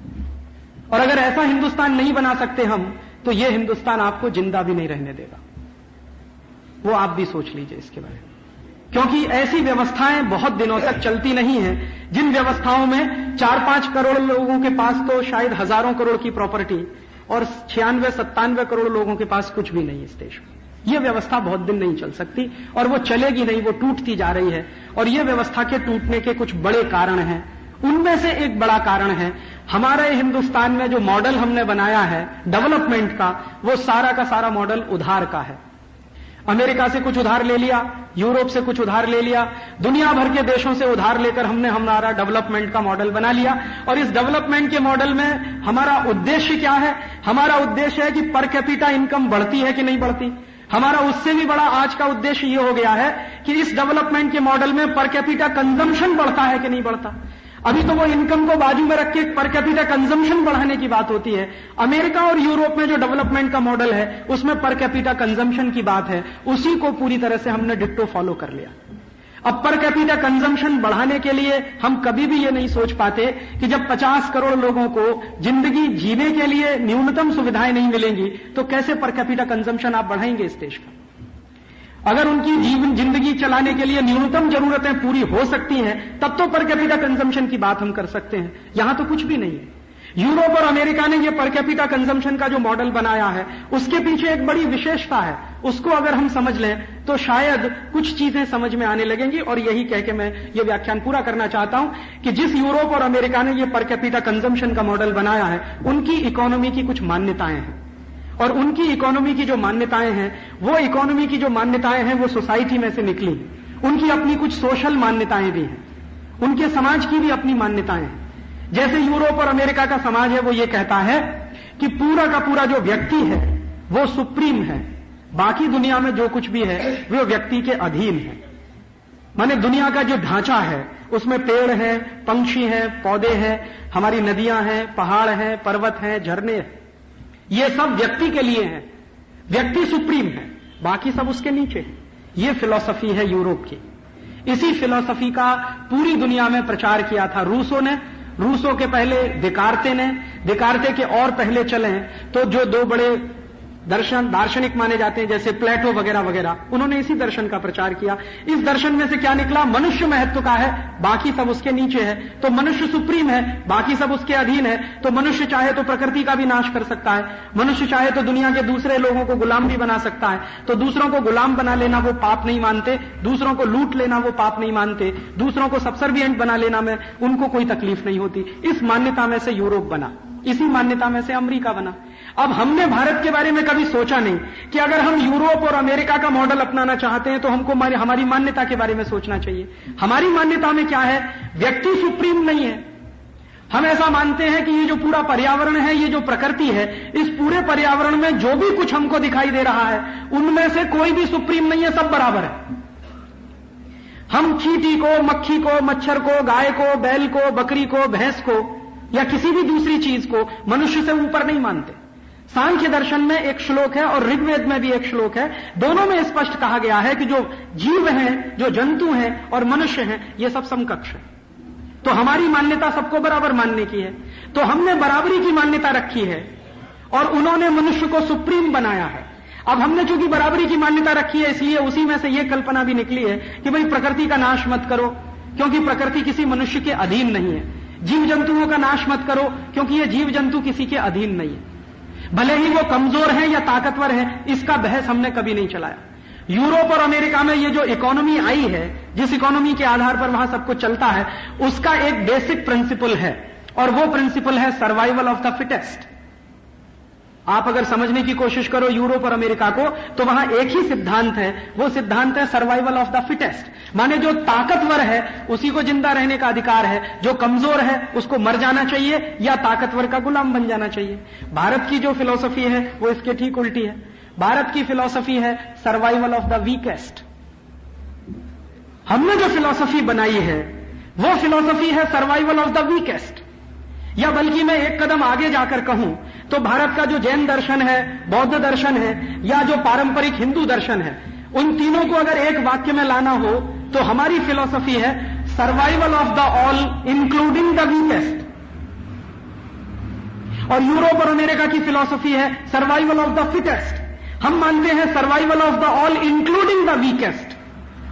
और अगर ऐसा हिंदुस्तान नहीं बना सकते हम तो यह हिंदुस्तान आपको ज़िंदा भी नहीं रहने देगा। वो आप भी सोच लीजिए इसके बारे में। क्योंकि ऐसी व्यवस्थाएँ बहुत दिनों तक चलती नहीं है। जिन व्यवस्थाओं में चार पाँच करोड़ लोगों के पास तो शायद हज़ारों करोड़ की प्रॉपर्टी और छियानवे, सत्तानवे करोड़ लोगों के पास कुछ भी नहीं इस देश में। यह व्यवस्था बहुत दिन नहीं चल सकती और वो चलेगी नहीं, वो टूटती जा रही है। और यह व्यवस्था के टूटने के कुछ बड़े कारण हैं। उनमें से एक बड़ा कारण है। हमारे हिंदुस्तान में जो मॉडल हमने बनाया है, डेवलपमेंट का, वो सारा का सारा मॉडल उधार का है। अमेरिका से कुछ उधार ले लिया, यूरोप से कुछ उधार ले लिया, दुनिया भर के देशों से उधार लेकर हमने हमारा डेवलपमेंट का मॉडल बना लिया। और इस डेवलपमेंट के मॉडल में हमारा उद्देश्य क्या है? हमारा उद्देश्य है कि पर कैपिटा इनकम बढ़ती है कि नहीं बढ़ती? हमारा उससे भी बड़ा आज का उद्देश्य यह हो गया है कि इस डेवलपमेंट के मॉडल में पर कैपिटा कंजम्पशन बढ़ता है कि नहीं बढ़ता? अभी तो वो इनकम को बाजू में रख के पर कैपिटा कंजम्पशन बढ़ाने की बात होती है। अमेरिका और यूरोप में जो डेवलपमेंट का मॉडल है, उसमें पर कैपिटा कंजम्पशन की बात है। उसी को पूरी तरह से हमने डिट्टो फॉलो कर लिया। अब पर कैपिटा कंजम्पशन बढ़ाने के लिए हम कभी भी ये नहीं सोच पाते कि जब 50 करोड़ लोगों को ज़िंदगी जीने के लिए न्यूनतम सुविधाएँ नहीं मिलेंगी तो कैसे पर कैपिटा कंजम्पशन आप बढ़ाएँगे इस देश का? अगर उनकी जीवन, ज़िंदगी चलाने के लिए न्यूनतम जरूरतें पूरी हो सकती हैं, तब तो पर कैपिटा कंजम्पशन की बात हम कर सकते हैं। यहाँ तो कुछ भी नहीं है। यूरोप और अमेरिका ने यह पर कैपिटा कंजम्पशन का जो मॉडल बनाया है, उसके पीछे एक बड़ी विशेषता है। उसको अगर हम समझ लें तो शायद कुछ चीज़ें समझ में आने लगेंगी, और यही कह के मैं ये व्याख्यान पूरा करना चाहता हूँ कि जिस यूरोप और अमेरिका ने यह पर कैपिटा कंजम्पशन का मॉडल बनाया है, उनकी इकोनॉमी की कुछ मान्यताएँ हैं। और उनकी इकोनॉमी की जो मान्यताएँ हैं, वो इकोनॉमी की जो मान्यताएँ हैं, वो सोसाइटी में से निकली। उनकी अपनी कुछ सोशल मान्यताएँ भी हैं। उनके समाज की भी अपनी मान्यताएँ हैं। जैसे यूरोप और अमेरिका का समाज है, वो ये कहता है कि पूरा का पूरा जो व्यक्ति है, वो सुप्रीम है। बाकी दुनिया में जो कुछ भी है, वो व्यक्ति के अधीन है। माने दुनिया का जो ढांचा है, उसमें पेड़ है, पंक्षी हैं, पौधे हैं, हमारी नदियाँ हैं, पहाड़ हैं, पर्वत हैं, झरने हैं। ये सब व्यक्ति के लिए है। व्यक्ति सुप्रीम है। बाकी सब उसके नीचे है। ये फिलॉसफी है यूरोप की। इसी फिलॉसफी का पूरी दुनिया में प्रचार किया था रूसों ने। रूसों के पहले दिकारते ने। दिकारते के और पहले चले हैं। तो जो दो बड़े दर्शन, दार्शनिक माने जाते हैं, जैसे प्लेटो वगैरह वगैरह। उन्होंने इसी दर्शन का प्रचार किया। इस दर्शन में से क्या निकला? मनुष्य महत्व का है, बाकी सब उसके नीचे है। तो मनुष्य सुप्रीम है, बाकी सब उसके अधीन है। तो मनुष्य चाहे तो प्रकृति का भी नाश कर सकता है। मनुष्य चाहे तो दुनिया के दूसरे लोगों को गुलाम भी बना सकता है। तो दूसरों को गुलाम बना लेना वो पाप नहीं मानते। दूसरों को लूट लेना वो पाप नहीं मानते। दूसरों को सबसर्वियंट बना लेना में, उनको कोई तकलीफ़ नहीं होती। इस मान्यता में से यूरोप बना। इसी मान्यता में से अमरीका बना। अब हमने भारत के बारे में कभी सोचा नहीं कि अगर हम यूरोप और अमेरिका का मॉडल अपनाना चाहते हैं तो हमको हमारी मान्यता के बारे में सोचना चाहिए। हमारी मान्यता में क्या है? व्यक्ति सुप्रीम नहीं है। हम ऐसा मानते हैं कि ये जो पूरा पर्यावरण है, ये जो प्रकृति है, इस पूरे पर्यावरण में जो भी कुछ हमको दिखाई दे रहा है, उनमें से कोई भी सुप्रीम नहीं है, सब बराबर है। हम चीटी को, मक्खी को, मच्छर को, गाय को, बैल को, बकरी को, भैंस को या किसी भी दूसरी चीज़ को मनुष्य से ऊपर नहीं मानते। सांख्य दर्शन में एक श्लोक है और ऋग्वेद में भी एक श्लोक है। दोनों में स्पष्ट कहा गया है कि जो जीव हैं, जो जंतु हैं और मनुष्य हैं, ये सब समकक्ष है। तो हमारी मान्यता सबको बराबर मानने की है। तो हमने बराबरी की मान्यता रखी है और उन्होंने मनुष्य को सुप्रीम बनाया है। अब हमने चूँकि बराबरी की मान्यता रखी है, इसलिए उसी में से यह कल्पना भी निकली है कि भाई प्रकृति का नाश मत करो, क्योंकि प्रकृति किसी मनुष्य के अधीन नहीं है। जीव जंतुओं का नाश मत करो, क्योंकि ये जीव जंतु किसी के अधीन नहीं है। भले ही वो कमज़ोर है या ताकतवर है, इसका बहस हमने कभी नहीं चलाया। यूरोप और अमेरिका में ये जो इकोनॉमी आई है, जिस इकोनॉमी के आधार पर वहाँ सब कुछ चलता है, उसका एक बेसिक प्रिंसिपल है, और वो प्रिंसिपल है सर्वाइवल ऑफ़ द फिटेस्ट आप अगर समझने की कोशिश करो यूरोप और अमेरिका को तो वहाँ एक ही सिद्धांत है। वो सिद्धांत है सर्वाइवल ऑफ़ द फिटेस्ट माने जो ताकतवर है, उसी को ज़िंदा रहने का अधिकार है। जो कमज़ोर है, उसको मर जाना चाहिए, या ताकतवर का गुलाम बन जाना चाहिए। भारत की जो फिलोसफी है, वो इसके ठीक उल्टी है। भारत की फिलोसफी है सर्वाइवल ऑफ़ द वीकेस्ट हमने जो फिलोसफी बनाई है, वो फिलोसफी है सर्वाइवल ऑफ़ द वीकेस्ट या बल्कि मैं एक कदम आगे जाकर कहूँ तो भारत का जो जैन दर्शन है, बौद्ध दर्शन है, या जो पारंपरिक हिंदू दर्शन है, उन तीनों को अगर एक वाक्य में लाना हो तो हमारी फिलॉसफी है survival of the all including the weakest और यूरोप और अमेरिका की फिलॉसफी है सर्वाइवल ऑफ़ द फिटेस्ट हम मानते हैं survival of the all including the weakest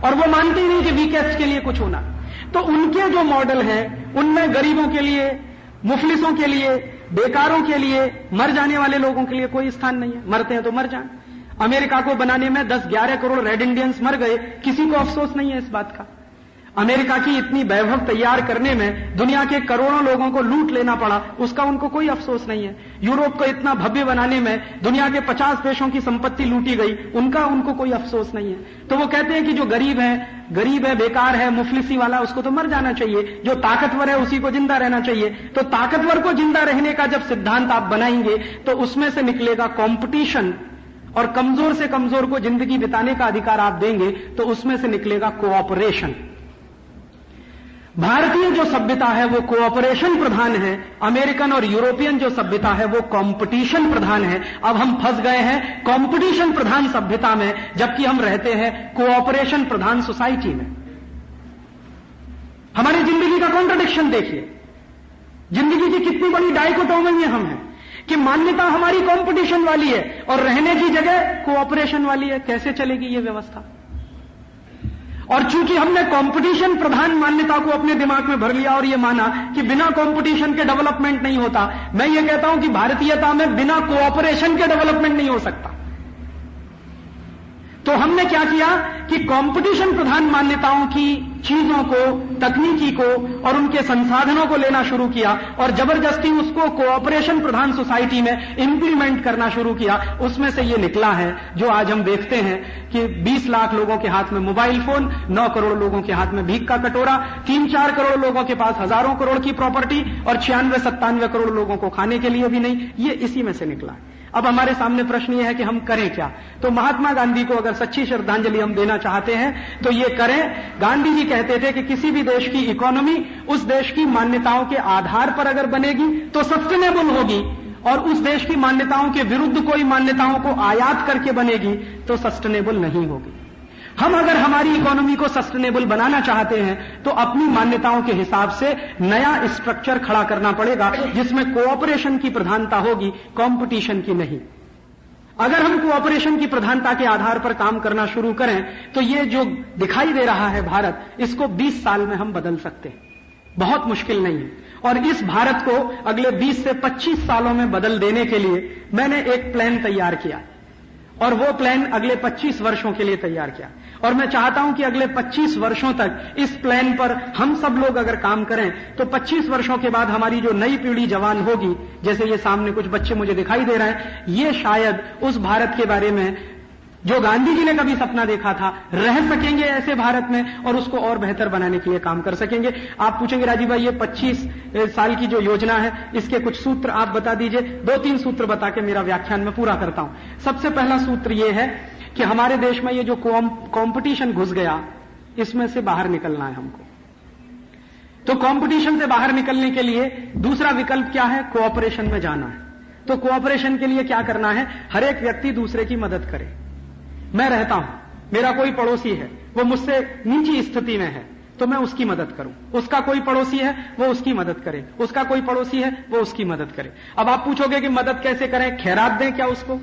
और वो मानते ही नहीं कि वीकेस्ट के लिए कुछ होना। तो उनके जो मॉडल है, उनमें गरीबों के लिए, मुफलिसों के लिए बेकारों के लिए, मर जाने वाले लोगों के लिए कोई स्थान नहीं है। मरते हैं तो मर जाए। अमेरिका को बनाने में 10-11 करोड़ रेड इंडियंस मर गए। किसी को अफसोस नहीं है इस बात का। अमेरिका की इतनी वैभव तैयार करने में दुनिया के करोड़ों लोगों को लूट लेना पड़ा, उसका उनको कोई अफसोस नहीं है। यूरोप को इतना भव्य बनाने में दुनिया के 50 देशों की संपत्ति लूटी गई, उनका उनको कोई अफसोस नहीं है। तो वो कहते हैं कि जो गरीब है गरीब है, बेकार है, मुफलिसी वाला, उसको तो मर जाना चाहिए। जो ताकतवर है, उसी को ज़िंदा रहना चाहिए। तो ताकतवर को ज़िंदा रहने का जब सिद्धांत आप बनाएँगे तो उसमें से निकलेगा कॉम्पिटिशन और कमज़ोर से कमज़ोर को ज़िंदगी बिताने का अधिकार आप देंगे तो उसमें से निकलेगा कोऑपरेशन भारतीय जो सभ्यता है वो कोऑपरेशन प्रधान है अमेरिकन और यूरोपियन जो सभ्यता है वो कंपटीशन प्रधान है। अब हम फंस गए हैं कंपटीशन प्रधान सभ्यता में, जबकि हम रहते हैं कोऑपरेशन प्रधान सोसाइटी में। हमारी ज़िंदगी का कॉन्ट्रडिक्शन देखिए। ज़िंदगी की कितनी बड़ी डाइकोटोमी में हम हैं कि मान्यता हमारी कंपटीशन वाली है और रहने की जगह कोऑपरेशन वाली है। कैसे चलेगी ये व्यवस्था? और चूँकि हमने कंपटीशन प्रधान मान्यता को अपने दिमाग में भर लिया और ये माना कि बिना कंपटीशन के डेवलपमेंट नहीं होता, मैं ये कहता हूँ कि भारतीयता में बिना कोऑपरेशन के डेवलपमेंट नहीं हो सकता। तो हमने क्या किया कि कंपटीशन प्रधान मान्यताओं की, चीज़ों को, तकनीकी को और उनके संसाधनों को लेना शुरू किया और ज़बरदस्ती उसको कोऑपरेशन प्रधान सोसाइटी में इंप्लीमेंट करना शुरू किया। उसमें से ये निकला है, जो आज हम देखते हैं कि 20 लाख लोगों के हाथ में मोबाइल फ़ोन 9 करोड़ लोगों के हाथ में भीख का कटोरा, तीन चार करोड़ लोगों के पास हज़ारों करोड़ की प्रॉपर्टी और छियानवे सत्तानवे करोड़ लोगों को खाने के लिए भी नहीं। ये इसी में से निकला है। अब हमारे सामने प्रश्न यह है कि हम करें क्या? तो महात्मा गांधी को अगर सच्ची श्रद्धांजलि हम देना चाहते हैं तो ये करें। गांधी जी कहते थे कि किसी भी देश की इकोनॉमी उस देश की मान्यताओं के आधार पर अगर बनेगी तो सस्टेनेबल होगी। और उस देश की मान्यताओं के विरुद्ध कोई मान्यताओं को आयात करके बनेगी तो सस्टेनेबल नहीं होगी। हम अगर हमारी इकोनॉमी को सस्टेनेबल बनाना चाहते हैं तो अपनी मान्यताओं के हिसाब से नया स्ट्रक्चर खड़ा करना पड़ेगा, जिसमें कोऑपरेशन की प्रधानता होगी कंपटीशन की नहीं। अगर हम कोऑपरेशन की प्रधानता के आधार पर काम करना शुरू करें तो ये जो दिखाई दे रहा है भारत, इसको 20 साल में हम बदल सकते हैं। बहुत मुश्किल नहीं है। और इस भारत को अगले 20 से 25 सालों में बदल देने के लिए मैंने एक प्लान तैयार किया। और वो प्लान अगले 25 वर्षों के लिए तैयार किया। और मैं चाहता हूँ कि अगले 25 वर्षों तक इस प्लान पर हम सब लोग अगर काम करें तो 25 वर्षों के बाद हमारी जो नई पीढ़ी जवान होगी, जैसे ये सामने कुछ बच्चे मुझे दिखाई दे रहे हैं, ये शायद उस भारत के बारे में जो गांधी जी ने कभी सपना देखा था, रह सकेंगे ऐसे भारत में और उसको और बेहतर बनाने के लिए काम कर सकेंगे। आप पूछेंगे, राजीव भाई, ये 25 साल की जो योजना है, इसके कुछ सूत्र आप बता दीजिए। दो तीन सूत्र बता के मेरा व्याख्यान में पूरा करता हूँ। सबसे पहला सूत्र ये है कि हमारे देश में ये जो कॉम्पिटिशन घुस गया, इसमें से बाहर निकलना है हमको। तो कंपटीशन से बाहर निकलने के लिए दूसरा विकल्प क्या है? कोऑपरेशन में जाना है। तो कोऑपरेशन के लिए क्या करना है? हर एक व्यक्ति दूसरे की मदद करे। मैं रहता हूँ, मेरा कोई पड़ोसी है, वो मुझसे नीची स्थिति में है तो मैं उसकी मदद करूँ। उसका कोई पड़ोसी है, वो उसकी मदद करे। उसका कोई पड़ोसी है, वो उसकी मदद करे। अब आप पूछोगे कि मदद कैसे करें? खैरात दें क्या उसको?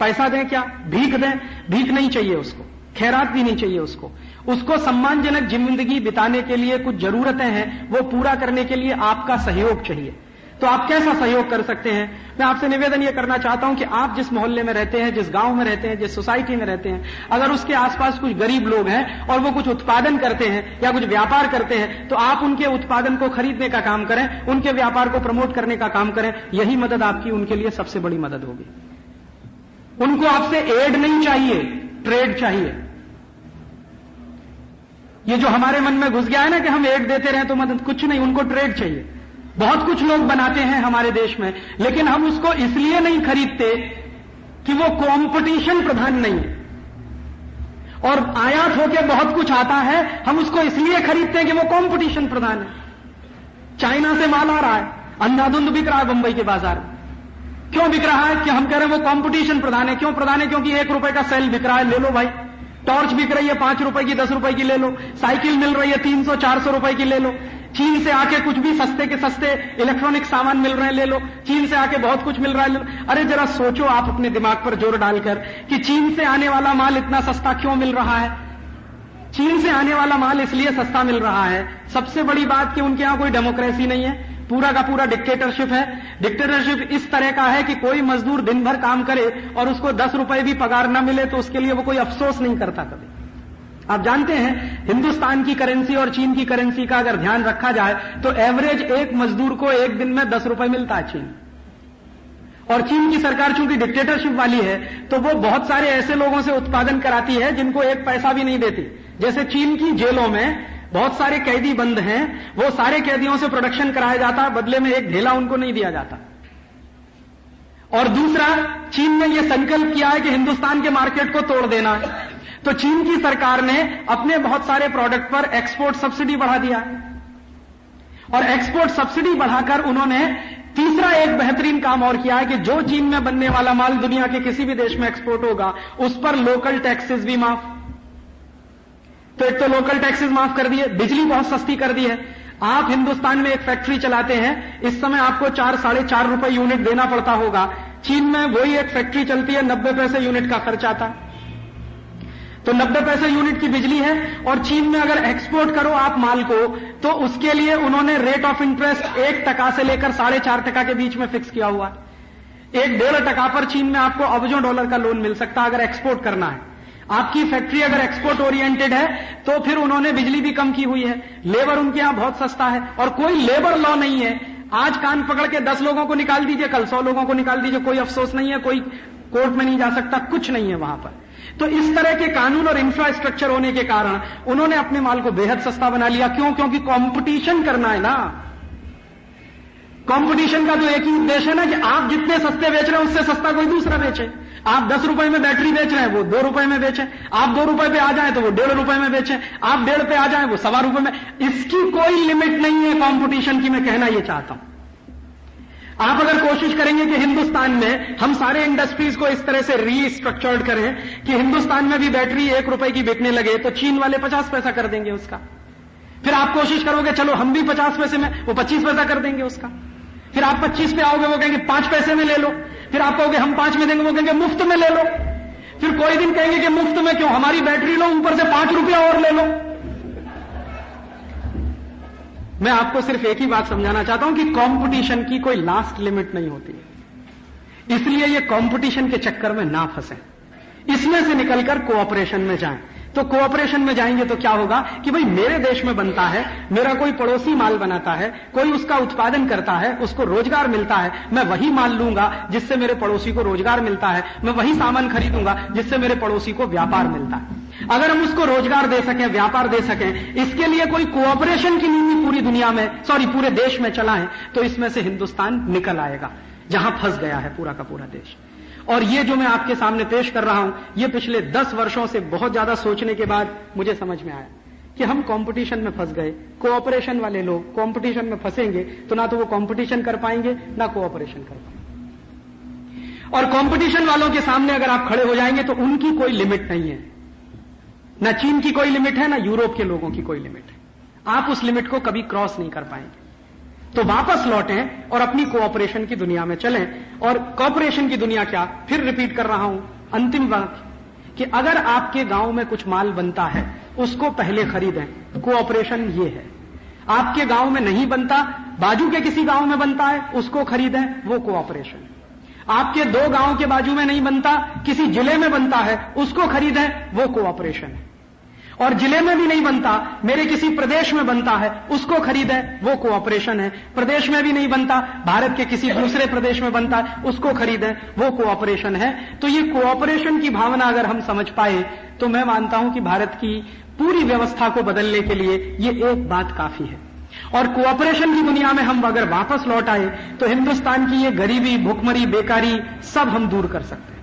पैसा दें क्या? भीख दें? भीख नहीं चाहिए उसको। खैरात भी नहीं चाहिए उसको। उसको सम्मानजनक ज़िंदगी बिताने के लिए कुछ जरूरतें हैं, वो पूरा करने के लिए आपका सहयोग चाहिए। तो आप कैसा सहयोग कर सकते हैं? मैं आपसे निवेदन यह करना चाहता हूँ कि आप जिस मोहल्ले में रहते हैं, जिस गाँव में रहते हैं, जिस सोसाइटी में रहते हैं, अगर उसके आसपास कुछ गरीब लोग हैं और वो कुछ उत्पादन करते हैं या कुछ व्यापार करते हैं तो आप उनके उत्पादन को खरीदने का काम करें, उनके व्यापार को प्रमोट करने का काम करें, यही मदद आपकी उनके लिए सबसे बड़ी मदद होगी। उनको आपसे एड नहीं चाहिए ट्रेड चाहिए। ये जो हमारे मन में घुस गया है ना कि हम एड देते रहे तो मदद कुछ नहीं, उनको ट्रेड चाहिए। बहुत कुछ लोग बनाते हैं हमारे देश में, लेकिन हम उसको इसलिए नहीं खरीदते कि वो कंपटीशन प्रधान नहीं है। और आयात होकर बहुत कुछ आता है, हम उसको इसलिए खरीदते हैं कि वो कंपटीशन प्रधान है। चाइना से माल आ रहा है, अंधाधुंध बिक रहा है बंबई के बाज़ार में। क्यों बिक रहा है कि हम कह रहे हैं वो कंपटीशन प्रधान है? क्यों प्रधान है? क्योंकि एक रुपए का सेल बिक रहा है, ले लो भाई। टॉर्च बिक रही है, पाँच रुपए की, दस रुपए की ले लो। साइकिल मिल रही है, तीन सौ, चार सौ रुपए की ले लो। चीन से आके कुछ भी सस्ते के सस्ते इलेक्ट्रॉनिक सामान मिल रहे हैं, ले लो। चीन से आके बहुत कुछ मिल रहा है, ले लो। अरे जरा सोचो आप अपने दिमाग पर ज़ोर डालकर कि चीन से आने वाला माल इतना सस्ता क्यों मिल रहा है? चीन से आने वाला माल इसलिए सस्ता मिल रहा है। सबसे बड़ी बात कि उनके यहाँ कोई डेमोक्रेसी नहीं है। पूरा का पूरा डिक्टेटरशिप है। डिक्टेटरशिप इस तरह का है कि कोई मजदूर दिन भर काम करे और उसको दस रुपए भी पगार न मिले तो उसके लिए वो कोई अफसोस नहीं करता कभी। आप जानते हैं, हिंदुस्तान की करेंसी और चीन की करेंसी का अगर ध्यान रखा जाए तो एवरेज एक मजदूर को एक दिन में दस रुपए मिलता है चीन। और चीन की सरकार चूँकि डिक्टेटरशिप वाली है तो वो बहुत सारे ऐसे लोगों से उत्पादन कराती है, जिनको एक पैसा भी नहीं देती। जैसे चीन की जेलों में बहुत सारे कैदी बंद हैं, वो सारे कैदियों से प्रोडक्शन कराया जाता है बदले में एक ढेला उनको नहीं दिया जाता। और दूसरा, चीन ने यह संकल्प किया है कि हिंदुस्तान के मार्केट को तोड़ देना। है तो चीन की सरकार ने अपने बहुत सारे प्रोडक्ट पर एक्सपोर्ट सब्सिडी बढ़ा दिया। और एक्सपोर्ट सब्सिडी बढ़ाकर उन्होंने तीसरा एक बेहतरीन काम और किया है कि जो चीन में बनने वाला माल दुनिया के किसी भी देश में एक्सपोर्ट होगा, उस पर लोकल टैक्सेस भी माफ़। तो एक तो लोकल टैक्सेस माफ़ कर दिए, बिजली बहुत सस्ती कर दी है। आप हिंदुस्तान में एक फैक्ट्री चलाते हैं, इस समय आपको चार, साढ़े चार रुपए यूनिट देना पड़ता होगा। चीन में वही एक फैक्ट्री चलती है, नब्बे पैसे यूनिट का खर्च आता तो नब्बे पैसे यूनिट की बिजली है और चीन में अगर एक्सपोर्ट करो आप माल को तो उसके लिए उन्होंने रेट ऑफ़ इंटरेस्ट एक टका से लेकर साढ़े चार टका के बीच में फिक्स किया हुआ। एक डेढ़ टका पर चीन में आपको अबजों डॉलर का लोन मिल सकता है अगर एक्सपोर्ट करना है। आपकी फैक्ट्री अगर एक्सपोर्ट ओरिएंटेड है तो फिर उन्होंने बिजली भी कम की हुई है। लेबर उनके यहाँ बहुत सस्ता है और कोई लेबर लॉ नहीं है। आज कान पकड़ के दस लोगों को निकाल दीजिए, कल सौ लोगों को निकाल दीजिए, कोई अफसोस नहीं है, कोई कोर्ट में नहीं जा सकता, कुछ नहीं है वहाँ पर। तो इस तरह के कानून और इंफ्रास्ट्रक्चर होने के कारण उन्होंने अपने माल को बेहद सस्ता बना लिया। क्यों? क्योंकि कंपटीशन करना है ना। कंपटीशन का जो एक ही उद्देश्य है ना कि आप जितने सस्ते बेच रहे हैं, उससे सस्ता कोई दूसरा बेचे। आप दस रुपए में बैटरी बेच रहे हैं, वो दो रुपए में बेचे। आप दो रुपए पे आ जाए तो वो डेढ़ रुपए में बेचे। आप डेढ़ पे आ जाए, वो सवा रुपए में। इसकी कोई लिमिट नहीं है कॉम्पिटिशन की, मैं कहना यह चाहता हूँ। आप अगर कोशिश करेंगे कि हिंदुस्तान में हम सारे इंडस्ट्रीज़ को इस तरह से रीस्ट्रक्चर्ड करें कि हिंदुस्तान में भी बैटरी एक रुपए की बिकने लगे तो चीन वाले पचास पैसा कर देंगे उसका। फिर आप कोशिश करोगे, चलो, हम भी पचास पैसे में, वो पच्चीस पैसा कर देंगे उसका। फिर आप पच्चीस पे आओगे, वो कहेंगे, पाँच पैसे में ले लो। फिर आप कहोगे, हम पाँच में देंगे, वो कहेंगे, मुफ़्त में ले लो। फिर कोई दिन कहेंगे कि मुफ़्त में क्यों? हमारी बैटरी लो, ऊपर से पाँच रुपया और ले लो। मैं आपको सिर्फ़ एक ही बात समझाना चाहता हूँ कि कंपटीशन की कोई लास्ट लिमिट नहीं होती। इसलिए ये कंपटीशन के चक्कर में ना फंसे। इसमें से निकलकर कोऑपरेशन में जाएँ। तो कोऑपरेशन में जाएँगे तो क्या होगा कि भाई मेरे देश में बनता है, मेरा कोई पड़ोसी माल बनाता है, कोई उसका उत्पादन करता है, उसको रोज़गार मिलता है, मैं वही माल लूँगा जिससे मेरे पड़ोसी को रोज़गार मिलता है, मैं वही सामान खरीदूँगा जिससे मेरे पड़ोसी को व्यापार मिलता है। अगर हम उसको रोज़गार दे सकें, व्यापार दे सकें, इसके लिए कोई कोऑपरेशन की नीति पूरी दुनिया में सॉरी पूरे देश में चला है तो इसमें से हिंदुस्तान निकल आएगा, जहाँ फंस गया है पूरा का पूरा देश। और ये जो मैं आपके सामने पेश कर रहा हूँ, ये पिछले दस वर्षों से बहुत ज़्यादा सोचने के बाद मुझे समझ में आया कि हम कंपटीशन में फंस गए। कोऑपरेशन वाले लोग कंपटीशन में फंसेंगे तो ना तो वो कंपटीशन कर पाएँगे, ना कोऑपरेशन कर पाएँगे। और कंपटीशन वालों के सामने अगर आप खड़े हो जाएँगे तो उनकी कोई लिमिट नहीं है। ना चीन की कोई लिमिट है, ना यूरोप के लोगों की कोई लिमिट है। आप उस लिमिट को कभी क्रॉस नहीं कर पाएँगे। तो वापस लौटें और अपनी कोऑपरेशन की दुनिया में चलें। और कोऑपरेशन की दुनिया क्या? फिर रिपीट कर रहा हूँ। अंतिम बात, कि अगर आपके गाँव में कुछ माल बनता है, उसको पहले खरीदें। कोऑपरेशन ये है। आपके गाँव में नहीं बनता, बाजू के किसी गाँव में बनता है, उसको खरीदें, वो कोऑपरेशन आपके दो गाँव के बाजू में नहीं बनता, किसी ज़िले में बनता है, उसको खरीदें, वो कोऑपरेशन है। और ज़िले में भी नहीं बनता, मेरे किसी प्रदेश में बनता है, उसको खरीदे, वो कोऑपरेशन है। प्रदेश में भी नहीं बनता, भारत के किसी दूसरे प्रदेश में बनता है, उसको खरीदे, वो कोऑपरेशन है। तो ये कोऑपरेशन की भावना अगर हम समझ पाए तो मैं मानता हूँ कि भारत की पूरी व्यवस्था को बदलने के लिए ये एक बात काफ़ी है। और कोऑपरेशन की दुनिया में हम अगर वापस लौट आए तो हिंदुस्तान की ये गरीबी, भुखमरी, बेकारी सब हम दूर कर सकते हैं।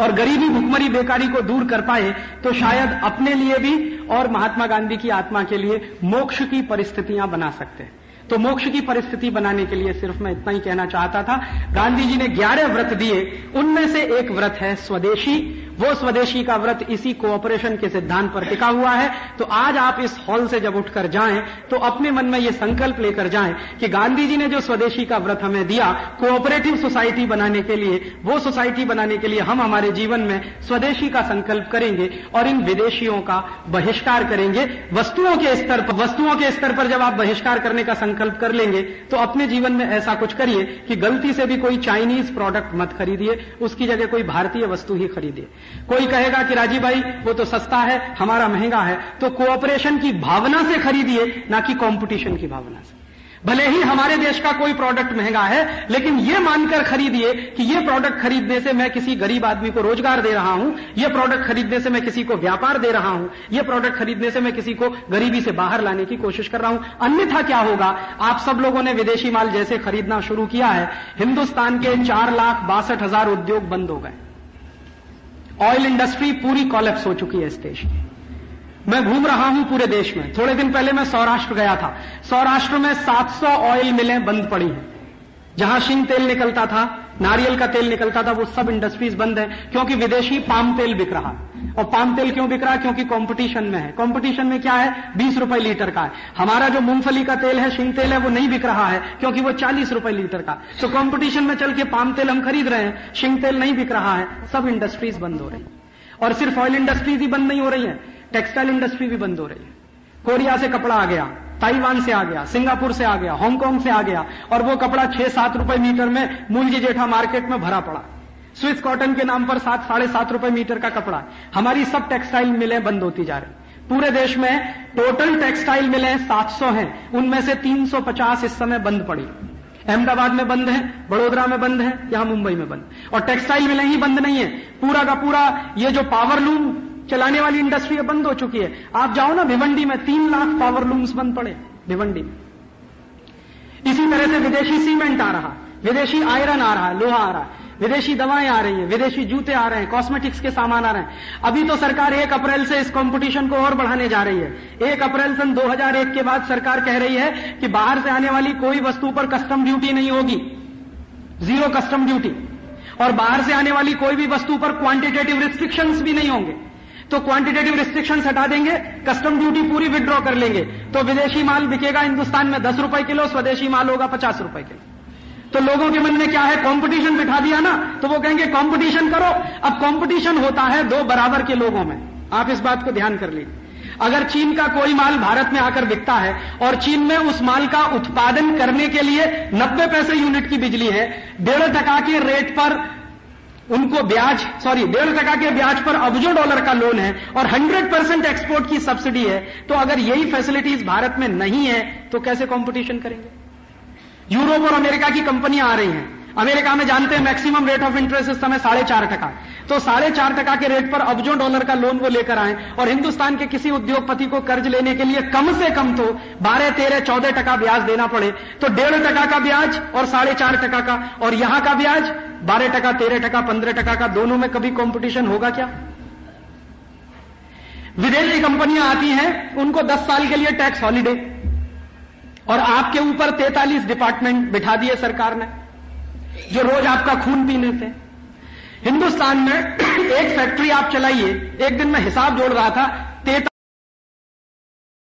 और गरीबी, भुखमरी, बेकारी को दूर कर पाए तो शायद अपने लिए भी और महात्मा गांधी की आत्मा के लिए मोक्ष की परिस्थितियाँ बना सकते। हैं तो मोक्ष की परिस्थिति बनाने के लिए सिर्फ़ मैं इतना ही कहना चाहता था। गांधी जी ने ग्यारह व्रत दिए, उनमें से एक व्रत है स्वदेशी। वो स्वदेशी का व्रत इसी कोऑपरेशन के सिद्धांत पर टिका हुआ है। तो आज आप इस हॉल से जब उठकर जाएँ तो अपने मन में ये संकल्प लेकर जाएँ कि गांधी जी ने जो स्वदेशी का व्रत हमें दिया कोऑपरेटिव सोसाइटी बनाने के लिए, वो सोसाइटी बनाने के लिए हम हमारे जीवन में स्वदेशी का संकल्प करेंगे और इन विदेशियों का बहिष्कार करेंगे। वस्तुओं के स्तर पर, वस्तुओं के स्तर पर जब आप बहिष्कार करने का संकल्प कर लेंगे तो अपने जीवन में ऐसा कुछ करिए कि गलती से भी कोई चाइनीज़ प्रोडक्ट मत खरीदिए, उसकी जगह कोई भारतीय वस्तु ही खरीदिए। कोई कहेगा कि राज़ी भाई, वो तो सस्ता है, हमारा महँगा है तो कोऑपरेशन की भावना से खरीदिए, ना कि कंपटीशन की भावना से। भले ही हमारे देश का कोई प्रोडक्ट महँगा है, लेकिन ये मानकर खरीदिए कि यह प्रोडक्ट खरीदने से मैं किसी गरीब आदमी को रोज़गार दे रहा हूँ, ये प्रोडक्ट खरीदने से मैं किसी को व्यापार दे रहा हूँ, ये प्रोडक्ट खरीदने से मैं किसी को गरीबी से बाहर लाने की कोशिश कर रहा हूँ। अन्यथा क्या होगा? आप सब लोगों ने विदेशी माल जैसे खरीदना शुरू किया है, हिंदुस्तान के चार लाख बासठ हज़ार उद्योग बंद हो गए। ऑयल इंडस्ट्री पूरी कॉलेप्स हो चुकी है इस देश की मैं घूम रहा हूँ पूरे देश में। थोड़े दिन पहले मैं सौराष्ट्र गया था। सौराष्ट्र में 700 ऑयल मिलें बंद पड़ी हैं। जहाँ शिंग तेल निकलता था, नारियल का तेल निकलता था, वो सब इंडस्ट्रीज़ बंद है, क्योंकि विदेशी पाम तेल बिक रहा और पाम तेल क्यों बिक रहा क्योंकि कंपटीशन में है। कंपटीशन में क्या है? बीस रुपए लीटर का है। हमारा जो मूंगफली का तेल है, शिंग तेल है, वो नहीं बिक रहा है, क्योंकि वो चालीस रुपए लीटर का तो कंपटीशन में चल के पाम तेल हम खरीद रहे हैं, शिंग तेल नहीं बिक रहा है, सब इंडस्ट्रीज़ बंद हो रही और सिर्फ़ ऑयल इंडस्ट्रीज़ ही बंद नहीं हो रही है टेक्सटाइल इंडस्ट्री भी बंद हो रही है। कोरिया से कपड़ा आ गया ताइवान से आ गया, सिंगापुर से आ गया, हांगकांग से आ गया, और वो कपड़ा छह सात रुपए मीटर में मूलजी जेठा मार्केट में भरा पड़ा। स्विस कॉटन के नाम पर सात, साढ़े सात रुपए मीटर का कपड़ा। हमारी सब टेक्सटाइल मिलें बंद होती जा रही। पूरे देश में टोटल टेक्सटाइल मिलें 700 हैं। उनमें से 350 इस समय बंद पड़ी। अहमदाबाद में बंद है, बड़ोदरा में बंद है, यहाँ मुंबई में बंद। और टेक्सटाइल मिलें ही बंद नहीं है। पूरा का पूरा ये जो पावर लूम चलाने वाली इंडस्ट्री बंद हो चुकी है। आप जाओ ना, भिवंडी में तीन लाख पावर लूम्स बंद पड़े, भिवंडी। में इसी तरह से विदेशी सीमेंट आ रहा, विदेशी आयरन आ रहा, लोहा आ रहा है विदेशी दवाएँ आ रही हैं, विदेशी जूते आ रहे हैं कॉस्मेटिक्स के सामान आ रहे हैं। अभी तो सरकार एक अप्रैल से इस कंपटीशन को और बढ़ाने जा रही है। एक अप्रैल सन 2001 के बाद सरकार कह रही है कि बाहर से आने वाली कोई वस्तु पर कस्टम ड्यूटी नहीं होगी। ज़ीरो कस्टम ड्यूटी और बाहर से आने वाली कोई भी वस्तु पर क्वांटिटेटिव रिस्ट्रिक्शंस भी नहीं होंगे। तो क्वांटिटेटिव रिस्ट्रिक्शन हटा देंगे कस्टम ड्यूटी पूरी विड्रॉ कर लेंगे। तो विदेशी माल बिकेगा हिंदुस्तान में दस रुपए किलो, स्वदेशी माल होगा पचास रुपए किलो। तो लोगों के मन में क्या है? कंपटीशन बिठा दिया ना तो वो कहेंगे कंपटीशन करो। अब कंपटीशन होता है दो बराबर के लोगों में। आप इस बात को ध्यान कर लीजिए। अगर चीन का कोई माल भारत में आकर बिकता है, और चीन में उस माल का उत्पादन करने के लिए नब्बे पैसे यूनिट की बिजली है, डेढ़ टका के रेट पर उनको ब्याज सॉरी डेढ़ टका के ब्याज पर अबजों डॉलर का लोन है और 100 परसेंट एक्सपोर्ट की सब्सिडी है तो अगर यही फैसिलिटीज़ भारत में नहीं है तो कैसे कंपटीशन करेंगे? यूरोप और अमेरिका की कंपनियाँ आ रही हैं। अमेरिका में जानते हैं मैक्सिमम रेट ऑफ़ इंटरेस्ट इस समय साढ़े चार टका। तो साढ़े चार टका के रेट पर अबजों डॉलर का लोन वो लेकर आए और हिंदुस्तान के किसी उद्योगपति को कर्ज लेने के लिए कम से कम तो बारह, तेरह, चौदह टका ब्याज देना पड़े। तो डेढ़ टका का ब्याज और साढ़े चार टका का और यहाँ का ब्याज, बारह टका, तेरह टका, पंद्रह टका का, दोनों में कभी कॉम्पिटिशन होगा क्या? विदेशी कंपनियाँ आती हैं, उनको दस साल के लिए टैक्स हॉलीडे और आपके ऊपर तैतालीस डिपार्टमेंट बिठा दिए सरकार ने। जो रोज आपका खून पी लेते हैं। हिंदुस्तान में एक फैक्ट्री आप चलाइए, एक दिन मैं हिसाब जोड़ रहा था